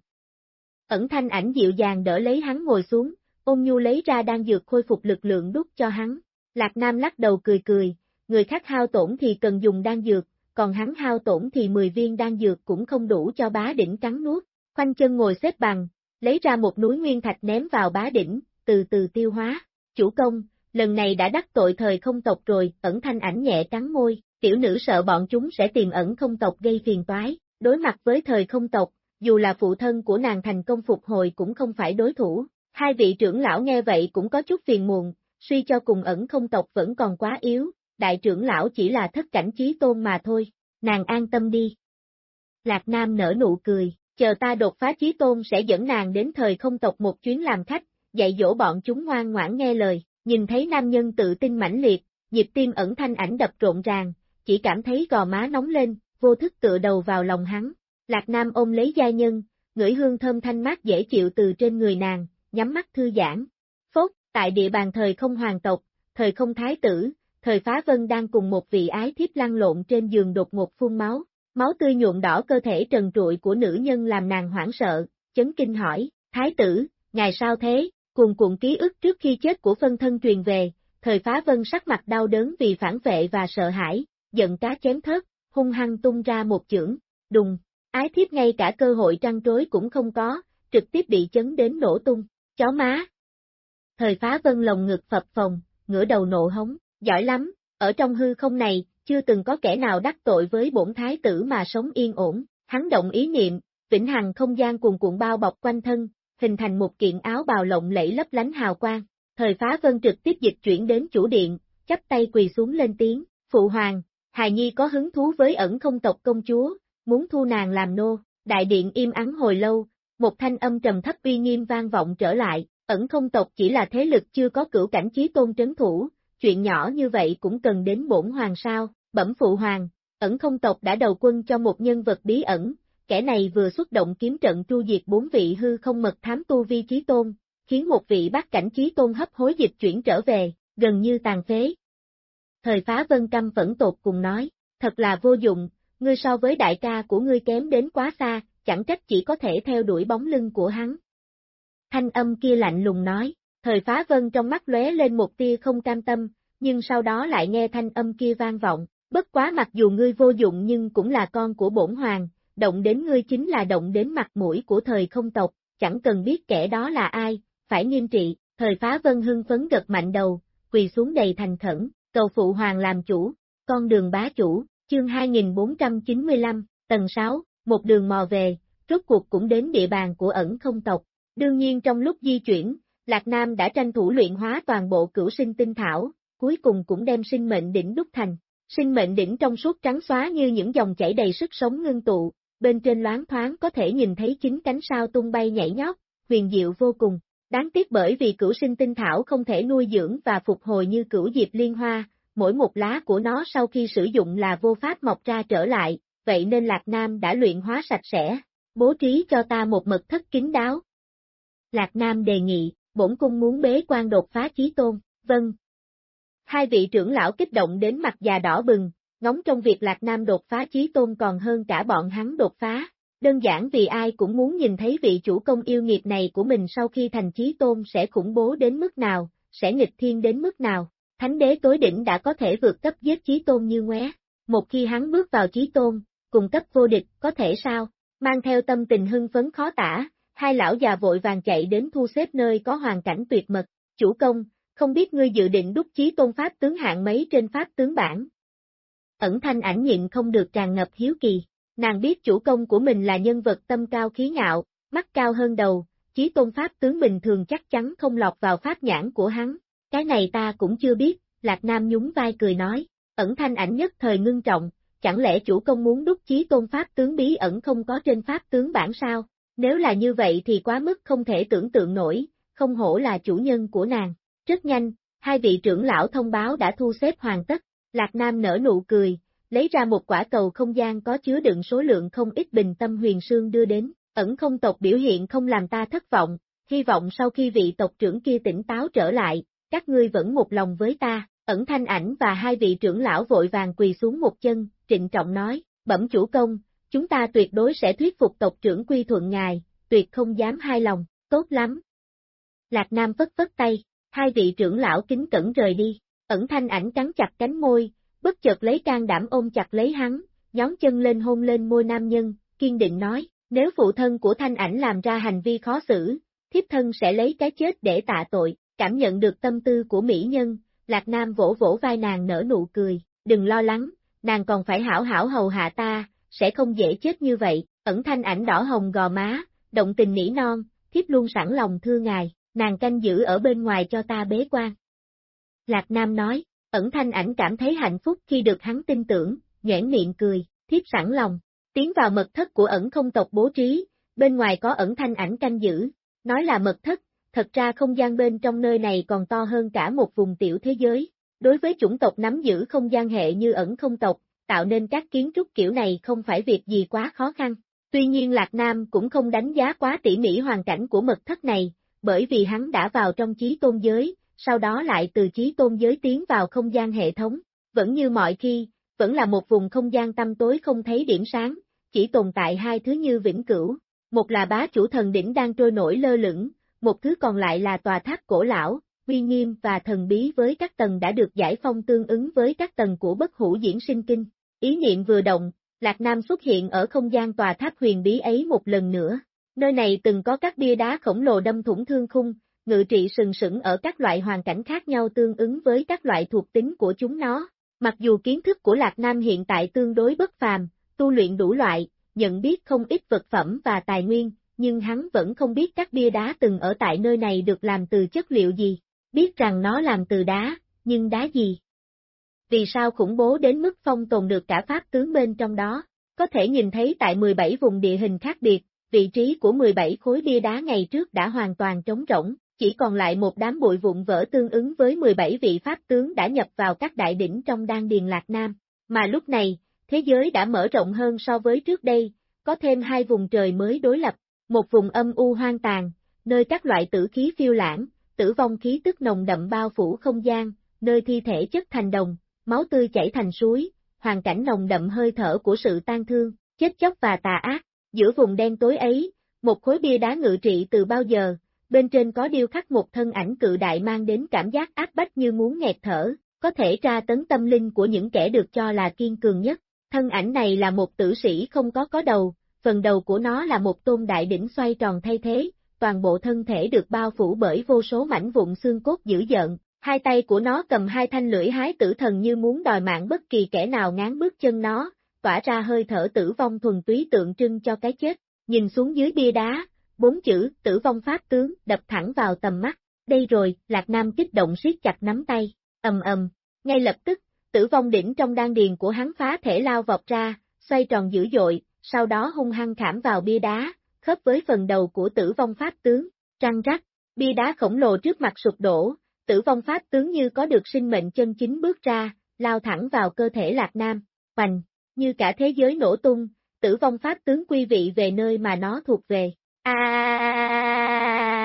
[SPEAKER 1] Ẩn thanh ảnh dịu dàng đỡ lấy hắn ngồi xuống, ôn nhu lấy ra đang dược khôi phục lực lượng đút cho hắn. Lạc Nam lắc đầu cười cười, người khác hao tổn thì cần dùng đan dược, còn hắn hao tổn thì 10 viên đan dược cũng không đủ cho bá đỉnh cắn nuốt. Khoanh chân ngồi xếp bằng, lấy ra một núi nguyên thạch ném vào bá đỉnh, từ từ tiêu hóa. Chủ công, lần này đã đắc tội thời không tộc rồi, ẩn thanh ảnh nhẹ cắn môi, tiểu nữ sợ bọn chúng sẽ tìm ẩn không tộc gây phiền toái, đối mặt với thời không tộc, dù là phụ thân của nàng thành công phục hồi cũng không phải đối thủ. Hai vị trưởng lão nghe vậy cũng có chút phiền muộn, suy cho cùng ẩn không tộc vẫn còn quá yếu, đại trưởng lão chỉ là thất cảnh trí tôn mà thôi, nàng an tâm đi. Lạc Nam nở nụ cười, chờ ta đột phá trí tôn sẽ dẫn nàng đến thời không tộc một chuyến làm khách, dạy dỗ bọn chúng ngoan ngoãn nghe lời, nhìn thấy nam nhân tự tin mãnh liệt, nhịp tim ẩn thanh ảnh đập rộn ràng, chỉ cảm thấy gò má nóng lên, vô thức tựa đầu vào lòng hắn. Lạc Nam ôm lấy gia nhân, ngửi hương thơm thanh mát dễ chịu từ trên người nàng, nhắm mắt thư giãn. Phốt, tại địa bàn thời không hoàng tộc, thời không thái tử, thời phá vân đang cùng một vị ái thiếp lăn lộn trên giường đột ngột phun máu, máu tươi nhuộm đỏ cơ thể trần trụi của nữ nhân làm nàng hoảng sợ, chấn kinh hỏi, thái tử, ngài sao thế, cuồn cuộn ký ức trước khi chết của phân thân truyền về, thời phá vân sắc mặt đau đớn vì phản vệ và sợ hãi, giận cá chém thớt, hung hăng tung ra một chưởng, đùng, ái thiếp ngay cả cơ hội trăng trối cũng không có, trực tiếp bị chấn đến nổ tung, chó má. Thời phá vân lồng ngực phập phồng, ngửa đầu nộ hống, giỏi lắm, ở trong hư không này, chưa từng có kẻ nào đắc tội với bổn thái tử mà sống yên ổn, hắn động ý niệm, vĩnh hằng không gian cuồn cuộn bao bọc quanh thân, hình thành một kiện áo bào lộng lẫy lấp lánh hào quang. Thời phá vân trực tiếp dịch chuyển đến chủ điện, chắp tay quỳ xuống lên tiếng, phụ hoàng, hài nhi có hứng thú với ẩn không tộc công chúa, muốn thu nàng làm nô, đại điện im ắng hồi lâu, một thanh âm trầm thấp uy nghiêm vang vọng trở lại, ẩn không tộc chỉ là thế lực chưa có cửu cảnh chí tôn trấn thủ, chuyện nhỏ như vậy cũng cần đến bổn hoàng sao, bẩm phụ hoàng, ẩn không tộc đã đầu quân cho một nhân vật bí ẩn, kẻ này vừa xuất động kiếm trận tru diệt bốn vị hư không mật thám tu vi trí tôn, khiến một vị bác cảnh trí tôn hấp hối dịch chuyển trở về, gần như tàn phế. Thời phá vân căm phẫn tột cùng nói, thật là vô dụng, ngươi so với đại ca của ngươi kém đến quá xa, chẳng trách chỉ có thể theo đuổi bóng lưng của hắn. Thanh âm kia lạnh lùng nói, thời phá vân trong mắt lóe lên một tia không cam tâm, nhưng sau đó lại nghe thanh âm kia vang vọng, bất quá mặc dù ngươi vô dụng nhưng cũng là con của bổn hoàng, động đến ngươi chính là động đến mặt mũi của thời không tộc, chẳng cần biết kẻ đó là ai, phải nghiêm trị, thời phá vân hưng phấn gật mạnh đầu, quỳ xuống đầy thành khẩn, cầu phụ hoàng làm chủ, con đường bá chủ, chương 2495, tầng 6, một đường mò về, rốt cuộc cũng đến địa bàn của ẩn không tộc. Đương nhiên trong lúc di chuyển, Lạc Nam đã tranh thủ luyện hóa toàn bộ cửu sinh tinh thảo, cuối cùng cũng đem sinh mệnh đỉnh đúc thành. Sinh mệnh đỉnh trong suốt trắng xóa như những dòng chảy đầy sức sống ngưng tụ, bên trên loáng thoáng có thể nhìn thấy chính cánh sao tung bay nhảy nhót, huyền diệu vô cùng. Đáng tiếc bởi vì cửu sinh tinh thảo không thể nuôi dưỡng và phục hồi như cửu diệp liên hoa, mỗi một lá của nó sau khi sử dụng là vô pháp mọc ra trở lại, vậy nên Lạc Nam đã luyện hóa sạch sẽ, bố trí cho ta một mật thất kín đáo. Lạc Nam đề nghị, bổn cung muốn bế quan đột phá chí tôn, vâng. Hai vị trưởng lão kích động đến mặt già đỏ bừng, ngóng trong việc Lạc Nam đột phá chí tôn còn hơn cả bọn hắn đột phá. Đơn giản vì ai cũng muốn nhìn thấy vị chủ công yêu nghiệp này của mình sau khi thành chí tôn sẽ khủng bố đến mức nào, sẽ nghịch thiên đến mức nào. Thánh đế tối đỉnh đã có thể vượt cấp giết chí tôn như ngoé. Một khi hắn bước vào chí tôn, cùng cấp vô địch, có thể sao? Mang theo tâm tình hưng phấn khó tả, hai lão già vội vàng chạy đến thu xếp nơi có hoàn cảnh tuyệt mật. Chủ công, không biết ngươi dự định đúc chí tôn pháp tướng hạng mấy trên pháp tướng bản. Ẩn thanh ảnh nhịn không được tràn ngập hiếu kỳ. Nàng biết chủ công của mình là nhân vật tâm cao khí ngạo, mắt cao hơn đầu, chí tôn pháp tướng bình thường chắc chắn không lọt vào pháp nhãn của hắn. Cái này ta cũng chưa biết, Lạc Nam nhún vai cười nói, ẩn thanh ảnh nhất thời ngưng trọng, chẳng lẽ chủ công muốn đúc chí tôn pháp tướng bí ẩn không có trên pháp tướng bản sao? Nếu là như vậy thì quá mức không thể tưởng tượng nổi, không hổ là chủ nhân của nàng. Rất nhanh, hai vị trưởng lão thông báo đã thu xếp hoàn tất, Lạc Nam nở nụ cười, lấy ra một quả cầu không gian có chứa đựng số lượng không ít bình tâm huyền sương đưa đến, ẩn không tộc biểu hiện không làm ta thất vọng, hy vọng sau khi vị tộc trưởng kia tỉnh táo trở lại, các ngươi vẫn một lòng với ta, ẩn thanh ảnh và hai vị trưởng lão vội vàng quỳ xuống một chân, trịnh trọng nói, bẩm chủ công, chúng ta tuyệt đối sẽ thuyết phục tộc trưởng quy thuận ngài, tuyệt không dám hai lòng, tốt lắm. Lạc Nam phất phất tay, hai vị trưởng lão kính cẩn rời đi, ẩn thanh ảnh cắn chặt cánh môi, bất chợt lấy can đảm ôm chặt lấy hắn, nhón chân lên hôn lên môi nam nhân, kiên định nói, nếu phụ thân của thanh ảnh làm ra hành vi khó xử, thiếp thân sẽ lấy cái chết để tạ tội, cảm nhận được tâm tư của mỹ nhân, Lạc Nam vỗ vỗ vai nàng nở nụ cười, đừng lo lắng, nàng còn phải hảo hảo hầu hạ ta, sẽ không dễ chết như vậy, ẩn thanh ảnh đỏ hồng gò má, động tình nỉ non, thiếp luôn sẵn lòng thưa ngài, nàng canh giữ ở bên ngoài cho ta bế quan. Lạc Nam nói, ẩn thanh ảnh cảm thấy hạnh phúc khi được hắn tin tưởng, nhoảng miệng cười, thiếp sẵn lòng, tiến vào mật thất của ẩn không tộc bố trí, bên ngoài có ẩn thanh ảnh canh giữ, nói là mật thất, thật ra không gian bên trong nơi này còn to hơn cả một vùng tiểu thế giới. Đối với chủng tộc nắm giữ không gian hệ như ẩn không tộc, tạo nên các kiến trúc kiểu này không phải việc gì quá khó khăn. Tuy nhiên Lạc Nam cũng không đánh giá quá tỉ mỉ hoàn cảnh của mật thất này, bởi vì hắn đã vào trong trí tôn giới, sau đó lại từ trí tôn giới tiến vào không gian hệ thống, vẫn như mọi khi, vẫn là một vùng không gian tăm tối không thấy điểm sáng, chỉ tồn tại hai thứ như vĩnh cửu, một là bá chủ thần đỉnh đang trôi nổi lơ lửng, một thứ còn lại là tòa tháp cổ lão, uy nghiêm và thần bí với các tầng đã được giải phong tương ứng với các tầng của bất hủ diễn sinh kinh. Ý niệm vừa động, Lạc Nam xuất hiện ở không gian tòa tháp huyền bí ấy một lần nữa. Nơi này từng có các bia đá khổng lồ đâm thủng thương khung, ngự trị sừng sững ở các loại hoàn cảnh khác nhau tương ứng với các loại thuộc tính của chúng nó. Mặc dù kiến thức của Lạc Nam hiện tại tương đối bất phàm, tu luyện đủ loại, nhận biết không ít vật phẩm và tài nguyên, nhưng hắn vẫn không biết các bia đá từng ở tại nơi này được làm từ chất liệu gì, biết rằng nó làm từ đá, nhưng đá gì? Vì sao khủng bố đến mức phong tồn được cả pháp tướng bên trong đó? Có thể nhìn thấy tại 17 vùng địa hình khác biệt, vị trí của 17 khối bia đá ngày trước đã hoàn toàn trống rỗng, chỉ còn lại một đám bụi vụn vỡ tương ứng với 17 vị pháp tướng đã nhập vào các đại đỉnh trong đan điền Lạc Nam. Mà lúc này, thế giới đã mở rộng hơn so với trước đây, có thêm hai vùng trời mới đối lập, một vùng âm u hoang tàn, nơi các loại tử khí phiêu lãng, tử vong khí tức nồng đậm bao phủ không gian, nơi thi thể chất thành đồng, máu tươi chảy thành suối, hoàn cảnh nồng đậm hơi thở của sự tan thương, chết chóc và tà ác. Giữa vùng đen tối ấy, một khối bia đá ngự trị từ bao giờ, bên trên có điêu khắc một thân ảnh cự đại mang đến cảm giác áp bách như muốn nghẹt thở, có thể tra tấn tâm linh của những kẻ được cho là kiên cường nhất. Thân ảnh này là một tử sĩ không có có đầu, phần đầu của nó là một tôn đại đỉnh xoay tròn thay thế, toàn bộ thân thể được bao phủ bởi vô số mảnh vụn xương cốt dữ dợn, hai tay của nó cầm hai thanh lưỡi hái tử thần như muốn đòi mạng bất kỳ kẻ nào ngán bước chân nó, tỏa ra hơi thở tử vong thuần túy tượng trưng cho cái chết, nhìn xuống dưới bia đá, bốn chữ, tử vong pháp tướng, đập thẳng vào tầm mắt, đây rồi, Lạc Nam kích động siết chặt nắm tay, ầm ầm, ngay lập tức, tử vong đỉnh trong đan điền của hắn phá thể lao vọt ra, xoay tròn dữ dội, sau đó hung hăng khảm vào bia đá, khớp với phần đầu của tử vong pháp tướng, trăng rắc, Bia đá khổng lồ trước mặt sụp đổ, tử vong pháp tướng như có được sinh mệnh chân chính bước ra, lao thẳng vào cơ thể Lạc Nam, hoành, như cả thế giới nổ tung, tử vong pháp tướng quy vị về nơi mà nó thuộc về. À,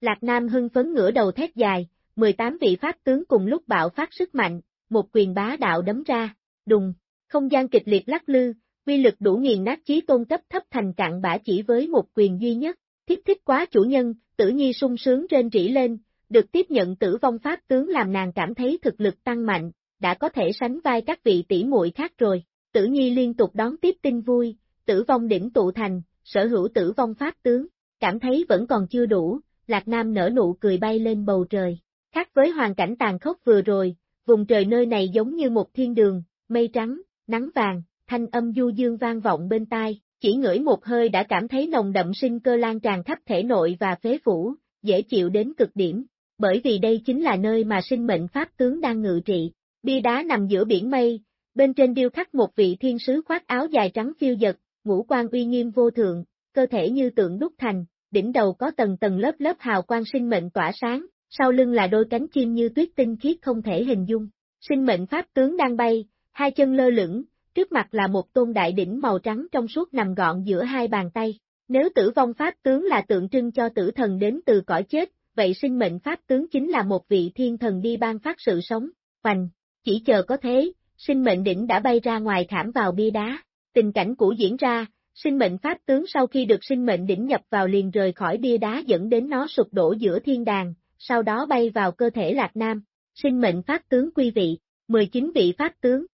[SPEAKER 1] Lạc Nam hưng phấn ngửa đầu thét dài, 18 vị pháp tướng cùng lúc bạo phát sức mạnh, một quyền bá đạo đấm ra, đùng, không gian kịch liệt lắc lư, quy lực đủ nghiền nát chí tôn cấp thấp thành cạn bã chỉ với một quyền duy nhất, thiết thích quá chủ nhân, tử nhi sung sướng trên rỉ lên, được tiếp nhận tử vong pháp tướng làm nàng cảm thấy thực lực tăng mạnh, đã có thể sánh vai các vị tỷ muội khác rồi. Tử Nhi liên tục đón tiếp tin vui, tử vong đỉnh tụ thành, sở hữu tử vong pháp tướng, cảm thấy vẫn còn chưa đủ, Lạc Nam nở nụ cười bay lên bầu trời. Khác với hoàn cảnh tàn khốc vừa rồi, vùng trời nơi này giống như một thiên đường, mây trắng, nắng vàng, thanh âm du dương vang vọng bên tai, chỉ ngửi một hơi đã cảm thấy nồng đậm sinh cơ lan tràn khắp thể nội và phế phủ, dễ chịu đến cực điểm, bởi vì đây chính là nơi mà sinh mệnh pháp tướng đang ngự trị. Bia đá nằm giữa biển mây, bên trên điêu khắc một vị thiên sứ khoác áo dài trắng phiêu dật, ngũ quan uy nghiêm vô thượng, cơ thể như tượng đúc thành, đỉnh đầu có tầng tầng lớp lớp hào quang sinh mệnh tỏa sáng, sau lưng là đôi cánh chim như tuyết tinh khiết không thể hình dung. Sinh mệnh pháp tướng đang bay, hai chân lơ lửng, trước mặt là một tôn đại đỉnh màu trắng trong suốt nằm gọn giữa hai bàn tay. Nếu tử vong pháp tướng là tượng trưng cho tử thần đến từ cõi chết, vậy sinh mệnh pháp tướng chính là một vị thiên thần đi ban phát sự sống. Hoành, chỉ chờ có thế, sinh mệnh đỉnh đã bay ra ngoài thảm vào bia đá. Tình cảnh cũ diễn ra, sinh mệnh pháp tướng sau khi được sinh mệnh đỉnh nhập vào liền rời khỏi bia đá dẫn đến nó sụp đổ giữa thiên đàng, sau đó bay vào cơ thể Lạc Nam. Sinh mệnh pháp tướng quy vị, 19 vị pháp tướng.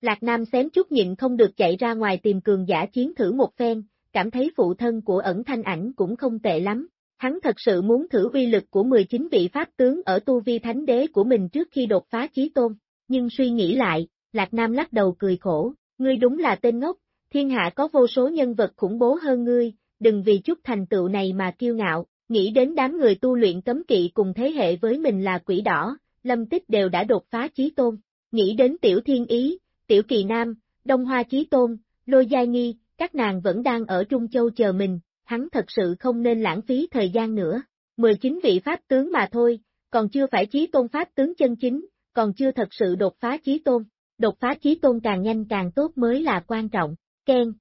[SPEAKER 1] Lạc Nam xém chút nhịn không được chạy ra ngoài tìm cường giả chiến thử một phen, cảm thấy phụ thân của ẩn thanh ảnh cũng không tệ lắm. Hắn thật sự muốn thử uy lực của 19 vị pháp tướng ở tu vi thánh đế của mình trước khi đột phá chí tôn nhưng suy nghĩ lại, Lạc Nam lắc đầu cười khổ, ngươi đúng là tên ngốc, thiên hạ có vô số nhân vật khủng bố hơn ngươi, đừng vì chút thành tựu này mà kiêu ngạo, nghĩ đến đám người tu luyện cấm kỵ cùng thế hệ với mình là quỷ đỏ, lâm tích đều đã đột phá chí tôn, nghĩ đến tiểu thiên ý, tiểu kỳ nam, đông hoa chí tôn, lôi giai nghi, các nàng vẫn đang ở Trung Châu chờ mình, hắn thật sự không nên lãng phí thời gian nữa. 19 vị pháp tướng mà thôi, còn chưa phải chí tôn pháp tướng chân chính, còn chưa thật sự đột phá chí tôn. Đột phá chí tôn càng nhanh càng tốt mới là quan trọng. Ken.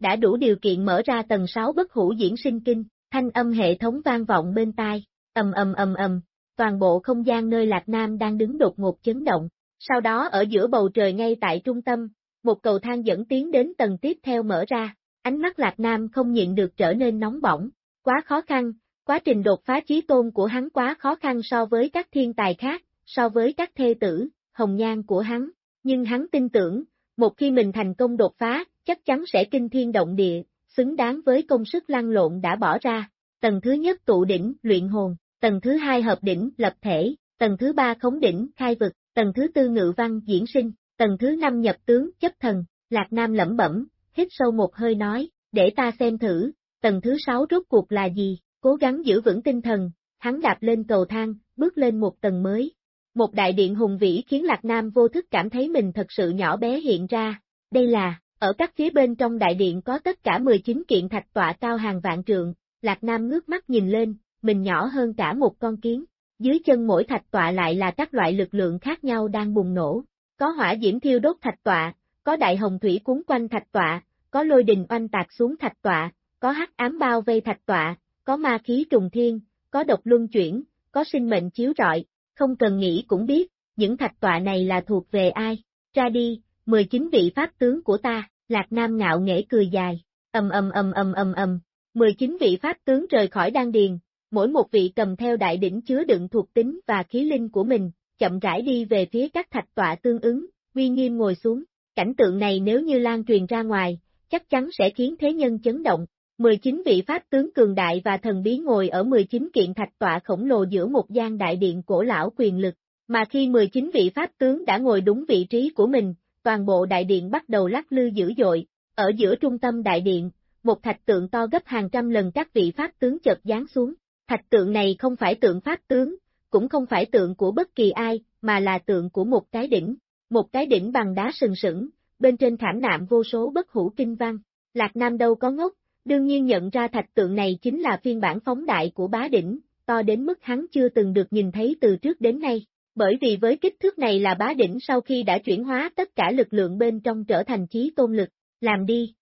[SPEAKER 1] Đã đủ điều kiện mở ra tầng 6 bất hủ diễn sinh kinh, thanh âm hệ thống vang vọng bên tai, ầm ầm ầm ầm, toàn bộ không gian nơi Lạc Nam đang đứng đột ngột chấn động. Sau đó ở giữa bầu trời ngay tại trung tâm, một cầu thang dẫn tiến đến tầng tiếp theo mở ra, ánh mắt Lạc Nam không nhịn được trở nên nóng bỏng, quá khó khăn, quá trình đột phá trí tôn của hắn quá khó khăn so với các thiên tài khác, so với các thê tử, hồng nhan của hắn, nhưng hắn tin tưởng, một khi mình thành công đột phá, chắc chắn sẽ kinh thiên động địa, xứng đáng với công sức lăn lộn đã bỏ ra. Tầng thứ nhất tụ đỉnh, luyện hồn, tầng thứ hai hợp đỉnh, lập thể, tầng thứ ba khống đỉnh, khai vực, tầng thứ tư ngự văn, diễn sinh, tầng thứ năm nhập tướng, chấp thần, Lạc Nam lẩm bẩm, hít sâu một hơi nói, để ta xem thử, tầng thứ sáu rốt cuộc là gì, cố gắng giữ vững tinh thần, hắn đạp lên cầu thang, bước lên một tầng mới, một đại điện hùng vĩ khiến Lạc Nam vô thức cảm thấy mình thật sự nhỏ bé hiện ra. Đây là, ở các phía bên trong đại điện có tất cả 19 kiện thạch tọa cao hàng vạn trượng, Lạc Nam ngước mắt nhìn lên, mình nhỏ hơn cả một con kiến. Dưới chân mỗi thạch tọa lại là các loại lực lượng khác nhau đang bùng nổ. Có hỏa diễm thiêu đốt thạch tọa, có đại hồng thủy cuốn quanh thạch tọa, có lôi đình oanh tạc xuống thạch tọa, có hắc ám bao vây thạch tọa, có ma khí trùng thiên, có độc luân chuyển, có sinh mệnh chiếu rọi, không cần nghĩ cũng biết, những thạch tọa này là thuộc về ai. Ra đi, 19 vị pháp tướng của ta, Lạc Nam ngạo nghễ cười dài, ầm ầm ầm ầm ầm ầm, 19 vị pháp tướng rời khỏi đan điền, mỗi một vị cầm theo đại đỉnh chứa đựng thuộc tính và khí linh của mình, chậm rãi đi về phía các thạch tọa tương ứng, uy nghiêm ngồi xuống. Cảnh tượng này nếu như lan truyền ra ngoài, chắc chắn sẽ khiến thế nhân chấn động, 19 vị pháp tướng cường đại và thần bí ngồi ở 19 kiện thạch tọa khổng lồ giữa một gian đại điện cổ lão quyền lực, mà khi 19 vị pháp tướng đã ngồi đúng vị trí của mình, toàn bộ đại điện bắt đầu lắc lư dữ dội, ở giữa trung tâm đại điện, một thạch tượng to gấp hàng trăm lần các vị pháp tướng chợt giáng xuống. Thạch tượng này không phải tượng pháp tướng, cũng không phải tượng của bất kỳ ai, mà là tượng của một cái đỉnh, một cái đỉnh bằng đá sừng sững, bên trên thảm nạm vô số bất hủ kinh văn. Lạc Nam đâu có ngốc, đương nhiên nhận ra thạch tượng này chính là phiên bản phóng đại của bá đỉnh, to đến mức hắn chưa từng được nhìn thấy từ trước đến nay. Bởi vì với kích thước này là bá đỉnh sau khi đã chuyển hóa tất cả lực lượng bên trong trở thành trí tôn lực, làm đi.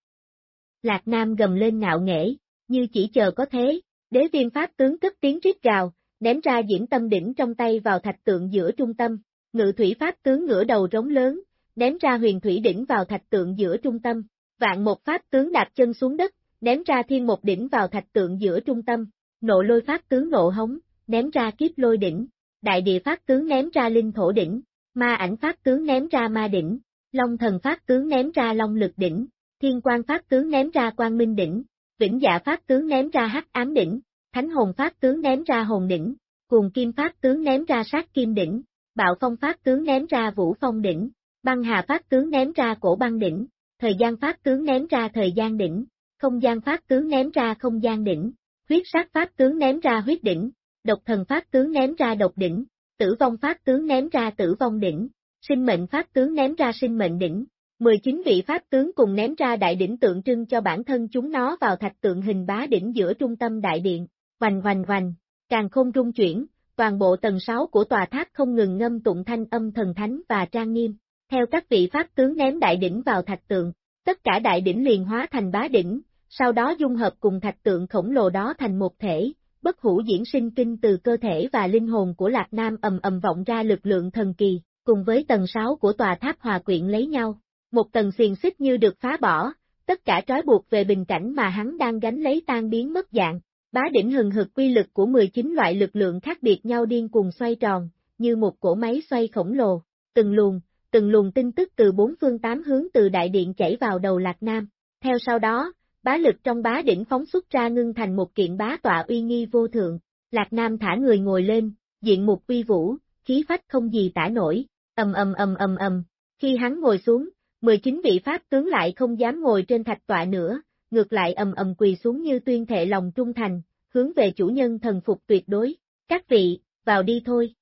[SPEAKER 1] Lạc Nam gầm lên ngạo nghễ, như chỉ chờ có thế, đế viên pháp tướng cất tiếng rít gào, ném ra diễn tâm đỉnh trong tay vào thạch tượng giữa trung tâm, ngự thủy pháp tướng ngửa đầu rống lớn, ném ra huyền thủy đỉnh vào thạch tượng giữa trung tâm, vạn một pháp tướng đạp chân xuống đất, ném ra thiên một đỉnh vào thạch tượng giữa trung tâm, nộ lôi phát tướng nộ hống, ném ra kiếp lôi đỉnh, đại địa phát tướng ném ra linh thổ đỉnh, ma ảnh phát tướng ném ra ma đỉnh, long thần phát tướng ném ra long lực đỉnh, thiên quan phát tướng ném ra quan minh đỉnh, vĩnh dạ phát tướng ném ra hắc ám đỉnh, thánh hồn phát tướng ném ra hồn đỉnh, cuồng kim phát tướng ném ra sát kim đỉnh, bạo phong phát tướng ném ra vũ phong đỉnh, băng hà phát tướng ném ra cổ băng đỉnh, thời gian phát tướng ném ra thời gian đỉnh, không gian pháp tướng ném ra không gian đỉnh, huyết sát pháp tướng ném ra huyết đỉnh, độc thần pháp tướng ném ra độc đỉnh, tử vong pháp tướng ném ra tử vong đỉnh, sinh mệnh pháp tướng ném ra sinh mệnh đỉnh. 19 vị pháp tướng cùng ném ra đại đỉnh tượng trưng cho bản thân chúng nó vào thạch tượng hình bá đỉnh giữa trung tâm đại điện, hoành hoành hoành, càng không rung chuyển, toàn bộ tầng 6 của tòa tháp không ngừng ngâm tụng thanh âm thần thánh và trang nghiêm. Theo các vị pháp tướng ném đại đỉnh vào thạch tượng, tất cả đại đỉnh liền hóa thành bá đỉnh, sau đó dung hợp cùng thạch tượng khổng lồ đó thành một thể, bất hủ diễn sinh kinh từ cơ thể và linh hồn của Lạc Nam ầm ầm vọng ra lực lượng thần kỳ, cùng với tầng 6 của tòa tháp hòa quyện lấy nhau. Một tầng xiềng xích như được phá bỏ, tất cả trói buộc về bình cảnh mà hắn đang gánh lấy tan biến mất dạng. Bá đỉnh hừng hực quy lực của 19 loại lực lượng khác biệt nhau điên cùng xoay tròn, như một cỗ máy xoay khổng lồ, từng luồng, từng luồng tin tức từ bốn phương tám hướng từ đại điện chảy vào đầu Lạc Nam. Theo sau đó, bá lực trong bá đỉnh phóng xuất ra ngưng thành một kiện bá tọa uy nghi vô thượng. Lạc Nam thả người ngồi lên, diện mục uy vũ, khí phách không gì tả nổi, ầm ầm ầm ầm ầm. Khi hắn ngồi xuống, 19 vị pháp tướng lại không dám ngồi trên thạch tọa nữa, ngược lại ầm ầm quỳ xuống như tuyên thệ lòng trung thành, hướng về chủ nhân thần phục tuyệt đối. Các vị, vào đi thôi.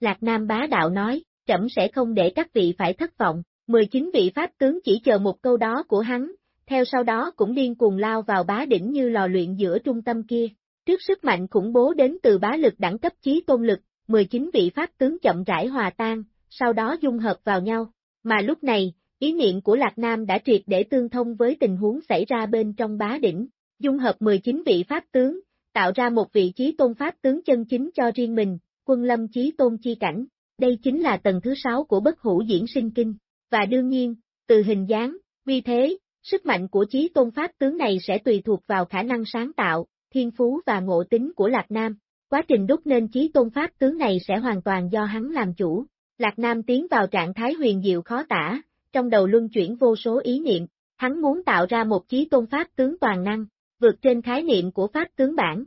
[SPEAKER 1] Lạc Nam bá đạo nói, trẫm sẽ không để các vị phải thất vọng. 19 vị pháp tướng chỉ chờ một câu đó của hắn, theo sau đó cũng điên cuồng lao vào bá đỉnh như lò luyện giữa trung tâm kia. Trước sức mạnh khủng bố đến từ bá lực đẳng cấp chí tôn lực, 19 vị pháp tướng chậm rãi hòa tan, sau đó dung hợp vào nhau. Mà lúc này, ý niệm của Lạc Nam đã triệt để tương thông với tình huống xảy ra bên trong bá đỉnh, dung hợp 19 vị pháp tướng, tạo ra một vị trí tôn pháp tướng chân chính cho riêng mình, quân lâm chí tôn chi cảnh. Đây chính là tầng thứ 6 của bất hủ diễn sinh kinh. Và đương nhiên, từ hình dáng, vi thế, sức mạnh của chí tôn pháp tướng này sẽ tùy thuộc vào khả năng sáng tạo, thiên phú và ngộ tính của Lạc Nam. Quá trình đúc nên chí tôn pháp tướng này sẽ hoàn toàn do hắn làm chủ. Lạc Nam tiến vào trạng thái huyền diệu khó tả, trong đầu luân chuyển vô số ý niệm, hắn muốn tạo ra một chí tôn pháp tướng toàn năng, vượt trên khái niệm của pháp tướng bản.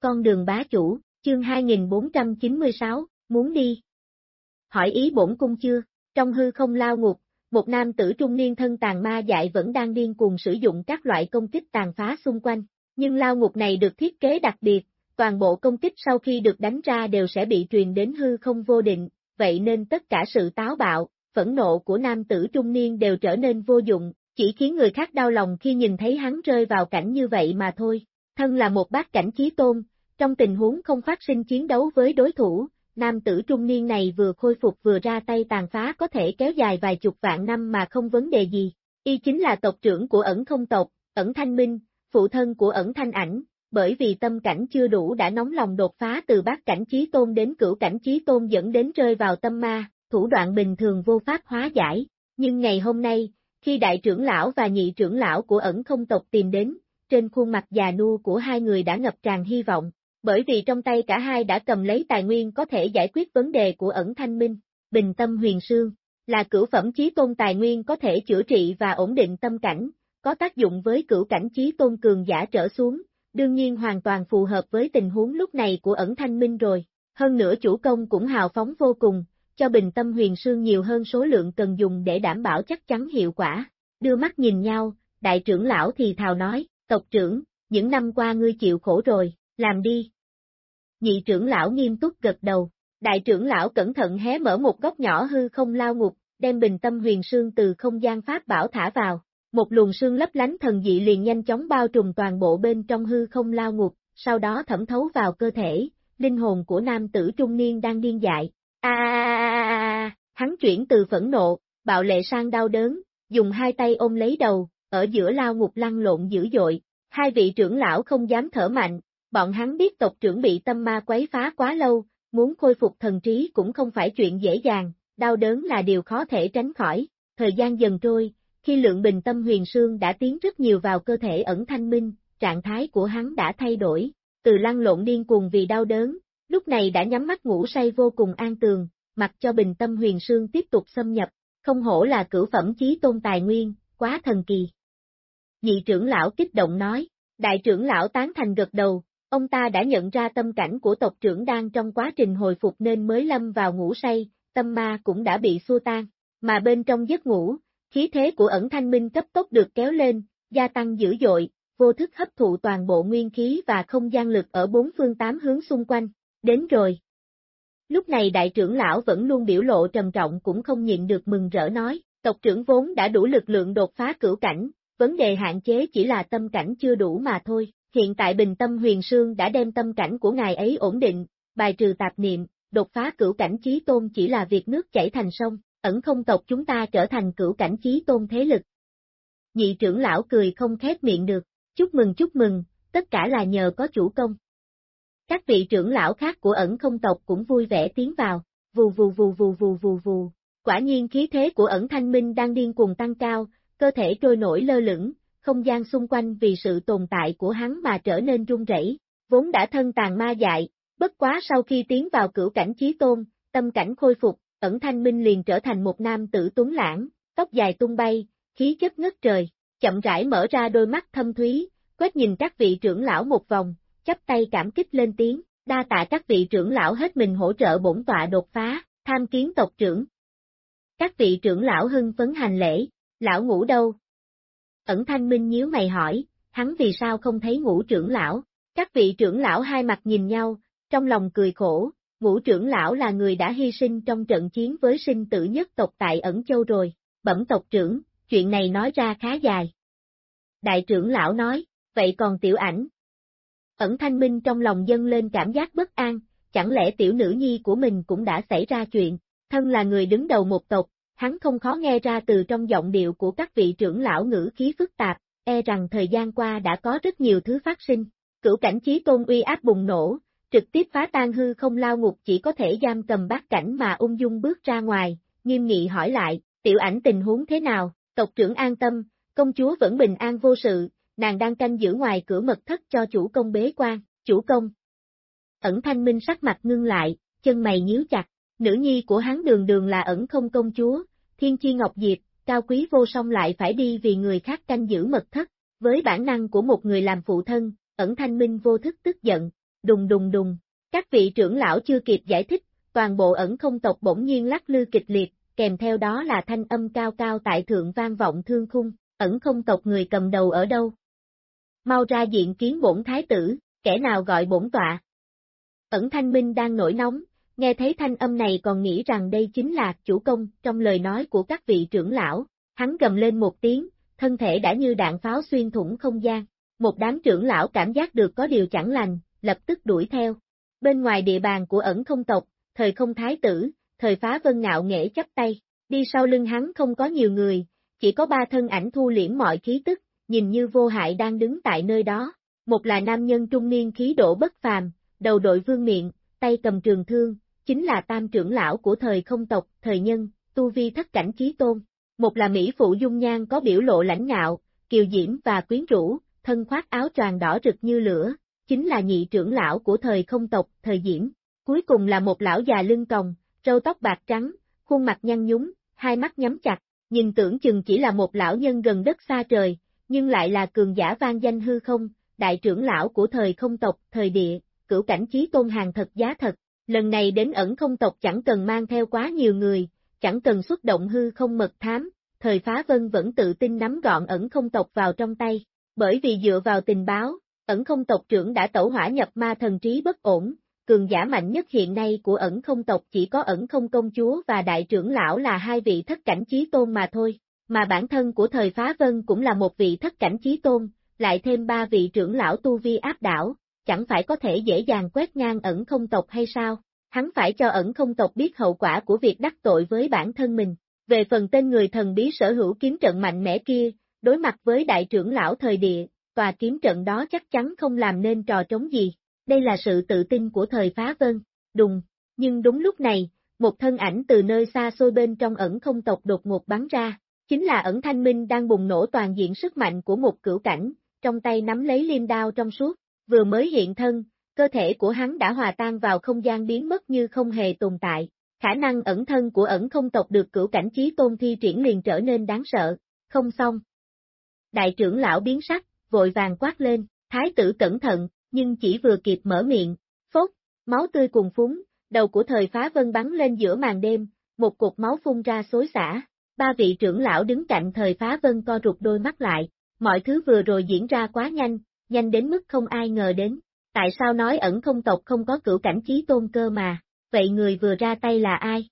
[SPEAKER 1] Con đường bá chủ, chương 2496, muốn đi. Hỏi ý bổn cung chưa, trong hư không lao ngục, một nam tử trung niên thân tàn ma dại vẫn đang điên cuồng sử dụng các loại công kích tàn phá xung quanh, nhưng lao ngục này được thiết kế đặc biệt, toàn bộ công kích sau khi được đánh ra đều sẽ bị truyền đến hư không vô định, vậy nên tất cả sự táo bạo, phẫn nộ của nam tử trung niên đều trở nên vô dụng, chỉ khiến người khác đau lòng khi nhìn thấy hắn rơi vào cảnh như vậy mà thôi. Thân là một bác cảnh chí tôn, trong tình huống không phát sinh chiến đấu với đối thủ, nam tử trung niên này vừa khôi phục vừa ra tay tàn phá có thể kéo dài vài chục vạn năm mà không vấn đề gì. Y chính là tộc trưởng của ẩn không tộc, ẩn thanh minh, phụ thân của ẩn thanh ảnh, bởi vì tâm cảnh chưa đủ đã nóng lòng đột phá từ bát cảnh chí tôn đến cửu cảnh chí tôn dẫn đến rơi vào tâm ma, thủ đoạn bình thường vô pháp hóa giải. Nhưng ngày hôm nay, khi đại trưởng lão và nhị trưởng lão của ẩn không tộc tìm đến, trên khuôn mặt già nua của hai người đã ngập tràn hy vọng, bởi vì trong tay cả hai đã cầm lấy tài nguyên có thể giải quyết vấn đề của ẩn thanh minh, bình tâm huyền sương, là cửu phẩm chí tôn tài nguyên có thể chữa trị và ổn định tâm cảnh, có tác dụng với cửu cảnh chí tôn cường giả trở xuống, đương nhiên hoàn toàn phù hợp với tình huống lúc này của ẩn thanh minh rồi. Hơn nữa chủ công cũng hào phóng vô cùng, cho bình tâm huyền sương nhiều hơn số lượng cần dùng để đảm bảo chắc chắn hiệu quả. Đưa mắt nhìn nhau, đại trưởng lão thì thào nói, tộc trưởng, những năm qua ngươi chịu khổ rồi, làm đi. Nhị trưởng lão nghiêm túc gật đầu, đại trưởng lão cẩn thận hé mở một góc nhỏ hư không lao ngục, đem bình tâm huyền sương từ không gian pháp bảo thả vào, một luồng sương lấp lánh thần dị liền nhanh chóng bao trùm toàn bộ bên trong hư không lao ngục, sau đó thẩm thấu vào cơ thể, linh hồn của nam tử trung niên đang điên dại. A a hắn chuyển từ phẫn nộ, bạo lệ sang đau đớn, dùng hai tay ôm lấy đầu, ở giữa lao ngục lăn lộn dữ dội. Hai vị trưởng lão không dám thở mạnh, bọn hắn biết tộc trưởng bị tâm ma quấy phá quá lâu, muốn khôi phục thần trí cũng không phải chuyện dễ dàng, đau đớn là điều khó thể tránh khỏi. Thời gian dần trôi, khi lượng bình tâm huyền sương đã tiến rất nhiều vào cơ thể ẩn thanh minh, trạng thái của hắn đã thay đổi, từ lăn lộn điên cuồng vì đau đớn, lúc này đã nhắm mắt ngủ say vô cùng an tường, mặc cho bình tâm huyền sương tiếp tục xâm nhập, không hổ là cửu phẩm chí tôn tài nguyên, quá thần kỳ. Nhị trưởng lão kích động nói, đại trưởng lão tán thành gật đầu, ông ta đã nhận ra tâm cảnh của tộc trưởng đang trong quá trình hồi phục nên mới lâm vào ngủ say, tâm ma cũng đã bị xua tan, mà bên trong giấc ngủ, khí thế của ẩn thanh minh cấp tốc được kéo lên, gia tăng dữ dội, vô thức hấp thụ toàn bộ nguyên khí và không gian lực ở bốn phương tám hướng xung quanh, đến rồi. Lúc này đại trưởng lão vẫn luôn biểu lộ trầm trọng cũng không nhịn được mừng rỡ nói, tộc trưởng vốn đã đủ lực lượng đột phá cửu cảnh, vấn đề hạn chế chỉ là tâm cảnh chưa đủ mà thôi. Hiện tại bình tâm huyền sương đã đem tâm cảnh của ngài ấy ổn định, bài trừ tạp niệm, đột phá cửu cảnh chí tôn chỉ là việc nước chảy thành sông, ẩn không tộc chúng ta trở thành cửu cảnh chí tôn thế lực. Nhị trưởng lão cười không khép miệng được, chúc mừng chúc mừng, tất cả là nhờ có chủ công. Các vị trưởng lão khác của ẩn không tộc cũng vui vẻ tiến vào, vù vù vù vù vù vù vù. Quả nhiên khí thế của ẩn thanh minh đang điên cuồng tăng cao, cơ thể trôi nổi lơ lửng, không gian xung quanh vì sự tồn tại của hắn mà trở nên rung rẩy, vốn đã thân tàn ma dại, bất quá sau khi tiến vào cửu cảnh chí tôn, tâm cảnh khôi phục, ẩn thanh minh liền trở thành một nam tử tuấn lãng, tóc dài tung bay, khí chất ngất trời, chậm rãi mở ra đôi mắt thâm thúy, quét nhìn các vị trưởng lão một vòng, chắp tay cảm kích lên tiếng, đa tạ các vị trưởng lão hết mình hỗ trợ bổn tọa đột phá, tham kiến tộc trưởng. Các vị trưởng lão hưng phấn hành lễ, lão ngủ đâu? Ẩn thanh minh nhíu mày hỏi, hắn vì sao không thấy ngũ trưởng lão? Các vị trưởng lão hai mặt nhìn nhau, trong lòng cười khổ, ngũ trưởng lão là người đã hy sinh trong trận chiến với sinh tử nhất tộc tại ẩn châu rồi, bẩm tộc trưởng, chuyện này nói ra khá dài. Đại trưởng lão nói, vậy còn tiểu ảnh? Ẩn thanh minh trong lòng dâng lên cảm giác bất an, chẳng lẽ tiểu nữ nhi của mình cũng đã xảy ra chuyện, thân là người đứng đầu một tộc, hắn không khó nghe ra từ trong giọng điệu của các vị trưởng lão ngữ khí phức tạp, e rằng thời gian qua đã có rất nhiều thứ phát sinh. Cửu cảnh trí tôn uy áp bùng nổ, trực tiếp phá tan hư không lao ngục chỉ có thể giam cầm bát cảnh mà ung dung bước ra ngoài, nghiêm nghị hỏi lại, tiểu ảnh tình huống thế nào, tộc trưởng an tâm, công chúa vẫn bình an vô sự, nàng đang canh giữ ngoài cửa mật thất cho chủ công bế quan, chủ công. Ẩn thanh minh sắc mặt ngưng lại, chân mày nhíu chặt, nữ nhi của hắn đường đường là ẩn không công chúa, thiên chi ngọc diệp, cao quý vô song lại phải đi vì người khác canh giữ mật thất, với bản năng của một người làm phụ thân, ẩn thanh minh vô thức tức giận, đùng đùng đùng, các vị trưởng lão chưa kịp giải thích, toàn bộ ẩn không tộc bỗng nhiên lắc lư kịch liệt, kèm theo đó là thanh âm cao cao tại thượng vang vọng thương khung, ẩn không tộc người cầm đầu ở đâu. Mau ra diện kiến bổn thái tử, kẻ nào gọi bổn tọa. Ẩn thanh minh đang nổi nóng, nghe thấy thanh âm này còn nghĩ rằng đây chính là chủ công trong lời nói của các vị trưởng lão, hắn gầm lên một tiếng, thân thể đã như đạn pháo xuyên thủng không gian. Một đám trưởng lão cảm giác được có điều chẳng lành, lập tức đuổi theo. Bên ngoài địa bàn của ẩn không tộc, thời không thái tử, thời phá vân ngạo nghệ chắp tay, đi sau lưng hắn không có nhiều người, chỉ có ba thân ảnh thu liễm mọi khí tức, nhìn như vô hại đang đứng tại nơi đó. Một là nam nhân trung niên khí độ bất phàm, đầu đội vương miệng, tay cầm trường thương, chính là tam trưởng lão của thời không tộc, thời nhân, tu vi thất cảnh chí tôn. Một là Mỹ phụ dung nhan có biểu lộ lãnh ngạo, kiều diễm và quyến rũ, thân khoác áo choàng đỏ rực như lửa, chính là nhị trưởng lão của thời không tộc, thời diễm. Cuối cùng là một lão già lưng còng, râu tóc bạc trắng, khuôn mặt nhăn nhúng, hai mắt nhắm chặt, nhìn tưởng chừng chỉ là một lão nhân gần đất xa trời, nhưng lại là cường giả vang danh hư không, đại trưởng lão của thời không tộc, thời địa, cửu cảnh trí tôn hàng thật giá thật. Lần này đến ẩn không tộc chẳng cần mang theo quá nhiều người, chẳng cần xuất động hư không mật thám, thời phá vân vẫn tự tin nắm gọn ẩn không tộc vào trong tay, bởi vì dựa vào tình báo, ẩn không tộc trưởng đã tẩu hỏa nhập ma thần trí bất ổn, cường giả mạnh nhất hiện nay của ẩn không tộc chỉ có ẩn không công chúa và đại trưởng lão là hai vị thất cảnh trí tôn mà thôi. mà bản thân của thời phá vân cũng là một vị thất cảnh chí tôn, lại thêm ba vị trưởng lão tu vi áp đảo, chẳng phải có thể dễ dàng quét ngang ẩn không tộc hay sao? Hắn phải cho ẩn không tộc biết hậu quả của việc đắc tội với bản thân mình. Về phần tên người thần bí sở hữu kiếm trận mạnh mẽ kia, đối mặt với đại trưởng lão thời địa, tòa kiếm trận đó chắc chắn không làm nên trò trống gì. Đây là sự tự tin của thời phá vân, đùng, nhưng đúng lúc này, một thân ảnh từ nơi xa xôi bên trong ẩn không tộc đột ngột bắn ra, chính là ẩn thanh minh đang bùng nổ toàn diện sức mạnh của một cửu cảnh, trong tay nắm lấy liêm đao trong suốt, vừa mới hiện thân, cơ thể của hắn đã hòa tan vào không gian biến mất như không hề tồn tại, khả năng ẩn thân của ẩn không tộc được cửu cảnh trí tôn thi triển liền trở nên đáng sợ, không xong. Đại trưởng lão biến sắc, vội vàng quát lên, thái tử cẩn thận, nhưng chỉ vừa kịp mở miệng, phốt, máu tươi cùng phúng, đầu của thời phá vân bắn lên giữa màn đêm, một cục máu phun ra xối xả, ba vị trưởng lão đứng cạnh thời phá vân co rụt đôi mắt lại, mọi thứ vừa rồi diễn ra quá nhanh, nhanh đến mức không ai ngờ đến, tại sao nói ẩn không tộc không có cửu cảnh trí tôn cơ mà, vậy người vừa ra tay là ai?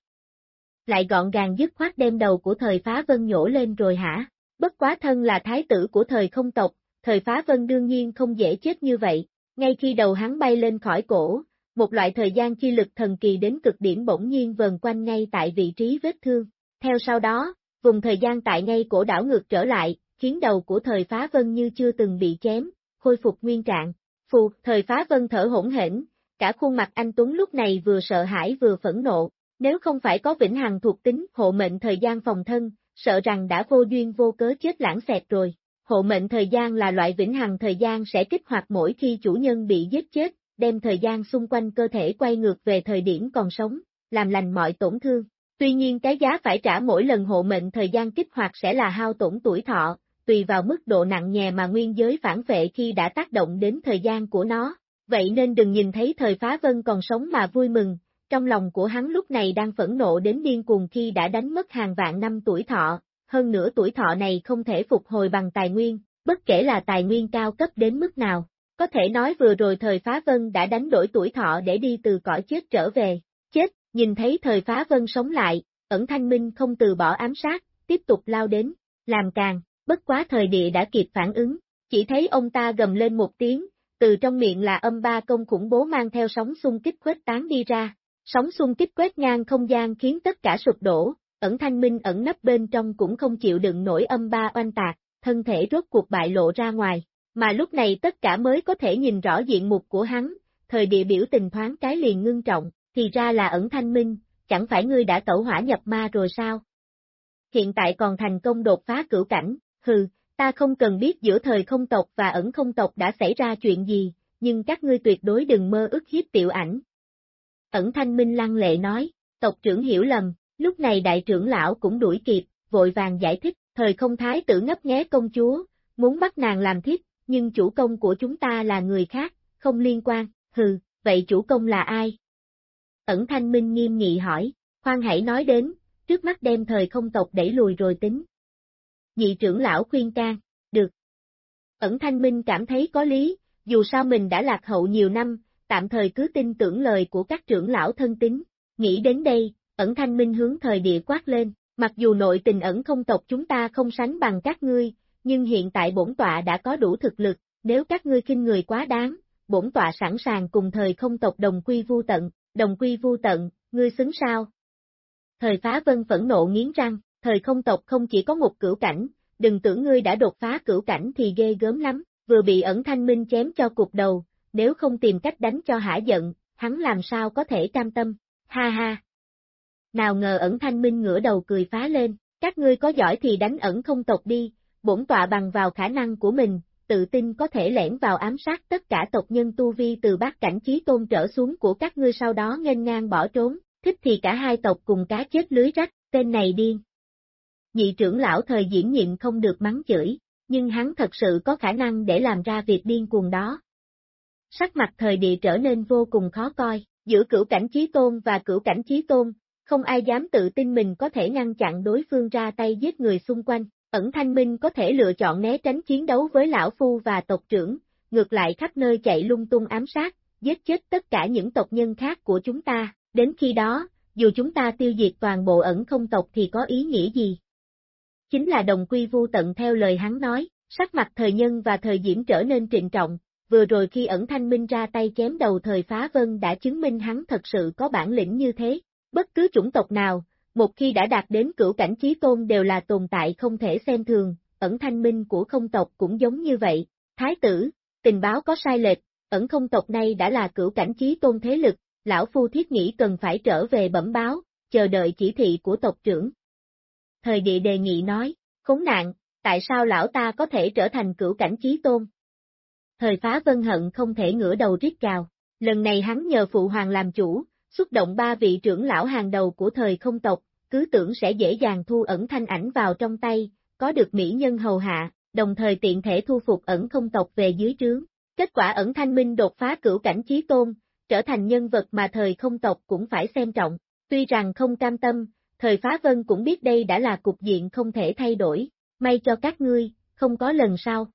[SPEAKER 1] Lại gọn gàng dứt khoát đem đầu của thời phá vân nhổ lên rồi hả? Bất quá thân là thái tử của thời không tộc, thời phá vân đương nhiên không dễ chết như vậy, ngay khi đầu hắn bay lên khỏi cổ, một loại thời gian chi lực thần kỳ đến cực điểm bỗng nhiên vần quanh ngay tại vị trí vết thương. Theo sau đó, vùng thời gian tại ngay cổ đảo ngược trở lại, khiến đầu của thời phá vân như chưa từng bị chém, khôi phục nguyên trạng. Phù, thời phá vân thở hỗn hển, cả khuôn mặt anh Tuấn lúc này vừa sợ hãi vừa phẫn nộ, nếu không phải có vĩnh hằng thuộc tính hộ mệnh thời gian phòng thân, sợ rằng đã vô duyên vô cớ chết lãng xẹt rồi. Hộ mệnh thời gian là loại vĩnh hằng thời gian sẽ kích hoạt mỗi khi chủ nhân bị giết chết, đem thời gian xung quanh cơ thể quay ngược về thời điểm còn sống, làm lành mọi tổn thương. Tuy nhiên cái giá phải trả mỗi lần hộ mệnh thời gian kích hoạt sẽ là hao tổn tuổi thọ, tùy vào mức độ nặng nhẹ mà nguyên giới phản vệ khi đã tác động đến thời gian của nó. Vậy nên đừng nhìn thấy thời phá vân còn sống mà vui mừng, trong lòng của hắn lúc này đang phẫn nộ đến điên cuồng khi đã đánh mất hàng vạn năm tuổi thọ, hơn nữa tuổi thọ này không thể phục hồi bằng tài nguyên, bất kể là tài nguyên cao cấp đến mức nào. Có thể nói vừa rồi thời phá vân đã đánh đổi tuổi thọ để đi từ cõi chết trở về, chết, nhìn thấy thời phá vân sống lại, ẩn thanh minh không từ bỏ ám sát, tiếp tục lao đến, làm càng, bất quá thời địa đã kịp phản ứng, chỉ thấy ông ta gầm lên một tiếng, từ trong miệng là âm ba công khủng bố mang theo sóng xung kích quét tán đi ra, sóng xung kích quét ngang không gian khiến tất cả sụp đổ, ẩn thanh minh ẩn nấp bên trong cũng không chịu đựng nổi âm ba oanh tạc, thân thể rốt cuộc bại lộ ra ngoài, mà lúc này tất cả mới có thể nhìn rõ diện mục của hắn, thời địa biểu tình thoáng cái liền ngưng trọng, thì ra là ẩn thanh minh, chẳng phải ngươi đã tẩu hỏa nhập ma rồi sao? Hiện tại còn thành công đột phá cửu cảnh, hừ, ta không cần biết giữa thời không tộc và ẩn không tộc đã xảy ra chuyện gì, nhưng các ngươi tuyệt đối đừng mơ ức hiếp tiểu ảnh. Ẩn thanh minh lăng lệ nói, tộc trưởng hiểu lầm, lúc này đại trưởng lão cũng đuổi kịp, vội vàng giải thích, thời không thái tử ngấp nghé công chúa, muốn bắt nàng làm thiếp, nhưng chủ công của chúng ta là người khác, không liên quan, hừ, vậy chủ công là ai? Ẩn thanh minh nghiêm nghị hỏi, khoan hãy nói đến, trước mắt đem thời không tộc đẩy lùi rồi tính. Nhị trưởng lão khuyên can, được. Ẩn thanh minh cảm thấy có lý, dù sao mình đã lạc hậu nhiều năm, tạm thời cứ tin tưởng lời của các trưởng lão thân tín. Nghĩ đến đây, ẩn thanh minh hướng thời địa quát lên, mặc dù nội tình ẩn không tộc chúng ta không sánh bằng các ngươi, nhưng hiện tại bổn tọa đã có đủ thực lực, nếu các ngươi kinh người quá đáng, bổn tọa sẵn sàng cùng thời không tộc đồng quy vu tận, đồng quy vu tận, ngươi xứng sao? Thời phá vân phẫn nộ nghiến răng, thời không tộc không chỉ có một cửu cảnh, đừng tưởng ngươi đã đột phá cửu cảnh thì ghê gớm lắm, vừa bị ẩn thanh minh chém cho cục đầu, nếu không tìm cách đánh cho hả giận, hắn làm sao có thể cam tâm, ha ha. Nào ngờ ẩn thanh minh ngửa đầu cười phá lên, các ngươi có giỏi thì đánh ẩn không tộc đi, bổn tọa bằng vào khả năng của mình, tự tin có thể lẻn vào ám sát tất cả tộc nhân tu vi từ bát cảnh trí tôn trở xuống của các ngươi sau đó nghênh ngang bỏ trốn, thích thì cả hai tộc cùng cá chết lưới rách, tên này điên. Nhị trưởng lão thời diễn nhịn không được mắng chửi, nhưng hắn thật sự có khả năng để làm ra việc điên cuồng đó. Sắc mặt thời địa trở nên vô cùng khó coi, giữa cửu cảnh trí tôn và cửu cảnh trí tôn, không ai dám tự tin mình có thể ngăn chặn đối phương ra tay giết người xung quanh. Ẩn thanh minh có thể lựa chọn né tránh chiến đấu với lão phu và tộc trưởng, ngược lại khắp nơi chạy lung tung ám sát, giết chết tất cả những tộc nhân khác của chúng ta, đến khi đó, dù chúng ta tiêu diệt toàn bộ ẩn không tộc thì có ý nghĩa gì? Chính là đồng quy vu tận theo lời hắn nói, sắc mặt thời nhân và thời diễm trở nên trịnh trọng, vừa rồi khi ẩn thanh minh ra tay chém đầu thời phá vân đã chứng minh hắn thật sự có bản lĩnh như thế, bất cứ chủng tộc nào, một khi đã đạt đến cửu cảnh trí tôn đều là tồn tại không thể xem thường, ẩn thanh minh của không tộc cũng giống như vậy, thái tử, tình báo có sai lệch, ẩn không tộc này đã là cửu cảnh trí tôn thế lực, lão phu thiết nghĩ cần phải trở về bẩm báo, chờ đợi chỉ thị của tộc trưởng. Thời địa đề nghị nói, khốn nạn, tại sao lão ta có thể trở thành cửu cảnh chí tôn? Thời phá vân hận không thể ngửa đầu rít cào lần này hắn nhờ phụ hoàng làm chủ, xúc động ba vị trưởng lão hàng đầu của thời không tộc, cứ tưởng sẽ dễ dàng thu ẩn thanh ảnh vào trong tay, có được mỹ nhân hầu hạ, đồng thời tiện thể thu phục ẩn không tộc về dưới trướng. Kết quả ẩn thanh minh đột phá cửu cảnh chí tôn, trở thành nhân vật mà thời không tộc cũng phải xem trọng. Tuy rằng không cam tâm, thời phá vân cũng biết đây đã là cục diện không thể thay đổi, may cho các ngươi, không có lần sau.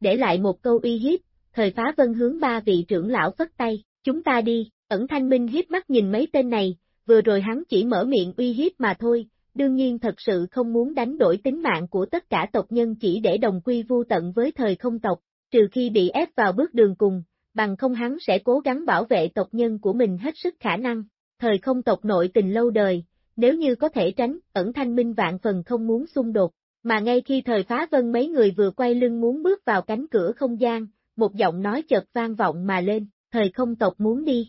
[SPEAKER 1] Để lại một câu uy hiếp, thời phá vân hướng ba vị trưởng lão phất tay, chúng ta đi, ẩn thanh minh hiếp mắt nhìn mấy tên này, vừa rồi hắn chỉ mở miệng uy hiếp mà thôi, đương nhiên thật sự không muốn đánh đổi tính mạng của tất cả tộc nhân chỉ để đồng quy vu tận với thời không tộc, trừ khi bị ép vào bước đường cùng, bằng không hắn sẽ cố gắng bảo vệ tộc nhân của mình hết sức khả năng. Thời không tộc nội tình lâu đời, nếu như có thể tránh, ẩn thanh minh vạn phần không muốn xung đột, mà ngay khi thời phá vân mấy người vừa quay lưng muốn bước vào cánh cửa không gian, một giọng nói chợt vang vọng mà lên, thời không tộc muốn đi.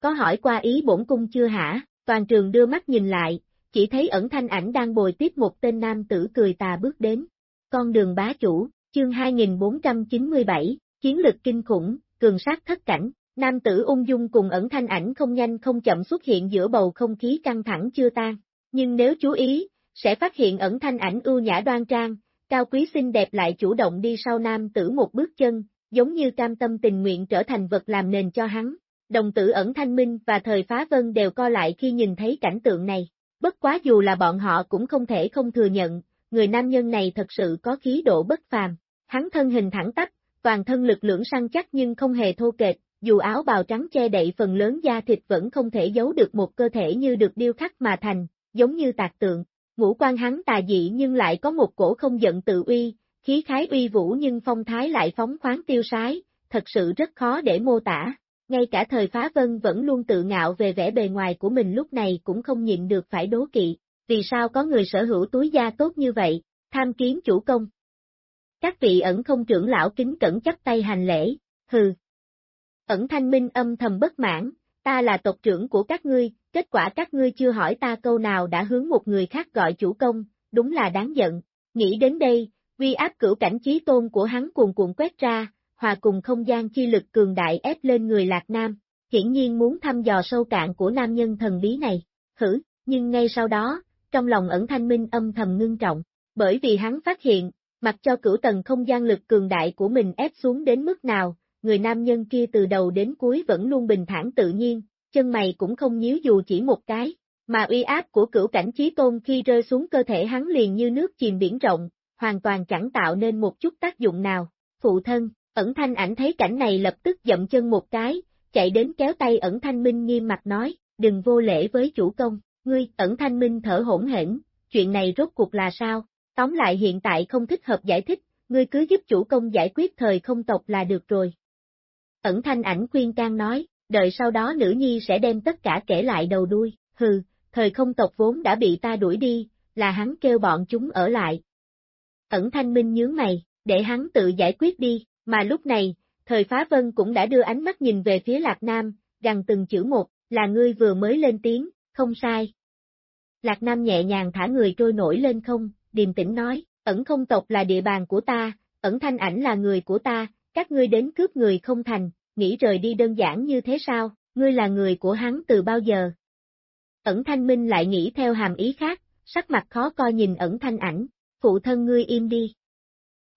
[SPEAKER 1] Có hỏi qua ý bổn cung chưa hả, toàn trường đưa mắt nhìn lại, chỉ thấy ẩn thanh ảnh đang bồi tiếp một tên nam tử cười tà bước đến. Con đường bá chủ, chương 2497, chiến lực kinh khủng, cường sát thất cảnh, nam tử ung dung cùng ẩn thanh ảnh không nhanh không chậm xuất hiện giữa bầu không khí căng thẳng chưa tan. Nhưng nếu chú ý, sẽ phát hiện ẩn thanh ảnh ưu nhã đoan trang, cao quý xinh đẹp lại chủ động đi sau nam tử một bước chân, giống như cam tâm tình nguyện trở thành vật làm nền cho hắn. Đồng tử ẩn thanh minh và thời phá vân đều co lại khi nhìn thấy cảnh tượng này. Bất quá dù là bọn họ cũng không thể không thừa nhận, người nam nhân này thật sự có khí độ bất phàm. Hắn thân hình thẳng tắp, toàn thân lực lượng săn chắc nhưng không hề thô kệch, dù áo bào trắng che đậy phần lớn da thịt vẫn không thể giấu được một cơ thể như được điêu khắc mà thành, giống như tạc tượng. Ngũ quan hắn tà dị nhưng lại có một cổ không giận tự uy, khí khái uy vũ nhưng phong thái lại phóng khoáng tiêu sái, thật sự rất khó để mô tả. Ngay cả thời phá vân vẫn luôn tự ngạo về vẻ bề ngoài của mình lúc này cũng không nhịn được phải đố kỵ, vì sao có người sở hữu túi da tốt như vậy, tham kiến chủ công. Các vị ẩn không trưởng lão kính cẩn chấp tay hành lễ, hừ. Ẩn thanh minh âm thầm bất mãn, ta là tộc trưởng của các ngươi, kết quả các ngươi chưa hỏi ta câu nào đã hướng một người khác gọi chủ công, đúng là đáng giận. Nghĩ đến đây, uy áp cửu cảnh trí tôn của hắn cuồn cuộn quét ra, hòa cùng không gian chi lực cường đại ép lên người Lạc Nam, hiển nhiên muốn thăm dò sâu cạn của nam nhân thần bí này. Hử, nhưng ngay sau đó, trong lòng ẩn thanh minh âm thầm ngưng trọng, bởi vì hắn phát hiện, mặc cho cửu tầng không gian lực cường đại của mình ép xuống đến mức nào, người nam nhân kia từ đầu đến cuối vẫn luôn bình thản tự nhiên, chân mày cũng không nhíu dù chỉ một cái, mà uy áp của cửu cảnh trí tôn khi rơi xuống cơ thể hắn liền như nước chìm biển rộng, hoàn toàn chẳng tạo nên một chút tác dụng nào. Phụ thân, ẩn thanh ảnh thấy cảnh này lập tức dậm chân một cái, chạy đến kéo tay ẩn thanh minh nghiêm mặt nói, đừng vô lễ với chủ công, ngươi, ẩn thanh minh thở hỗn hển, chuyện này rốt cuộc là sao, tóm lại hiện tại không thích hợp giải thích, ngươi cứ giúp chủ công giải quyết thời không tộc là được rồi. Ẩn thanh ảnh khuyên can nói, đợi sau đó nữ nhi sẽ đem tất cả kể lại đầu đuôi, hừ, thời không tộc vốn đã bị ta đuổi đi, là hắn kêu bọn chúng ở lại. Ẩn thanh minh nhướng mày, để hắn tự giải quyết đi, mà lúc này, thời phá vân cũng đã đưa ánh mắt nhìn về phía Lạc Nam, rằng từng chữ một, là ngươi vừa mới lên tiếng, không sai. Lạc Nam nhẹ nhàng thả người trôi nổi lên không, điềm tĩnh nói, ẩn không tộc là địa bàn của ta, ẩn thanh ảnh là người của ta, các ngươi đến cướp người không thành, nghĩ rời đi đơn giản như thế sao, ngươi là người của hắn từ bao giờ? Ẩn thanh minh lại nghĩ theo hàm ý khác, sắc mặt khó coi nhìn ẩn thanh ảnh, phụ thân ngươi im đi.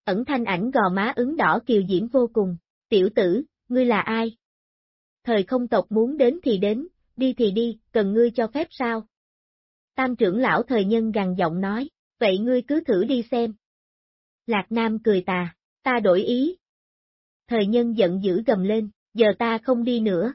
[SPEAKER 1] Ẩn thanh ảnh gò má ứng đỏ kiều diễm vô cùng, tiểu tử, ngươi là ai? Thời không tộc muốn đến thì đến, đi thì đi, cần ngươi cho phép sao? Tam trưởng lão thời nhân gằn giọng nói, vậy ngươi cứ thử đi xem. Lạc Nam cười tà, ta đổi ý. Thời nhân giận dữ gầm lên, giờ ta không đi nữa.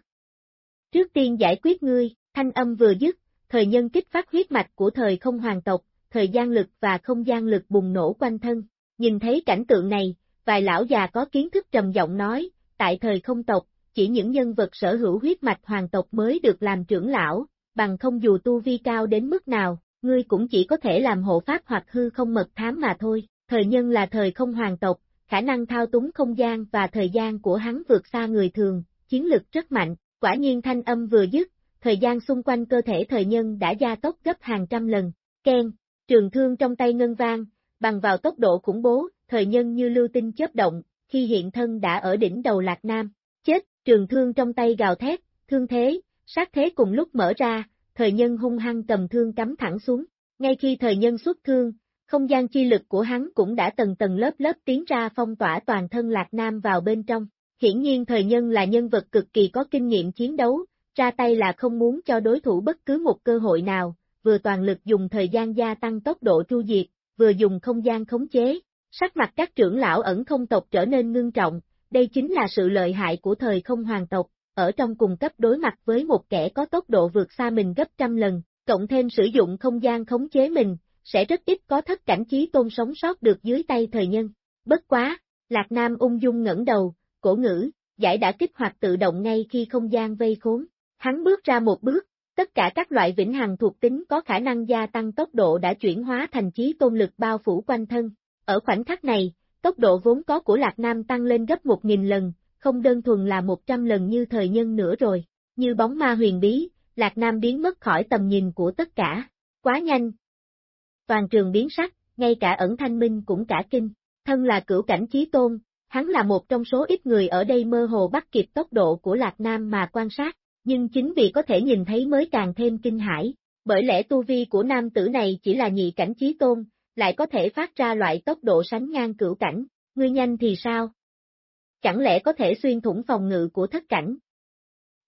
[SPEAKER 1] Trước tiên giải quyết ngươi, thanh âm vừa dứt, thời nhân kích phát huyết mạch của thời không hoàng tộc, thời gian lực và không gian lực bùng nổ quanh thân. Nhìn thấy cảnh tượng này, vài lão già có kiến thức trầm giọng nói, tại thời không tộc, chỉ những nhân vật sở hữu huyết mạch hoàng tộc mới được làm trưởng lão, bằng không dù tu vi cao đến mức nào, ngươi cũng chỉ có thể làm hộ pháp hoặc hư không mật thám mà thôi. Thời nhân là thời không hoàng tộc, khả năng thao túng không gian và thời gian của hắn vượt xa người thường, chiến lực rất mạnh, quả nhiên thanh âm vừa dứt, thời gian xung quanh cơ thể thời nhân đã gia tốc gấp hàng trăm lần, Ken, trường thương trong tay ngân vang, bằng vào tốc độ khủng bố, thời nhân như lưu tinh chớp động, khi hiện thân đã ở đỉnh đầu Lạc Nam, chết, trường thương trong tay gào thét, thương thế, sát thế cùng lúc mở ra, thời nhân hung hăng cầm thương cắm thẳng xuống, ngay khi thời nhân xuất thương, không gian chi lực của hắn cũng đã tầng tầng lớp lớp tiến ra phong tỏa toàn thân Lạc Nam vào bên trong. Hiển nhiên thời nhân là nhân vật cực kỳ có kinh nghiệm chiến đấu, ra tay là không muốn cho đối thủ bất cứ một cơ hội nào, vừa toàn lực dùng thời gian gia tăng tốc độ tru diệt, vừa dùng không gian khống chế. Sắc mặt các trưởng lão ẩn không tộc trở nên ngưng trọng, đây chính là sự lợi hại của thời không hoàng tộc, ở trong cùng cấp đối mặt với một kẻ có tốc độ vượt xa mình gấp trăm lần, cộng thêm sử dụng không gian khống chế mình, sẽ rất ít có thất cảnh trí tôn sống sót được dưới tay thời nhân. Bất quá, Lạc Nam ung dung ngẩng đầu, cổ ngữ, giải đã kích hoạt tự động ngay khi không gian vây khốn. Hắn bước ra một bước, tất cả các loại vĩnh hằng thuộc tính có khả năng gia tăng tốc độ đã chuyển hóa thành trí tôn lực bao phủ quanh thân. Ở khoảnh khắc này, tốc độ vốn có của Lạc Nam tăng lên gấp 1.000 lần, không đơn thuần là 100 lần như thời nhân nữa rồi. Như bóng ma huyền bí, Lạc Nam biến mất khỏi tầm nhìn của tất cả. Quá nhanh. Toàn trường biến sắc, ngay cả ẩn thanh minh cũng cả kinh. Thân là cửu cảnh trí tôn, hắn là một trong số ít người ở đây mơ hồ bắt kịp tốc độ của Lạc Nam mà quan sát, nhưng chính vì có thể nhìn thấy mới càng thêm kinh hãi. Bởi lẽ tu vi của nam tử này chỉ là nhị cảnh trí tôn, lại có thể phát ra loại tốc độ sánh ngang cửu cảnh, ngươi nhanh thì sao? Chẳng lẽ có thể xuyên thủng phòng ngự của thất cảnh?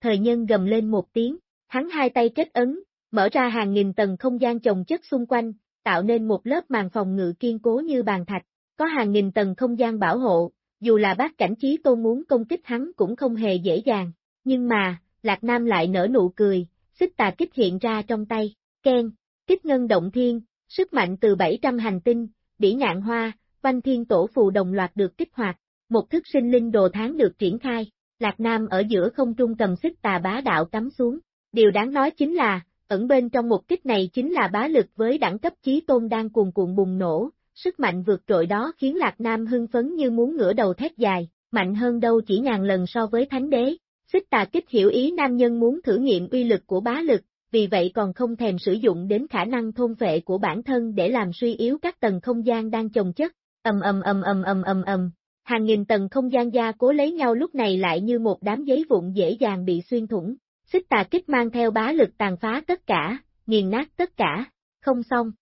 [SPEAKER 1] Thời nhân gầm lên một tiếng, hắn hai tay kết ấn, mở ra hàng nghìn tầng không gian chồng chất xung quanh, tạo nên một lớp màn phòng ngự kiên cố như bàn thạch, có hàng nghìn tầng không gian bảo hộ, dù là bác cảnh trí tôn muốn công kích hắn cũng không hề dễ dàng, nhưng mà, Lạc Nam lại nở nụ cười, xích tà kích hiện ra trong tay, Ken, kích ngân động thiên, sức mạnh từ 700 hành tinh, bỉ ngạn hoa, văn thiên tổ phù đồng loạt được kích hoạt, một thức sinh linh đồ tháng được triển khai, Lạc Nam ở giữa không trung cầm xích tà bá đạo cắm xuống, điều đáng nói chính là, ẩn bên trong một kích này chính là bá lực với đẳng cấp chí tôn đang cuồn cuộn bùng nổ, sức mạnh vượt trội đó khiến Lạc Nam hưng phấn như muốn ngửa đầu thét dài, mạnh hơn đâu chỉ ngàn lần so với thánh đế. Xích tà kích hiểu ý nam nhân muốn thử nghiệm uy lực của bá lực, vì vậy còn không thèm sử dụng đến khả năng thôn vệ của bản thân để làm suy yếu các tầng không gian đang chồng chất. Ầm ầm ầm ầm ầm ầm ầm. Hàng nghìn tầng không gian gia cố lấy nhau lúc này lại như một đám giấy vụn dễ dàng bị xuyên thủng. Xích tà kích mang theo bá lực tàn phá tất cả, nghiền nát tất cả, không xong.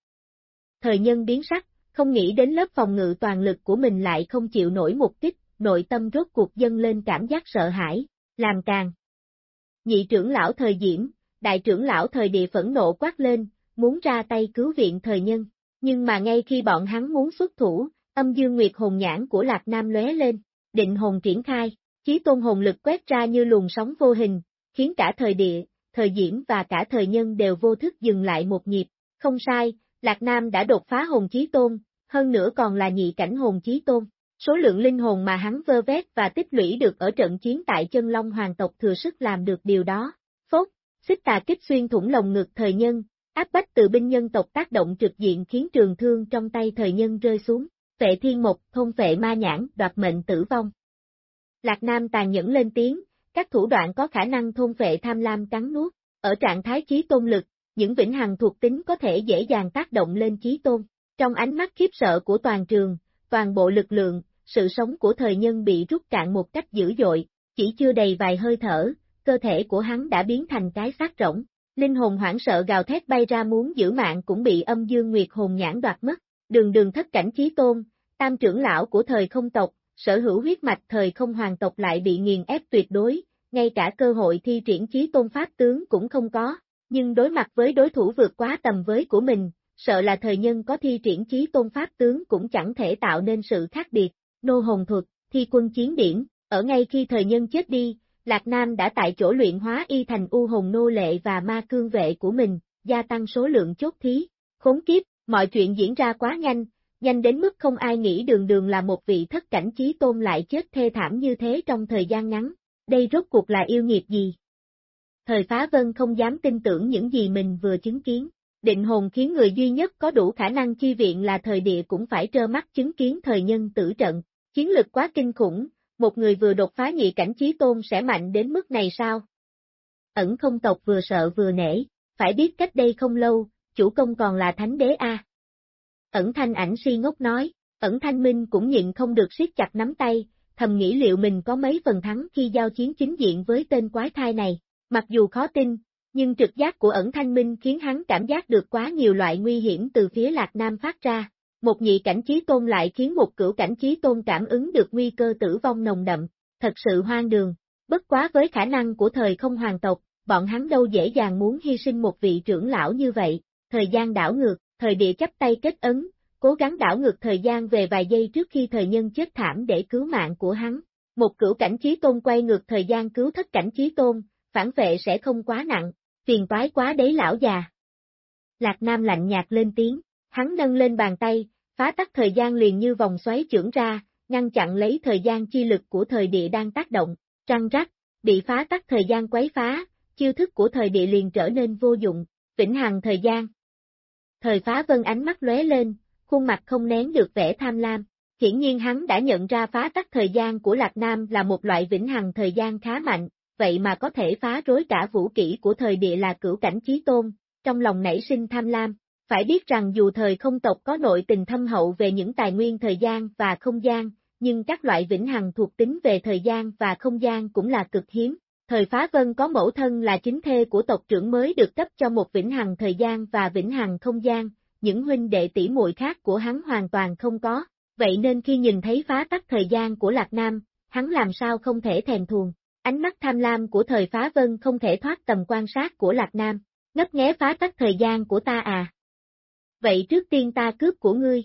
[SPEAKER 1] Thời nhân biến sắc, không nghĩ đến lớp phòng ngự toàn lực của mình lại không chịu nổi một kích, nội tâm rốt cuộc dâng lên cảm giác sợ hãi, làm càng. Nhị trưởng lão thời diễm, đại trưởng lão thời địa phẫn nộ quát lên, muốn ra tay cứu viện thời nhân, nhưng mà ngay khi bọn hắn muốn xuất thủ, âm dương nguyệt hồn nhãn của Lạc Nam lóe lên, định hồn triển khai, chí tôn hồn lực quét ra như luồng sóng vô hình, khiến cả thời địa, thời diễm và cả thời nhân đều vô thức dừng lại một nhịp, không sai, Lạc Nam đã đột phá hồn chí tôn, hơn nữa còn là nhị cảnh hồn chí tôn. Số lượng linh hồn mà hắn vơ vét và tích lũy được ở trận chiến tại chân Long Hoàng tộc thừa sức làm được điều đó. Phốt, xích tà kích xuyên thủng lồng ngực thời nhân, áp bách từ binh nhân tộc tác động trực diện khiến trường thương trong tay thời nhân rơi xuống. Vệ thiên mục, thôn vệ ma nhãn, đoạt mệnh tử vong. Lạc Nam tàn nhẫn lên tiếng, các thủ đoạn có khả năng thôn vệ tham lam cắn nuốt. Ở trạng thái trí tôn lực, những vĩnh hằng thuộc tính có thể dễ dàng tác động lên trí tôn. Trong ánh mắt khiếp sợ của toàn trường, toàn bộ lực lượng, sự sống của thời nhân bị rút cạn một cách dữ dội, chỉ chưa đầy vài hơi thở, cơ thể của hắn đã biến thành cái xác rỗng. Linh hồn hoảng sợ gào thét bay ra muốn giữ mạng cũng bị âm dương nguyệt hồn nhãn đoạt mất. Đường đường thất cảnh trí tôn, tam trưởng lão của thời không tộc, sở hữu huyết mạch thời không hoàng tộc lại bị nghiền ép tuyệt đối, ngay cả cơ hội thi triển chí tôn pháp tướng cũng không có, nhưng đối mặt với đối thủ vượt quá tầm với của mình, sợ là thời nhân có thi triển chí tôn pháp tướng cũng chẳng thể tạo nên sự khác biệt, nô hồn thuật, thi quân chiến điển, ở ngay khi thời nhân chết đi, Lạc Nam đã tại chỗ luyện hóa y thành u hồn nô lệ và ma cương vệ của mình, gia tăng số lượng chốt thí, khốn kiếp, Mọi chuyện diễn ra quá nhanh, nhanh đến mức không ai nghĩ đường đường là một vị thất cảnh chí tôn lại chết thê thảm như thế trong thời gian ngắn. Đây rốt cuộc là yêu nghiệt gì? Thời phá vân không dám tin tưởng những gì mình vừa chứng kiến. Định hồn khiến người duy nhất có đủ khả năng chi viện là thời địa cũng phải trơ mắt chứng kiến thời nhân tử trận. Chiến lực quá kinh khủng, một người vừa đột phá nhị cảnh chí tôn sẽ mạnh đến mức này sao? Ẩn không tộc vừa sợ vừa nể, phải biết cách đây không lâu, chủ công còn là thánh đế A. Ẩn thanh ảnh si ngốc nói, ẩn thanh minh cũng nhịn không được siết chặt nắm tay, thầm nghĩ liệu mình có mấy phần thắng khi giao chiến chính diện với tên quái thai này. Mặc dù khó tin, nhưng trực giác của ẩn thanh minh khiến hắn cảm giác được quá nhiều loại nguy hiểm từ phía Lạc Nam phát ra. Một nhị cảnh trí tôn lại khiến một cửu cảnh trí tôn cảm ứng được nguy cơ tử vong nồng đậm, thật sự hoang đường. Bất quá với khả năng của thời không hoàng tộc, bọn hắn đâu dễ dàng muốn hy sinh một vị trưởng lão như vậy. Thời gian đảo ngược, thời địa chấp tay kết ấn, cố gắng đảo ngược thời gian về vài giây trước khi thời nhân chết thảm để cứu mạng của hắn. Một cửu cảnh trí tôn quay ngược thời gian cứu thất cảnh trí tôn, phản vệ sẽ không quá nặng, phiền toái quá đấy lão già. Lạc Nam lạnh nhạt lên tiếng, hắn nâng lên bàn tay, phá tắt thời gian liền như vòng xoáy trưởng ra, ngăn chặn lấy thời gian chi lực của thời địa đang tác động, trăng rắc, bị phá tắt thời gian quấy phá, chiêu thức của thời địa liền trở nên vô dụng, vĩnh hằng thời gian. Thời phá vân ánh mắt lóe lên, khuôn mặt không nén được vẻ tham lam, hiển nhiên hắn đã nhận ra phá tắc thời gian của Lạc Nam là một loại vĩnh hằng thời gian khá mạnh, vậy mà có thể phá rối cả vũ kỹ của thời địa là cửu cảnh chí tôn, trong lòng nảy sinh tham lam. Phải biết rằng dù thời không tộc có nội tình thâm hậu về những tài nguyên thời gian và không gian, nhưng các loại vĩnh hằng thuộc tính về thời gian và không gian cũng là cực hiếm. Thời phá vân có mẫu thân là chính thê của tộc trưởng mới được cấp cho một vĩnh hằng thời gian và vĩnh hằng không gian, những huynh đệ tỷ muội khác của hắn hoàn toàn không có, vậy nên khi nhìn thấy phá tắc thời gian của Lạc Nam, hắn làm sao không thể thèm thuồng. Ánh mắt tham lam của thời phá vân không thể thoát tầm quan sát của Lạc Nam, ngấp nghé phá tắc thời gian của ta à. Vậy trước tiên ta cướp của ngươi.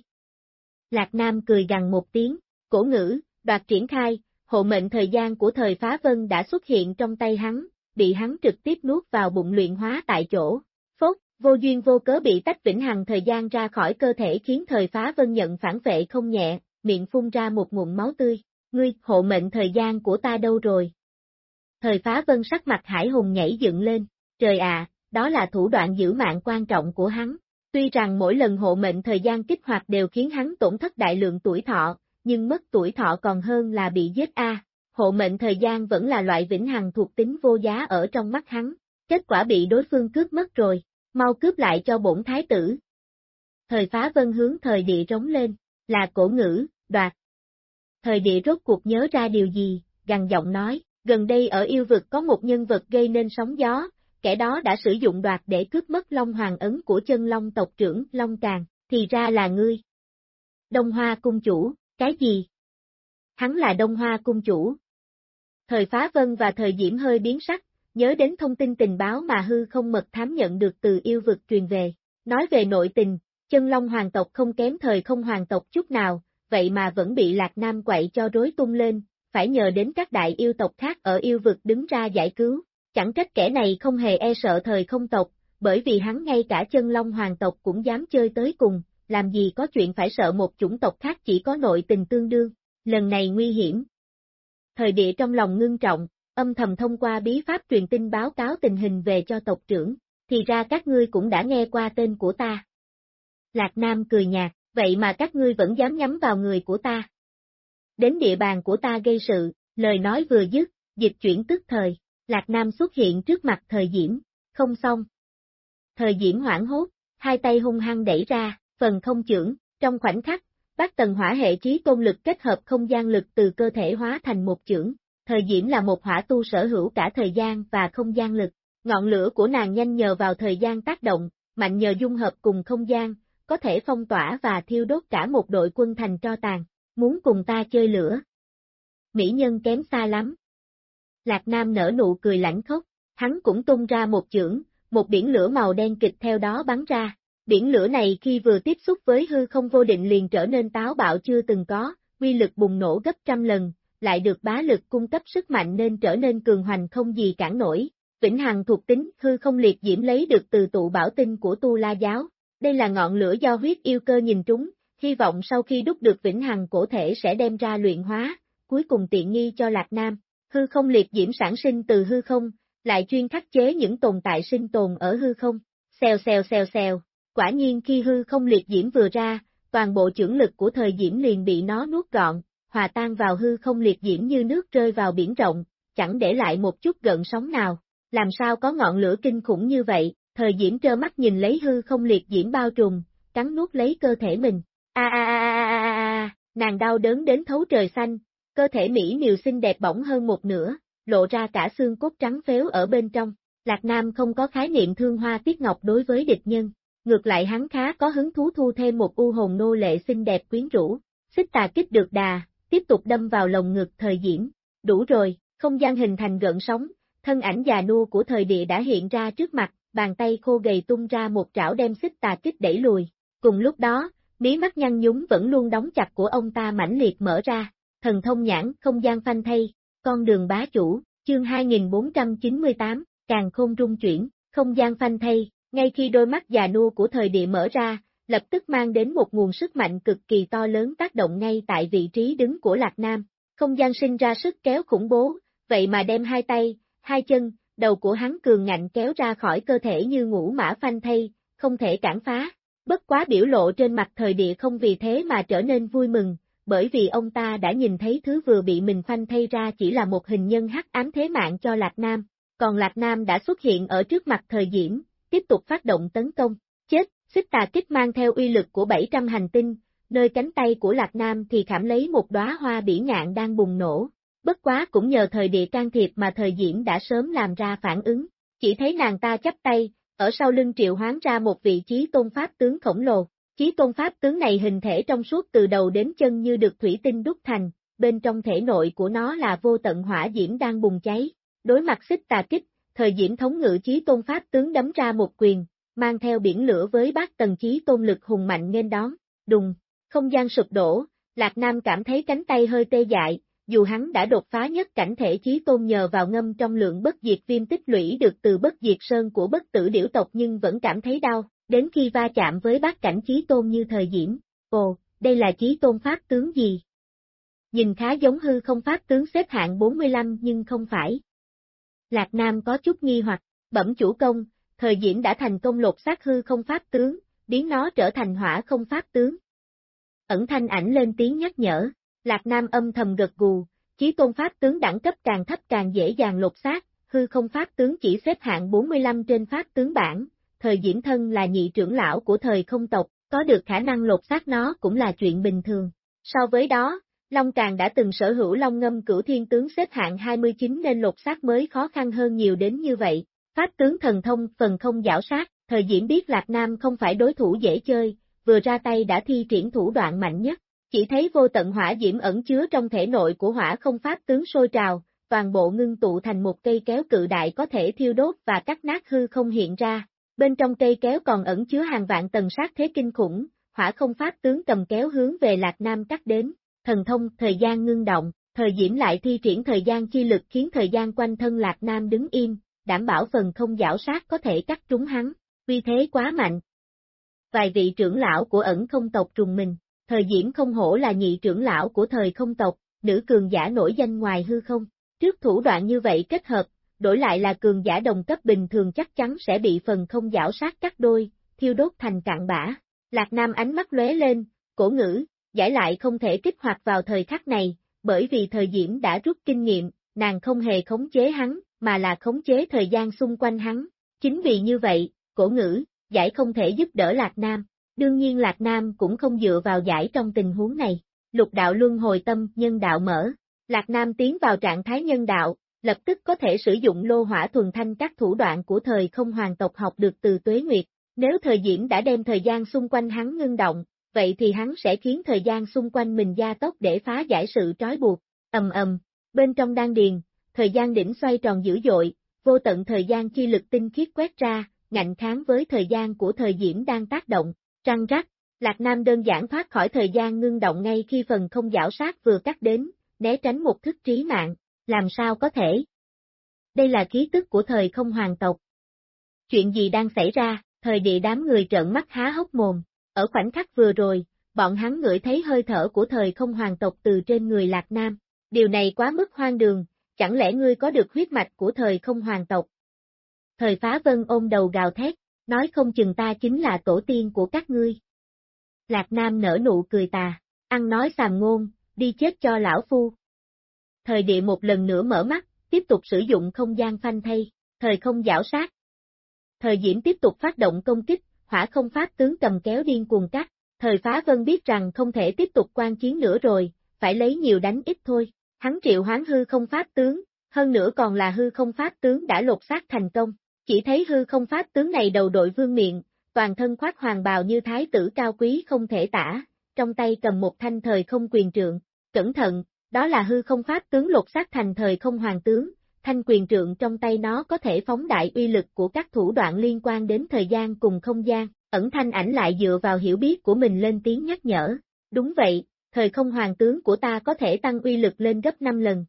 [SPEAKER 1] Lạc Nam cười gằn một tiếng, cổ ngữ, đoạt triển khai, hộ mệnh thời gian của thời phá vân đã xuất hiện trong tay hắn, bị hắn trực tiếp nuốt vào bụng luyện hóa tại chỗ. Phốt, vô duyên vô cớ bị tách vĩnh hằng thời gian ra khỏi cơ thể khiến thời phá vân nhận phản vệ không nhẹ, miệng phun ra một ngụm máu tươi. Ngươi, hộ mệnh thời gian của ta đâu rồi? Thời phá vân sắc mặt hải hùng nhảy dựng lên, trời ạ, đó là thủ đoạn giữ mạng quan trọng của hắn. Tuy rằng mỗi lần hộ mệnh thời gian kích hoạt đều khiến hắn tổn thất đại lượng tuổi thọ, nhưng mất tuổi thọ còn hơn là bị giết a. Hộ mệnh thời gian vẫn là loại vĩnh hằng thuộc tính vô giá ở trong mắt hắn, kết quả bị đối phương cướp mất rồi, mau cướp lại cho bổn thái tử. Thời phá vân hướng thời địa trống lên, là cổ ngữ, đoạt. Thời địa rốt cuộc nhớ ra điều gì, gằn giọng nói, Gần đây ở yêu vực có một nhân vật gây nên sóng gió, kẻ đó đã sử dụng đoạt để cướp mất Long Hoàng ấn của chân Long tộc trưởng Long Càng, thì ra là ngươi. Đông Hoa Cung Chủ, cái gì? Hắn là Đông Hoa Cung Chủ. Thời Phá Vân và thời Diễm hơi biến sắc, nhớ đến thông tin tình báo mà hư không mật thám nhận được từ yêu vực truyền về. Nói về nội tình, chân Long Hoàng tộc không kém thời không hoàng tộc chút nào, vậy mà vẫn bị Lạc Nam quậy cho rối tung lên, phải nhờ đến các đại yêu tộc khác ở yêu vực đứng ra giải cứu. Chẳng trách kẻ này không hề e sợ thời không tộc, bởi vì hắn ngay cả chân long hoàng tộc cũng dám chơi tới cùng, làm gì có chuyện phải sợ một chủng tộc khác chỉ có nội tình tương đương, lần này nguy hiểm. Thời địa trong lòng ngưng trọng, âm thầm thông qua bí pháp truyền tin báo cáo tình hình về cho tộc trưởng, thì ra các ngươi cũng đã nghe qua tên của ta. Lạc Nam cười nhạt, vậy mà các ngươi vẫn dám nhắm vào người của ta đến địa bàn của ta gây sự, lời nói vừa dứt, dịch chuyển tức thời, Lạc Nam xuất hiện trước mặt thời diễm, không xong. Thời diễm hoảng hốt, hai tay hung hăng đẩy ra, phần không trưởng, trong khoảnh khắc, bác tần hỏa hệ trí tôn lực kết hợp không gian lực từ cơ thể hóa thành một chưởng. Thời diễm là một hỏa tu sở hữu cả thời gian và không gian lực, ngọn lửa của nàng nhanh nhờ vào thời gian tác động, mạnh nhờ dung hợp cùng không gian, có thể phong tỏa và thiêu đốt cả một đội quân thành cho tàn muốn cùng ta chơi lửa. Mỹ nhân kém xa lắm. Lạc Nam nở nụ cười lãnh khốc, hắn cũng tung ra một chưởng, một biển lửa màu đen kịch theo đó bắn ra. Biển lửa này khi vừa tiếp xúc với hư không vô định liền trở nên táo bạo chưa từng có, quy lực bùng nổ gấp trăm lần, lại được bá lực cung cấp sức mạnh nên trở nên cường hoành không gì cản nổi. Vĩnh Hằng thuộc tính hư không liệt diễm lấy được từ tụ bảo tinh của Tu La Giáo, Đây là ngọn lửa do huyết yêu cơ nhìn trúng, hy vọng sau khi đúc được vĩnh hằng cổ thể sẽ đem ra luyện hóa, cuối cùng tiện nghi cho Lạc Nam. Hư không liệt diễm sản sinh từ hư không, lại chuyên khắc chế những tồn tại sinh tồn ở hư không. Xèo xèo xèo xèo, quả nhiên khi hư không liệt diễm vừa ra, toàn bộ trưởng lực của thời diễm liền bị nó nuốt gọn, hòa tan vào hư không liệt diễm như nước rơi vào biển rộng, chẳng để lại một chút gợn sóng nào. Làm sao có ngọn lửa kinh khủng như vậy, thời diễm trơ mắt nhìn lấy hư không liệt diễm bao trùm, cắn nuốt lấy cơ thể mình. A a a a a a, nàng đau đớn đến thấu trời xanh, cơ thể mỹ miều xinh đẹp bỏng hơn một nửa, lộ ra cả xương cốt trắng phếu ở bên trong. Lạc Nam không có khái niệm thương hoa tiết ngọc đối với địch nhân, ngược lại hắn khá có hứng thú thu thêm một u hồn nô lệ xinh đẹp quyến rũ, xích tà kích được đà, tiếp tục đâm vào lồng ngực thời diễm, đủ rồi, không gian hình thành gợn sóng, thân ảnh già nua của thời địa đã hiện ra trước mặt, bàn tay khô gầy tung ra một trảo đem xích tà kích đẩy lùi, cùng lúc đó, mí mắt nhăn nhúng vẫn luôn đóng chặt của ông ta mãnh liệt mở ra, thần thông nhãn, không gian phanh thay, con đường bá chủ, chương 2498, càng không rung chuyển, không gian phanh thay, ngay khi đôi mắt già nua của thời địa mở ra, lập tức mang đến một nguồn sức mạnh cực kỳ to lớn tác động ngay tại vị trí đứng của Lạc Nam. Không gian sinh ra sức kéo khủng bố, vậy mà đem hai tay, hai chân, đầu của hắn cường ngạnh kéo ra khỏi cơ thể như ngũ mã phanh thay, không thể cản phá. Bất quá biểu lộ trên mặt thời địa không vì thế mà trở nên vui mừng, bởi vì ông ta đã nhìn thấy thứ vừa bị mình phanh thay ra chỉ là một hình nhân hắc ám thế mạng cho Lạc Nam, còn Lạc Nam đã xuất hiện ở trước mặt thời diễm, tiếp tục phát động tấn công, chết, xích tà kích mang theo uy lực của 700 hành tinh, nơi cánh tay của Lạc Nam thì khảm lấy một đóa hoa bỉ ngạn đang bùng nổ, bất quá cũng nhờ thời địa can thiệp mà thời diễm đã sớm làm ra phản ứng, chỉ thấy nàng ta chấp tay, ở sau lưng triệu hoán ra một vị trí tôn pháp tướng khổng lồ, Chí tôn pháp tướng này hình thể trong suốt từ đầu đến chân như được thủy tinh đúc thành, bên trong thể nội của nó là vô tận hỏa diễm đang bùng cháy. Đối mặt xích tà kích, thời diễm thống ngự chí tôn pháp tướng đấm ra một quyền, mang theo biển lửa với bát tần chí tôn lực hùng mạnh nên đón, đùng, không gian sụp đổ, Lạc Nam cảm thấy cánh tay hơi tê dại, dù hắn đã đột phá nhất cảnh thể chí tôn nhờ vào ngâm trong lượng bất diệt viêm tích lũy được từ bất diệt sơn của bất tử điểu tộc nhưng vẫn cảm thấy đau, đến khi va chạm với bát cảnh chí tôn như thời diễm, ồ, đây là chí tôn pháp tướng gì? Nhìn khá giống hư không pháp tướng xếp hạng 45 nhưng không phải. Lạc Nam có chút nghi hoặc, bẩm chủ công, thời diễm đã thành công lột xác hư không pháp tướng, biến nó trở thành hỏa không pháp tướng. Ẩn thanh ảnh lên tiếng nhắc nhở, Lạc Nam âm thầm gật gù, chí tôn pháp tướng đẳng cấp càng thấp càng dễ dàng lột xác, hư không pháp tướng chỉ xếp hạng 45 trên pháp tướng bảng, thời diễm thân là nhị trưởng lão của thời không tộc, có được khả năng lột xác nó cũng là chuyện bình thường. So với đó, Long Càng đã từng sở hữu Long Ngâm cửu thiên tướng xếp hạng 29 nên lột xác mới khó khăn hơn nhiều đến như vậy. Pháp tướng thần thông phần không giảo sát, thời diễm biết Lạc Nam không phải đối thủ dễ chơi, vừa ra tay đã thi triển thủ đoạn mạnh nhất. Chỉ thấy vô tận hỏa diễm ẩn chứa trong thể nội của hỏa không pháp tướng sôi trào, toàn bộ ngưng tụ thành một cây kéo cự đại có thể thiêu đốt và cắt nát hư không hiện ra, Bên trong cây kéo còn ẩn chứa hàng vạn tầng sát thế kinh khủng, hỏa không pháp tướng cầm kéo hướng về Lạc Nam cắt đến, thần thông thời gian ngưng động, thời diễm lại thi triển thời gian chi lực khiến thời gian quanh thân Lạc Nam đứng im, đảm bảo phần không giảo sát có thể cắt trúng hắn, vì thế quá mạnh. Vài vị trưởng lão của ẩn không tộc trùng mình, thời diễm không hổ là nhị trưởng lão của thời không tộc, nữ cường giả nổi danh ngoài hư không. Trước thủ đoạn như vậy kết hợp, đổi lại là cường giả đồng cấp bình thường chắc chắn sẽ bị phần không giảo sát cắt đôi, thiêu đốt thành cạn bã. Lạc Nam ánh mắt lóe lên, cổ ngữ, giải lại không thể kích hoạt vào thời khắc này, bởi vì thời diễm đã rút kinh nghiệm, nàng không hề khống chế hắn, mà là khống chế thời gian xung quanh hắn. Chính vì như vậy, cổ ngữ, giải không thể giúp đỡ Lạc Nam. Đương nhiên Lạc Nam cũng không dựa vào giải trong tình huống này. Lục đạo luân hồi tâm, nhân đạo mở. Lạc Nam tiến vào trạng thái nhân đạo, lập tức có thể sử dụng lô hỏa thuần thanh các thủ đoạn của thời không hoàng tộc học được từ tuế nguyệt. Nếu thời diễm đã đem thời gian xung quanh hắn ngưng động, vậy thì hắn sẽ khiến thời gian xung quanh mình gia tốc để phá giải sự trói buộc. Ầm ầm, bên trong đan điền, thời gian đỉnh xoay tròn dữ dội, vô tận thời gian chi lực tinh khiết quét ra, ngạnh kháng với thời gian của thời diễm đang tác động, răng rắc, Lạc Nam đơn giản thoát khỏi thời gian ngưng động ngay khi phần không giảo sát vừa cắt đến, né tránh một thức trí mạng, làm sao có thể? Đây là ký tức của thời không hoàng tộc. Chuyện gì đang xảy ra, Thời địa đám người trợn mắt há hốc mồm, ở khoảnh khắc vừa rồi, bọn hắn ngửi thấy hơi thở của thời không hoàng tộc từ trên người Lạc Nam. Điều này quá mức hoang đường, chẳng lẽ ngươi có được huyết mạch của thời không hoàng tộc? Thời phá vân ôm đầu gào thét, nói không chừng ta chính là tổ tiên của các ngươi. Lạc Nam nở nụ cười tà, ăn nói xàm ngôn, đi chết cho lão phu. Thời địa một lần nữa mở mắt, tiếp tục sử dụng không gian phanh thay, thời không giảo sát. Thời diễm tiếp tục phát động công kích, hỏa không pháp tướng cầm kéo điên cuồng cắt, thời phá vân biết rằng không thể tiếp tục quan chiến nữa rồi, phải lấy nhiều đánh ít thôi, hắn triệu hoán hư không pháp tướng, hơn nữa còn là hư không pháp tướng đã lột xác thành công, chỉ thấy hư không pháp tướng này đầu đội vương miệng, toàn thân khoác hoàng bào như thái tử cao quý không thể tả, trong tay cầm một thanh thời không quyền trượng, cẩn thận, đó là hư không pháp tướng lột xác thành thời không hoàng tướng, thanh quyền trượng trong tay nó có thể phóng đại uy lực của các thủ đoạn liên quan đến thời gian cùng không gian, ẩn thanh ảnh lại dựa vào hiểu biết của mình lên tiếng nhắc nhở, đúng vậy, thời không hoàng tướng của ta có thể tăng uy lực lên gấp 5 lần.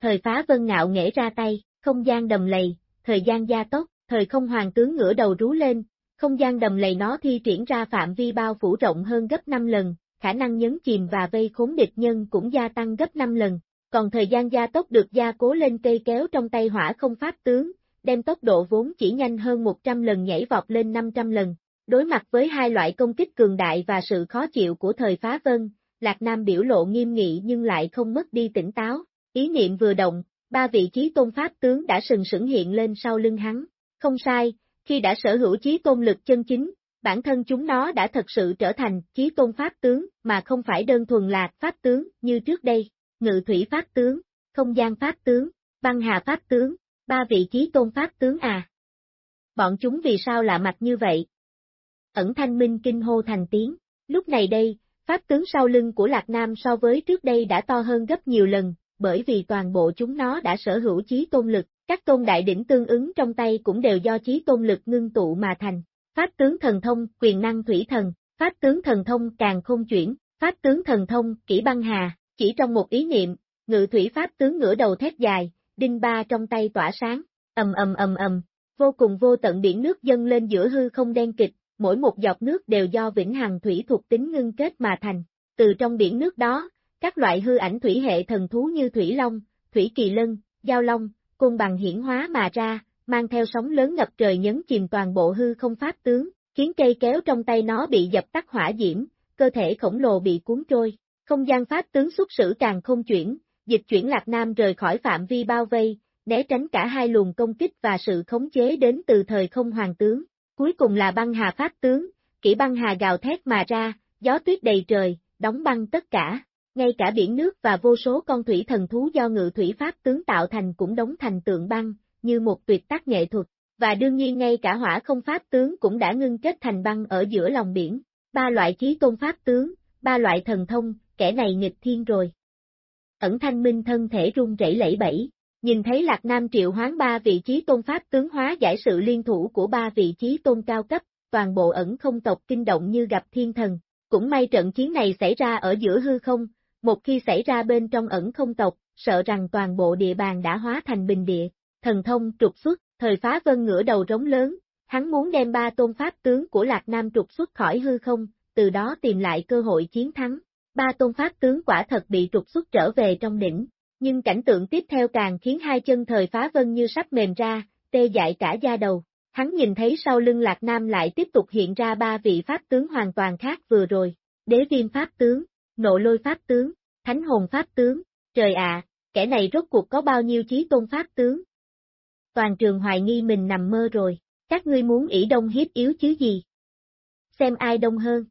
[SPEAKER 1] Thời phá vân ngạo nghễ ra tay, không gian đầm lầy, thời gian gia tốc, thời không hoàng tướng ngửa đầu rú lên, không gian đầm lầy nó thi triển ra phạm vi bao phủ rộng hơn gấp 5 lần, khả năng nhấn chìm và vây khốn địch nhân cũng gia tăng gấp 5 lần, còn thời gian gia tốc được gia cố lên cây kéo trong tay hỏa không pháp tướng, đem tốc độ vốn chỉ nhanh hơn 100 lần nhảy vọt lên 500 lần. Đối mặt với hai loại công kích cường đại và sự khó chịu của thời phá vân, Lạc Nam biểu lộ nghiêm nghị nhưng lại không mất đi tỉnh táo, ý niệm vừa động, ba vị trí tôn pháp tướng đã sừng sững hiện lên sau lưng hắn. Không sai, khi đã sở hữu trí tôn lực chân chính, bản thân chúng nó đã thật sự trở thành trí tôn pháp tướng, mà không phải đơn thuần là pháp tướng như trước đây, ngự thủy pháp tướng, không gian pháp tướng, băng hà pháp tướng, ba vị trí tôn pháp tướng à. Bọn chúng vì sao lạ mặt như vậy? Ẩn thanh minh kinh hô thành tiếng, lúc này đây, pháp tướng sau lưng của Lạc Nam so với trước đây đã to hơn gấp nhiều lần, bởi vì toàn bộ chúng nó đã sở hữu trí tôn lực, các tôn đại đỉnh tương ứng trong tay cũng đều do trí tôn lực ngưng tụ mà thành. Pháp tướng thần thông, quyền năng thủy thần, pháp tướng thần thông càng không chuyển, pháp tướng thần thông, kỹ băng hà, chỉ trong một ý niệm, ngự thủy pháp tướng ngửa đầu thét dài, đinh ba trong tay tỏa sáng, ầm ầm ầm ầm, vô cùng vô tận biển nước dâng lên giữa hư không đen kịch, mỗi một giọt nước đều do vĩnh hằng thủy thuộc tính ngưng kết mà thành. Từ trong biển nước đó, các loại hư ảnh thủy hệ thần thú như thủy long, thủy kỳ lân, giao long, côn bằng hiển hóa mà ra, mang theo sóng lớn ngập trời nhấn chìm toàn bộ hư không pháp tướng, khiến cây kéo trong tay nó bị dập tắt hỏa diễm, cơ thể khổng lồ bị cuốn trôi. Không gian pháp tướng xuất sử càng không chuyển, dịch chuyển Lạc Nam rời khỏi phạm vi bao vây, né tránh cả hai luồng công kích và sự khống chế đến từ thời không hoàng tướng. Cuối cùng là băng hà pháp tướng, kỹ băng hà gào thét mà ra, gió tuyết đầy trời, đóng băng tất cả. Ngay cả biển nước và vô số con thủy thần thú do ngự thủy pháp tướng tạo thành cũng đóng thành tượng băng, như một tuyệt tác nghệ thuật, và đương nhiên ngay cả hỏa không pháp tướng cũng đã ngưng kết thành băng ở giữa lòng biển. Ba loại chí tôn pháp tướng, ba loại thần thông, kẻ này nghịch thiên rồi. Ẩn thanh minh thân thể run rẩy lẫy bẫy, nhìn thấy Lạc Nam triệu hoán ba vị trí tôn pháp tướng hóa giải sự liên thủ của ba vị trí tôn cao cấp, toàn bộ ẩn không tộc kinh động như gặp thiên thần. Cũng may trận chiến này xảy ra ở giữa hư không, một khi xảy ra bên trong ẩn không tộc, sợ rằng toàn bộ địa bàn đã hóa thành bình địa, thần thông trục xuất, thời phá vân ngửa đầu rống lớn, hắn muốn đem ba tôn pháp tướng của Lạc Nam trục xuất khỏi hư không, từ đó tìm lại cơ hội chiến thắng. Ba tôn pháp tướng quả thật bị trục xuất trở về trong đỉnh, nhưng cảnh tượng tiếp theo càng khiến hai chân thời phá vân như sắp mềm ra, tê dại cả da đầu. Hắn nhìn thấy sau lưng Lạc Nam lại tiếp tục hiện ra ba vị pháp tướng hoàn toàn khác vừa rồi. Đế viêm pháp tướng, nộ lôi pháp tướng, thánh hồn pháp tướng, trời ạ, kẻ này rốt cuộc có bao nhiêu chí tôn pháp tướng. Toàn trường hoài nghi mình nằm mơ rồi, các ngươi muốn ỷ đông hiếp yếu chứ gì? Xem ai đông hơn.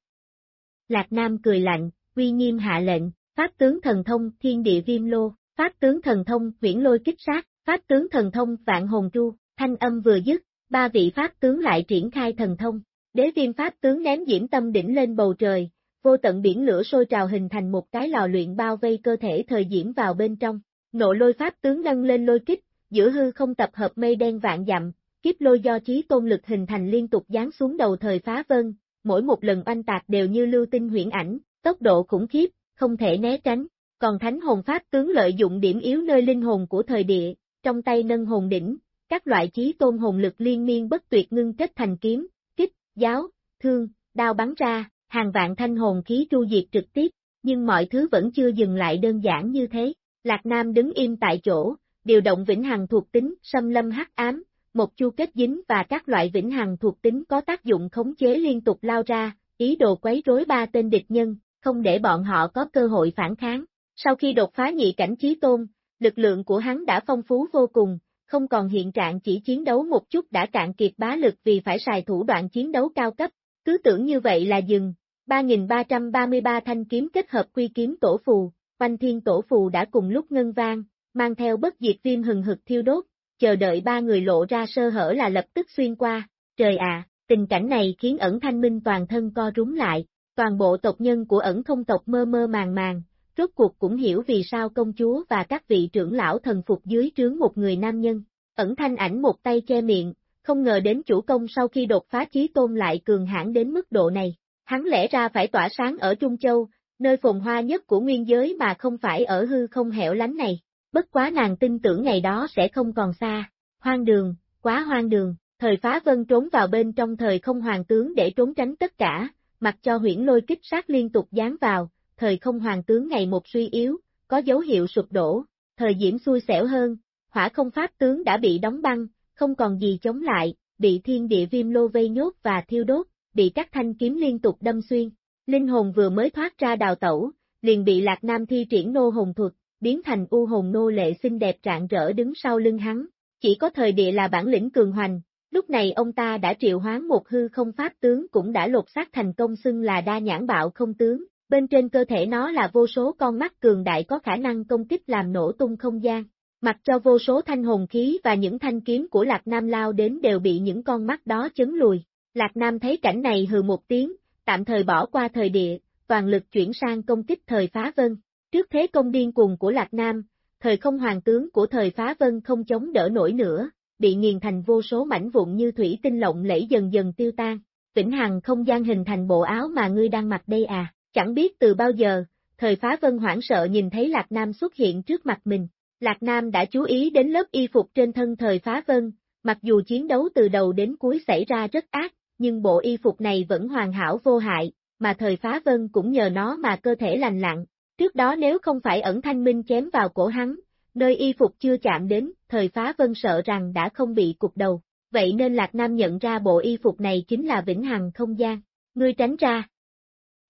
[SPEAKER 1] Lạc Nam cười lạnh, uy nghiêm hạ lệnh, pháp tướng thần thông thiên địa viêm lô, pháp tướng thần thông huyển lôi kích sát, pháp tướng thần thông vạn hồn chu thanh âm vừa dứt, ba vị pháp tướng lại triển khai thần thông, đế viêm pháp tướng ném diễm tâm đỉnh lên bầu trời, vô tận biển lửa sôi trào hình thành một cái lò luyện bao vây cơ thể thời diễm vào bên trong, nộ lôi pháp tướng nâng lên lôi kích, giữa hư không tập hợp mây đen vạn dặm, kiếp lôi do trí tôn lực hình thành liên tục giáng xuống đầu thời phá vân, mỗi một lần oanh tạc đều như lưu tinh huyễn ảnh, tốc độ khủng khiếp, không thể né tránh. Còn thánh hồn pháp tướng lợi dụng điểm yếu nơi linh hồn của thời địa, trong tay nâng hồn đỉnh, các loại trí tôn hồn lực liên miên bất tuyệt ngưng kết thành kiếm, kích, giáo, thương, đao bắn ra, hàng vạn thanh hồn khí tru diệt trực tiếp, nhưng mọi thứ vẫn chưa dừng lại đơn giản như thế. Lạc Nam đứng im tại chỗ, điều động vĩnh hằng thuộc tính, xâm lâm hắc ám, một chu kết dính và các loại vĩnh hằng thuộc tính có tác dụng khống chế liên tục lao ra, ý đồ quấy rối ba tên địch nhân, không để bọn họ có cơ hội phản kháng. Sau khi đột phá nhị cảnh trí tôn, lực lượng của hắn đã phong phú vô cùng, không còn hiện trạng chỉ chiến đấu một chút đã cạn kiệt bá lực vì phải xài thủ đoạn chiến đấu cao cấp, cứ tưởng như vậy là dừng. 3.333 thanh kiếm kết hợp quy kiếm tổ phù, quanh Thiên Tổ Phù đã cùng lúc ngân vang, mang theo bất diệt viêm hừng hực thiêu đốt, chờ đợi ba người lộ ra sơ hở là lập tức xuyên qua. Trời ạ, tình cảnh này khiến ẩn thanh minh toàn thân co rúm lại, toàn bộ tộc nhân của ẩn không tộc mơ mơ màng màng, rốt cuộc cũng hiểu vì sao công chúa và các vị trưởng lão thần phục dưới trướng một người nam nhân. Ẩn thanh ảnh một tay che miệng, không ngờ đến chủ công sau khi đột phá chí tôn lại cường hãn đến mức độ này. Hắn lẽ ra phải tỏa sáng ở Trung Châu, nơi phồn hoa nhất của nguyên giới mà không phải ở hư không hẻo lánh này. Bất quá nàng tin tưởng ngày đó sẽ không còn xa. Hoang đường, quá hoang đường, thời phá vân trốn vào bên trong thời không hoàng tướng để trốn tránh tất cả, mặc cho huyển lôi kích sát liên tục dán vào, thời không hoàng tướng ngày một suy yếu, có dấu hiệu sụp đổ, thời diễm xui xẻo hơn, hỏa không pháp tướng đã bị đóng băng, không còn gì chống lại, bị thiên địa viêm lô vây nhốt và thiêu đốt, bị các thanh kiếm liên tục đâm xuyên. Linh hồn vừa mới thoát ra đào tẩu, liền bị Lạc Nam thi triển nô hồn thuật, biến thành u hồn nô lệ xinh đẹp rạng rỡ đứng sau lưng hắn. Chỉ có thời địa là bản lĩnh cường hoành, lúc này ông ta đã triệu hoán một hư không pháp tướng cũng đã lột xác thành công xưng là đa nhãn bạo không tướng, bên trên cơ thể nó là vô số con mắt cường đại có khả năng công kích làm nổ tung không gian. Mặc cho vô số thanh hồn khí và những thanh kiếm của Lạc Nam lao đến đều bị những con mắt đó chấn lùi. Lạc Nam thấy cảnh này hừ một tiếng, tạm thời bỏ qua thời địa, toàn lực chuyển sang công kích thời phá vân. Trước thế công điên cuồng của Lạc Nam, thời không hoàng tướng của thời phá vân không chống đỡ nổi nữa, bị nghiền thành vô số mảnh vụn như thủy tinh lộng lẫy dần dần tiêu tan. Vĩnh Hằng không gian hình thành bộ áo mà ngươi đang mặc đây à, chẳng biết từ bao giờ, thời phá vân hoảng sợ nhìn thấy Lạc Nam xuất hiện trước mặt mình. Lạc Nam đã chú ý đến lớp y phục trên thân thời phá vân, mặc dù chiến đấu từ đầu đến cuối xảy ra rất ác, nhưng bộ y phục này vẫn hoàn hảo vô hại, mà thời phá vân cũng nhờ nó mà cơ thể lành lặng. Trước đó nếu không phải ẩn thanh minh chém vào cổ hắn, nơi y phục chưa chạm đến, thời phá vân sợ rằng đã không bị cục đầu. Vậy nên Lạc Nam nhận ra bộ y phục này chính là vĩnh hằng không gian. Ngươi tránh ra.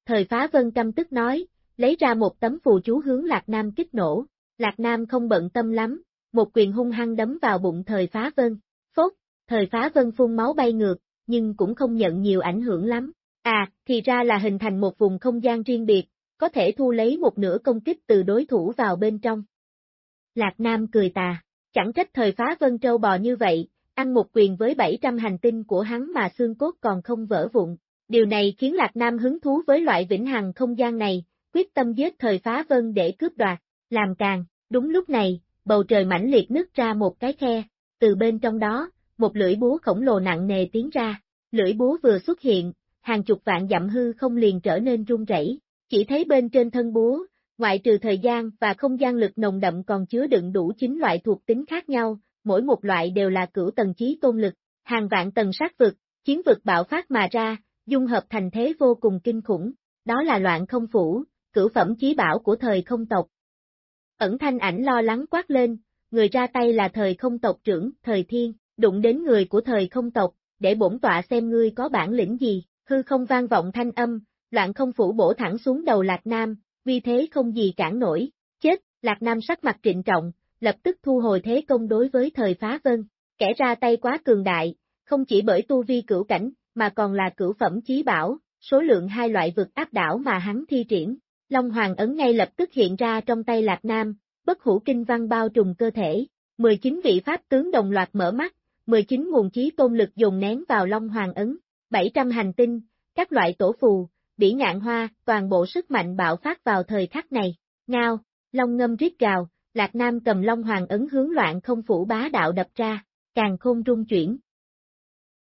[SPEAKER 1] Thời phá vân căm tức nói, lấy ra một tấm phù chú hướng Lạc Nam kích nổ. Lạc Nam không bận tâm lắm, một quyền hung hăng đấm vào bụng thời phá vân. Phốt, thời phá vân phun máu bay ngược, nhưng cũng không nhận nhiều ảnh hưởng lắm. À, thì ra là hình thành một vùng không gian riêng biệt, có thể thu lấy một nửa công kích từ đối thủ vào bên trong. Lạc Nam cười tà, chẳng trách thời phá vân trâu bò như vậy, ăn một quyền với 700 hành tinh của hắn mà xương cốt còn không vỡ vụn. Điều này khiến Lạc Nam hứng thú với loại vĩnh hằng không gian này, quyết tâm giết thời phá vân để cướp đoạt, làm càng, đúng lúc này, bầu trời mãnh liệt nứt ra một cái khe, từ bên trong đó, một lưỡi búa khổng lồ nặng nề tiến ra, lưỡi búa vừa xuất hiện, hàng chục vạn dặm hư không liền trở nên rung rẩy, chỉ thấy bên trên thân búa, ngoại trừ thời gian và không gian lực nồng đậm còn chứa đựng đủ 9 loại thuộc tính khác nhau, mỗi một loại đều là cửu tầng trí tôn lực, hàng vạn tầng sát vực, chiến vực bạo phát mà ra, dung hợp thành thế vô cùng kinh khủng, đó là loạn không phủ, cửu phẩm chí bảo của thời không tộc. Ẩn thanh ảnh lo lắng quát lên, người ra tay là thời không tộc trưởng, thời thiên, đụng đến người của thời không tộc, để bổn tọa xem ngươi có bản lĩnh gì, hư không vang vọng thanh âm, loạn không phủ bổ thẳng xuống đầu Lạc Nam, vì thế không gì cản nổi, chết, Lạc Nam sắc mặt trịnh trọng, lập tức thu hồi thế công đối với thời phá vân, kẻ ra tay quá cường đại, không chỉ bởi tu vi cửu cảnh, mà còn là cửu phẩm chí bảo, số lượng hai loại vực áp đảo mà hắn thi triển. Long Hoàng ấn ngay lập tức hiện ra trong tay Lạc Nam, bất hủ kinh văn bao trùm cơ thể, 19 vị pháp tướng đồng loạt mở mắt, 19 nguồn chí tôn lực dùng nén vào Long Hoàng ấn, 700 hành tinh, các loại tổ phù, bỉ ngạn hoa, toàn bộ sức mạnh bạo phát vào thời khắc này. Ngao, Long ngâm rít gào, Lạc Nam cầm Long Hoàng ấn hướng loạn không phủ bá đạo đập ra, càng khôn rung chuyển,